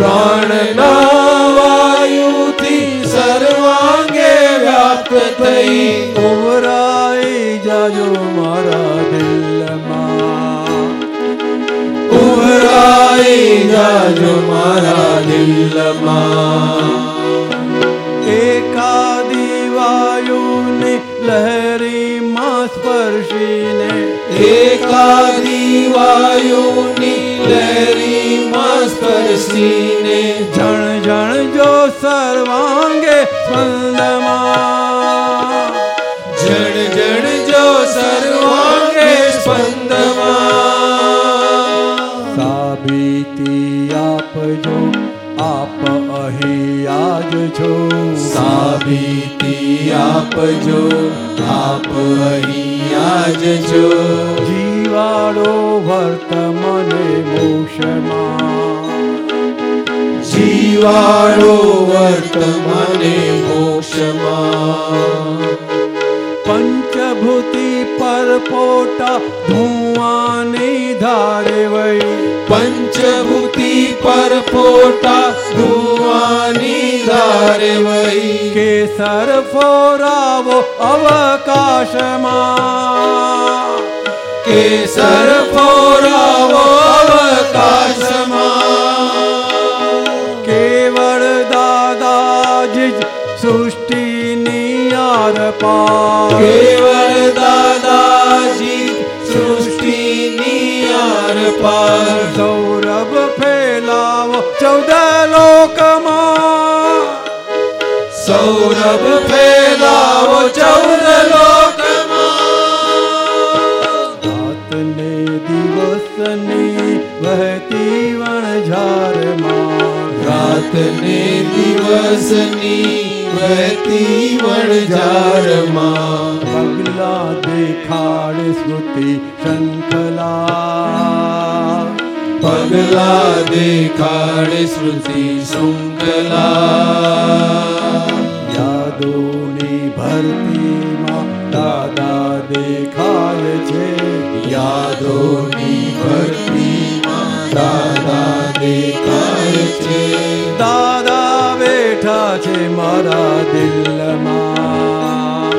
થઈ પ્રાણના વાયુથી સર્વાંગે વ્યાપ્ત થઈ. ઉભરાઈ જાજો મારા દિલમાં. ઉભરાઈ જાજો મારા દિલમાં. એકાદી વાયુની લહેરીમાં સ્પર્શીને એકાદી લહેરીમાં સ્પર્શીને જણ જણ જો સર્વાંગે સ્પંદમાં. જણ જણ જો સર્વાંગે સ્પંદમાં. સાબિતી આપજો આપ અહીં આજ છો. સાબિતી આપજો આપ અહીં આજ છો. જીવાડો વર્તમને મોક્ષમાં. જીવાડો વર્તમાને મોક્ષમાં પંચભૂતિ પરપોટા ધુવાની ધારે વઈ. પંચભૂતિ પર ફોટા ધુવાની ધારે વહી કેસર ફોરાવો અવકાશમાં. કેસર ફોરાવો આર પાર કેવળ દાદાજી સૃષ્ટિની આર પાર સૌરભ ફેલાવો ચૌદ લોકમાં સૌરભ ફેલાવો ચૌદ લોકમાં રાતને દિવસની વહેતી વણઝારમાં રાતને દિવસની વહેતી વણઝારમાં પગલા દેખાડ સ્મૃતિ શંખલા. પગલા દેખાડ સ્મૃતિ શૃંખલા. મારા દિલમાં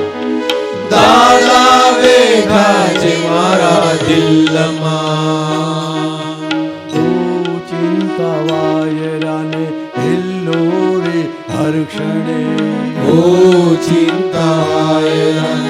દાદા બેઠા છે મારા દિલમાં તું ચિંતા વાયરાને હિલ્લોરે હર ક્ષણે ઓ ચિંતા અને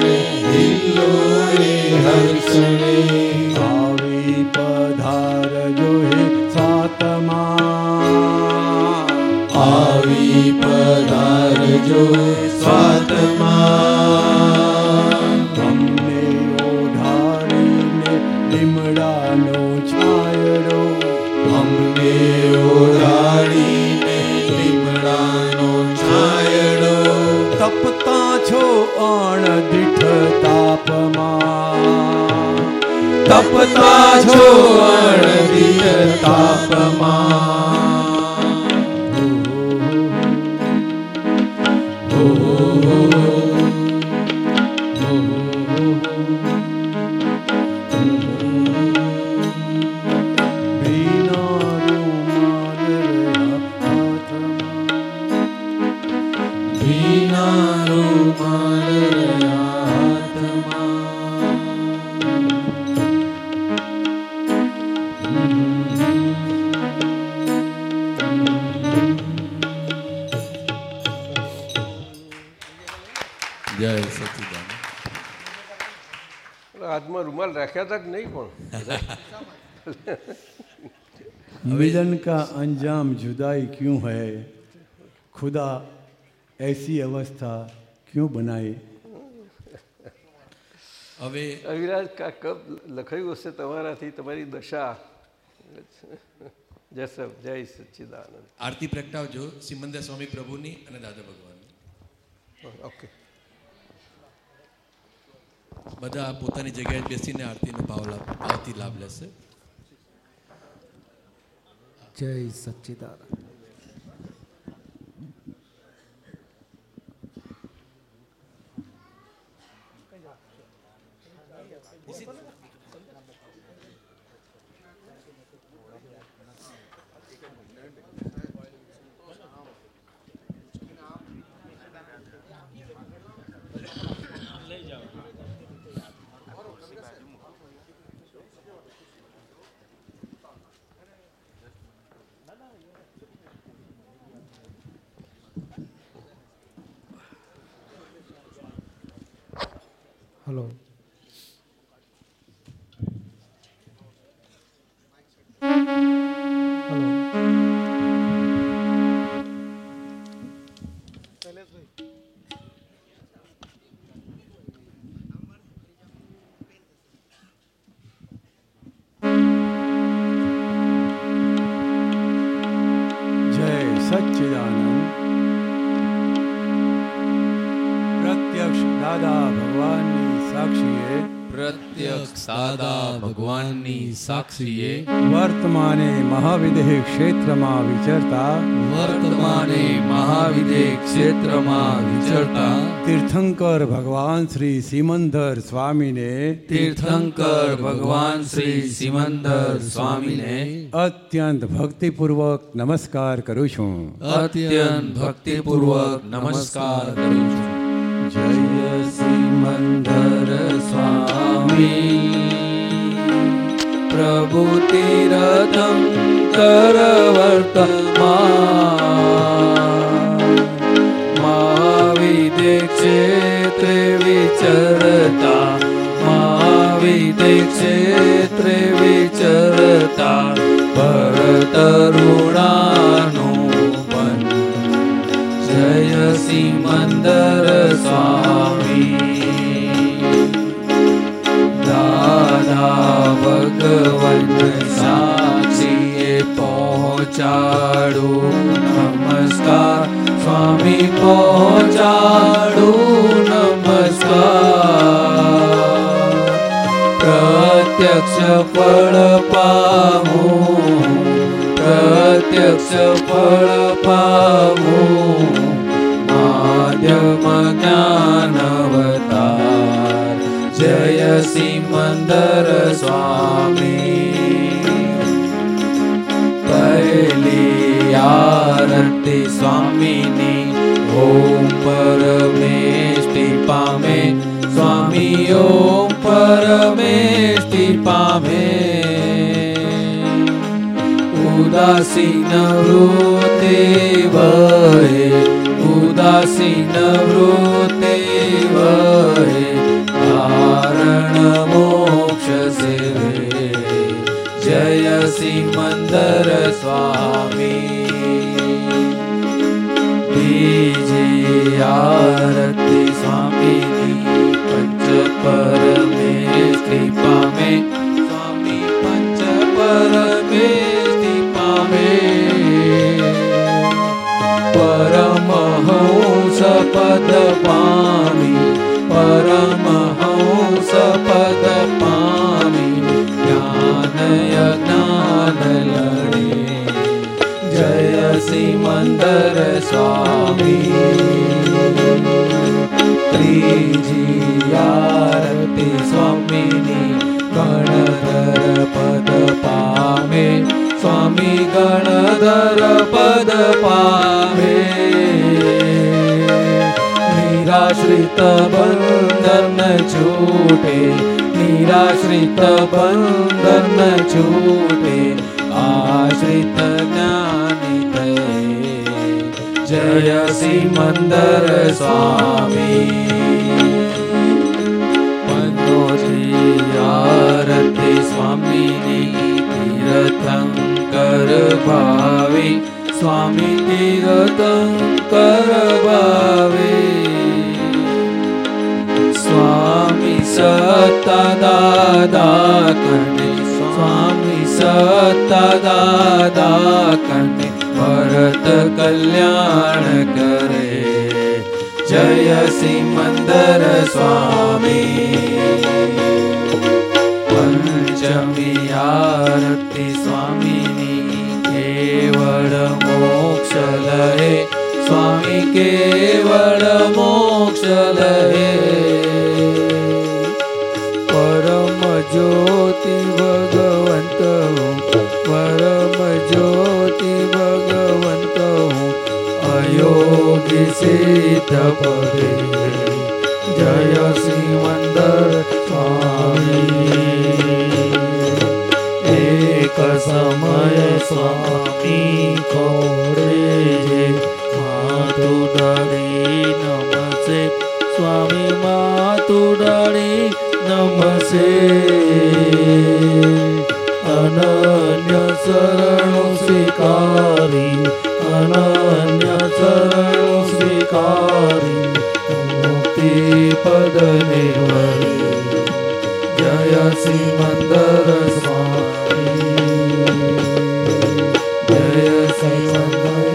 छोड़ का अंजाम जुदाई क्यों है खुदा ऐसी अवस्था क्यों बनाए હવે અવિરાજ કા કબ લખાયું હશે તમારાથી તમારી દશા જય સબ જય સચ્ચિદાનંદ આરતી પ્રગટાવજો સિમંદર સ્વામી પ્રભુની અને દાદા ભગવાનની ઓકે બધા પોતાની જગ્યાએ બેસીને આરતીનો ભાવ લાભ ભાવથી લાભ લેશે જય સચ્ચિદાનંદ. દાદા ભગવાનની સાક્ષીએ વર્તમાને મહાવિદેહ ક્ષેત્રમાં વિચરતા વર્તમાને મહાવિદેહ ક્ષેત્રમાં વિચરતા તીર્થંકર ભગવાન શ્રી સિમંદર સ્વામીને તીર્થંકર ભગવાન શ્રી સિમંદર સ્વામીને અત્યંત ભક્તિપૂર્વક નમસ્કાર કરું છું. અત્યંત ભક્તિપૂર્વક નમસ્કાર કરું છું. જય સિમંદર સ્વામી. પ્રભુ તીરથમ કર વર્તમાન મહાવિદે ક્ષેત્રે વિચરતા મહાવિદે ક્ષેત્રે વિચરતા પર તરુણાનું દાદા ભગવંત સાક્ષીએ પહોંચાડું. નમસ્કાર, સ્વામી, પહોંચાડું. નમસ્કાર. પ્રત્યક્ષ ફળ પામું. પ્રત્યક્ષ ફળ પામું. માધ્યમ જ્ઞાનવતાર જય સિમંદર સ્વામી પહેલી આરતી સ્વામીની ઓમ પરમેષ્ટિ પામે સ્વામી ઓમ પરમેષ્ટિ પામે ઉદાસીન વૃતે વહે ઉદાસ ઉદાસીન વૃતે વરે કારણ મોક્ષ સેવે જય સિમંદર સ્વામી બીજી આરતી સ્વામીની પંચ પરમેષ્ઠી પામે સ્વામી પંચ પરમેષ્ઠી પામે પરમહંસ પદ સિમંદર સ્વામી ત્રીજી આરતી સ્વામીની ગણધર પદ પામે સ્વામી ગણધર પદ પામે નિરાશ્રિત બંધન છૂટે નિરાશ્રિત બંધન છૂટે આશ્રિત થયે જય સિમંદર સ્વામી મનોજી આરતી સ્વામીની તીરથંકર ભાવી સ્વામી તીરથંકર ભાવે કલ્યાણ કરે જય સિમંદર સ્વામી પંચમી આરતી સ્વામીની કેવળ મોક્ષ લહે સ્વામી કેવળ મોક્ષ લહે પરમ જ્યોતિ અયોગી સિદ્ધ પદે જય સિમંદર સ્વામી એક સમય સ્વામી ખોડે જે માતું ડરી નમસે સ્વામી માતુ ડરી નમસે અનન્ય શરણો સ્વીકારી અનન્ય શરણો સ્વીકારી મુક્તિ પદ નિર્વરે જય સિમંદર સ્વામી જય સિમંદર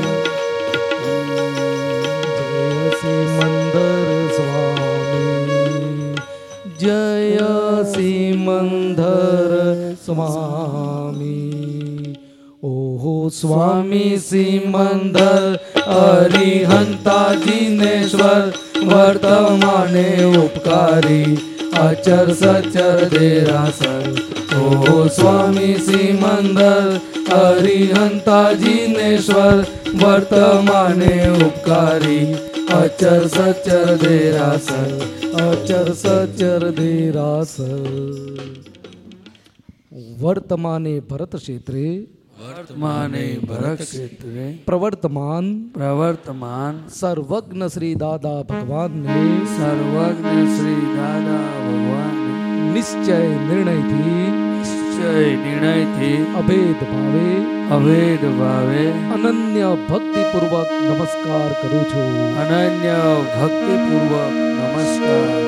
જય સિમંદર સ્વામી જય સિમંદર સ્વામી ઓહો સ્વામી સિમંદર અચર સચર દેરાસર ઓ સ્વામી સિમંદર હરિહંતાજીનેશ્વર વર્તમાને ઉપકારી અચર સચર દેરાસર અચર સચર દેરાસર વર્તમાને ભરત ક્ષેત્રે વર્તમાને પ્રવર્તમાન પ્રવર્તમાન સર્વજ્ઞ શ્રી દાદા ભગવાનને. સર્વજ્ઞ શ્રી દાદા ભગવાન નિશ્ચય નિર્ણયથી નિશ્ચય નિર્ણયથી અભેદ ભાવે. અભેદ ભાવે. અનન્ય ભક્તિપૂર્વક નમસ્કાર કરું છું. અનન્ય ભક્તિપૂર્વક નમસ્કાર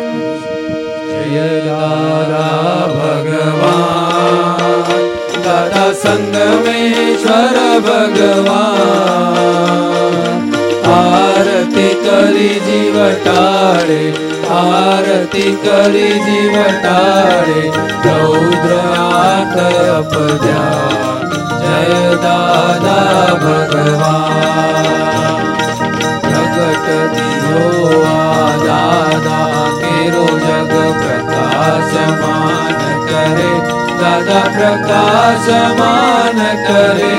જય દાદા ભગવાન. દાદા સંગમેશ્વર ભગવાન. આરતી કરી જીવ ટાળે, આરતી કરી જીવ ટાળે, રૌદ્ર આત અપજા જય દાદા ભગવાન. પ્રગટ દિયો દાદા કેરો જગ પ્રકાશમાન કરે દાદા પ્રકાશમાન કરે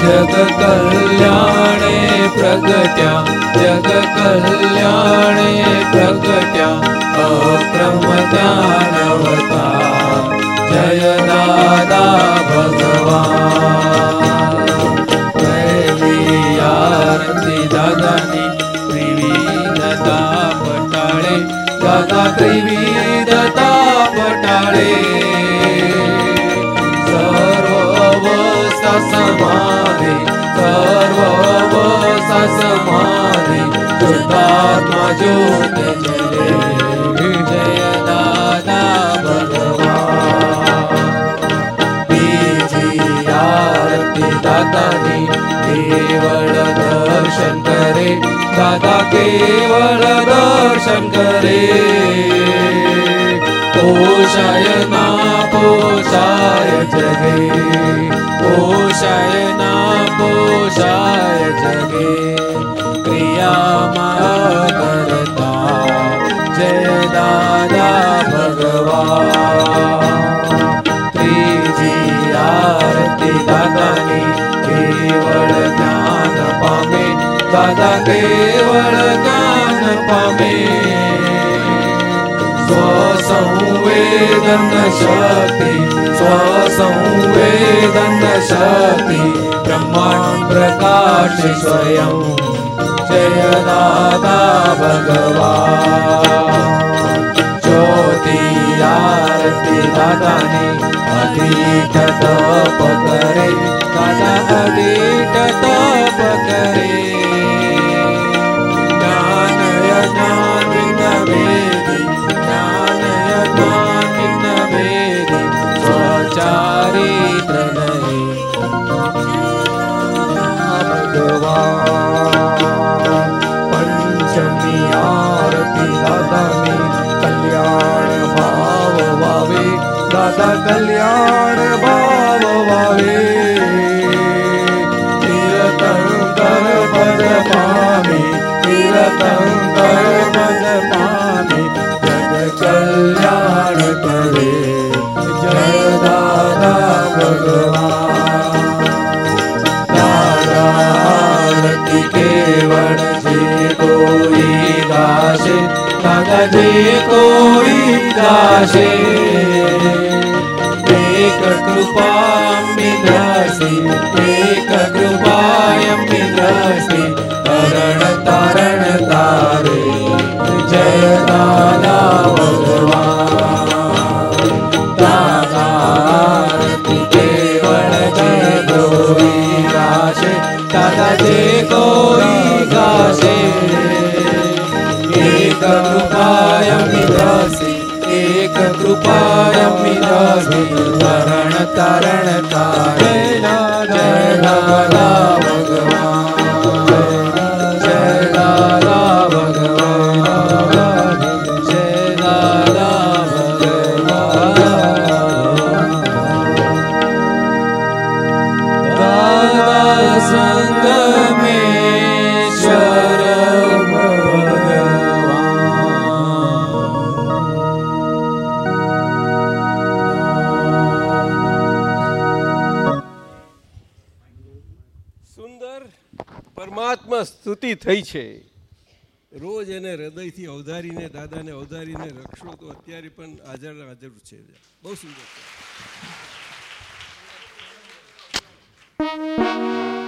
જગ કલ્યાણે પ્રગટ્યા જગ કલ્યાણે પ્રગટ્યા અક્રમ જ્ઞાનવતા જય દાદા ભગવાન દાદા ત્રિવિધતા પટાળે સર્વવસ્થા સમાધિ સર્વવસ્થા સમાધિ શુદ્ધાત્મા જ્યોત જલે કેવળ દર્શન કરે દાદા કેવળ દર્શન કરે પોષાય ના પોષાય જગે પોષાય ના પોષાય જગે ક્રિયામાં કરતા જય દાદા ભગવાન ત્રીજી આરતી દાદા કેવળ જ્ઞાન પામે સ્વસંવેદન શક્તિ સ્વસંવેદન શક્તિ બ્રહ્માંડ પ્રકાશ સ્વયં જય દાદા ભગવાન જ્યોતિ આરતી દાદાની અધિક તપ કરે દાદા અધિક તપ તરણ તરણ થઈ છે. રોજ એને હૃદયથી અવધારીને, દાદાને અવધારીને રક્ષો તો અત્યારે પણ હાજર હાજર છે. બહુ સુંદર સત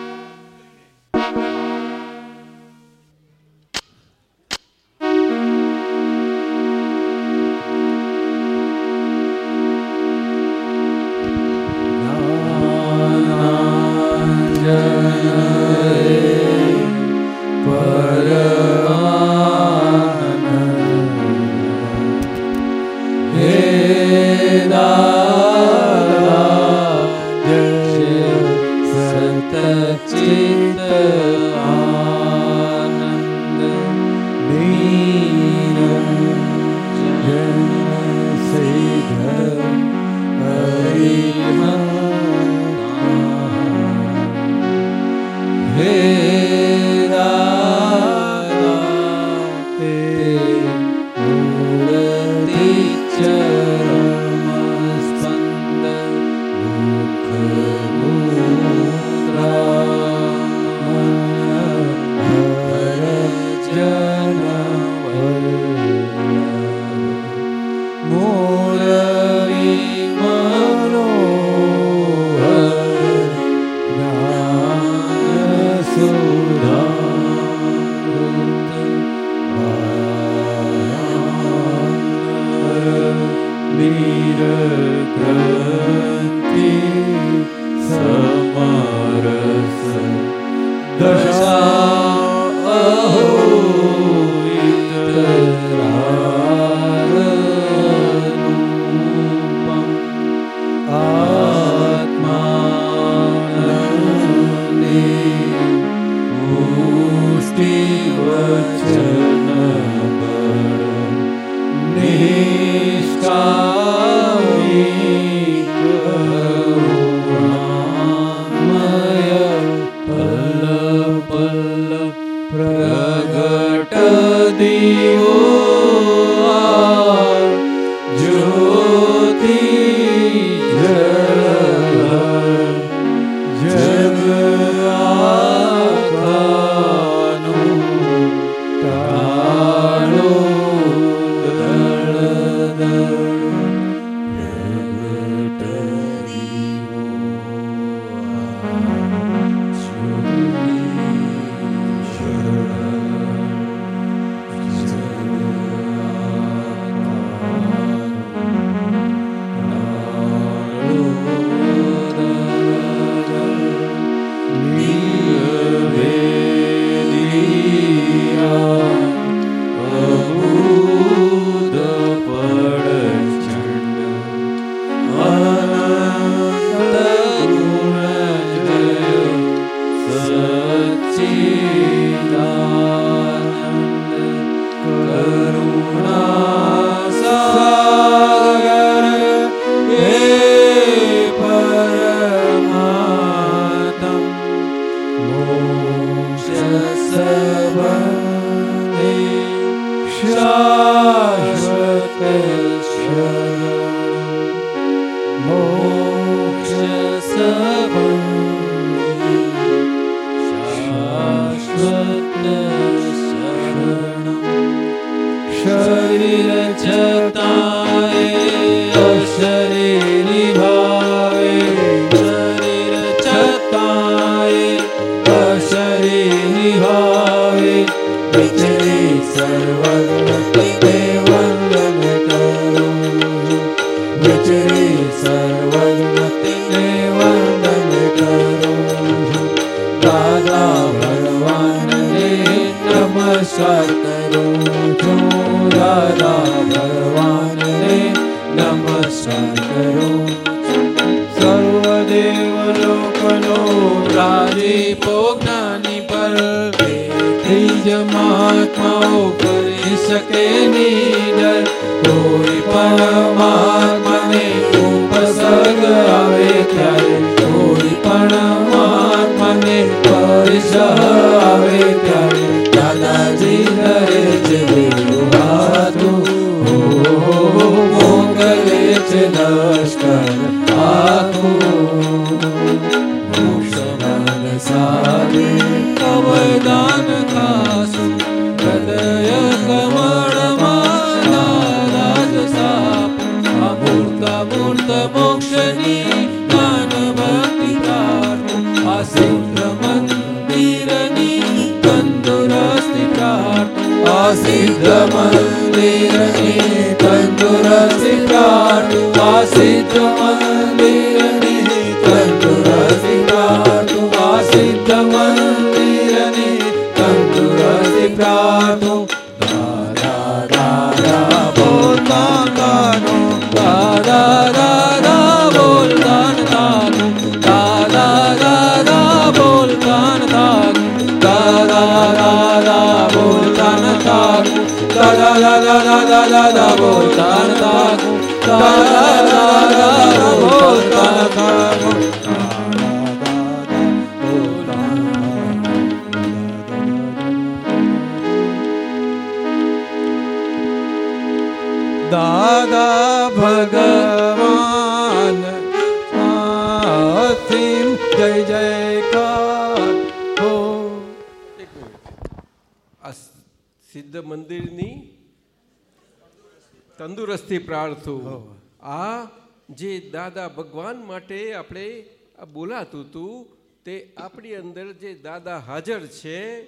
જાણતું આ જે દાદા ભગવાન માટે આપણે બોલાતું હતું તે આપણી અંદર જે દાદા હાજર છે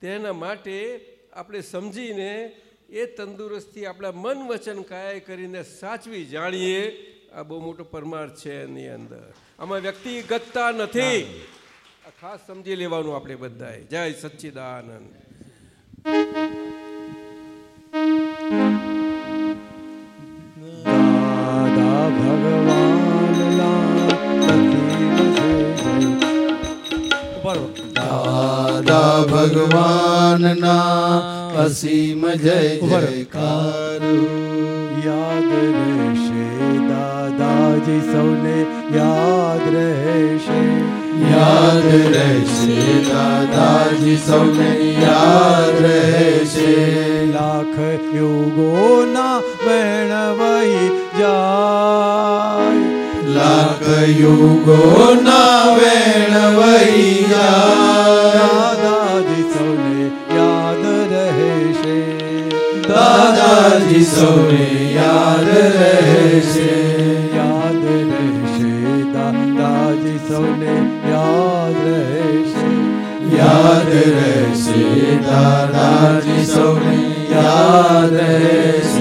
તેના માટે આપણે સમજીને એ તંદુરસ્તી આપણા મન વચન કાયા કરીને સાચવી જાણીએ. આ બહુ મોટો પરમાર્થ છે એની અંદર. આમાં વ્યક્તિગતતા નથી. ખાસ સમજી લેવાનું આપણે બધાએ. જય સચ્ચિદાનંદ. પર દાદા ભગવાનના અસીમ જય જયકાર. યાદ રહેશે દાદાજી સૌને યાદ રહેશે. યાદ રહેશે દાદાજી સૌને યાદ રહેશે. લાખ યુગોના વૈણવાઈ જાય. લાખ યુગો ના વહી જાય દાદાજી સૌને યાદ રહેશે. દાદાજી સૌને યાદ રહેશે. યાદ રહેશે, દાદાજી સૌને યાદ રહેશે. યાદ રહેશે, દાદાજી સૌને યાદ રહેશે.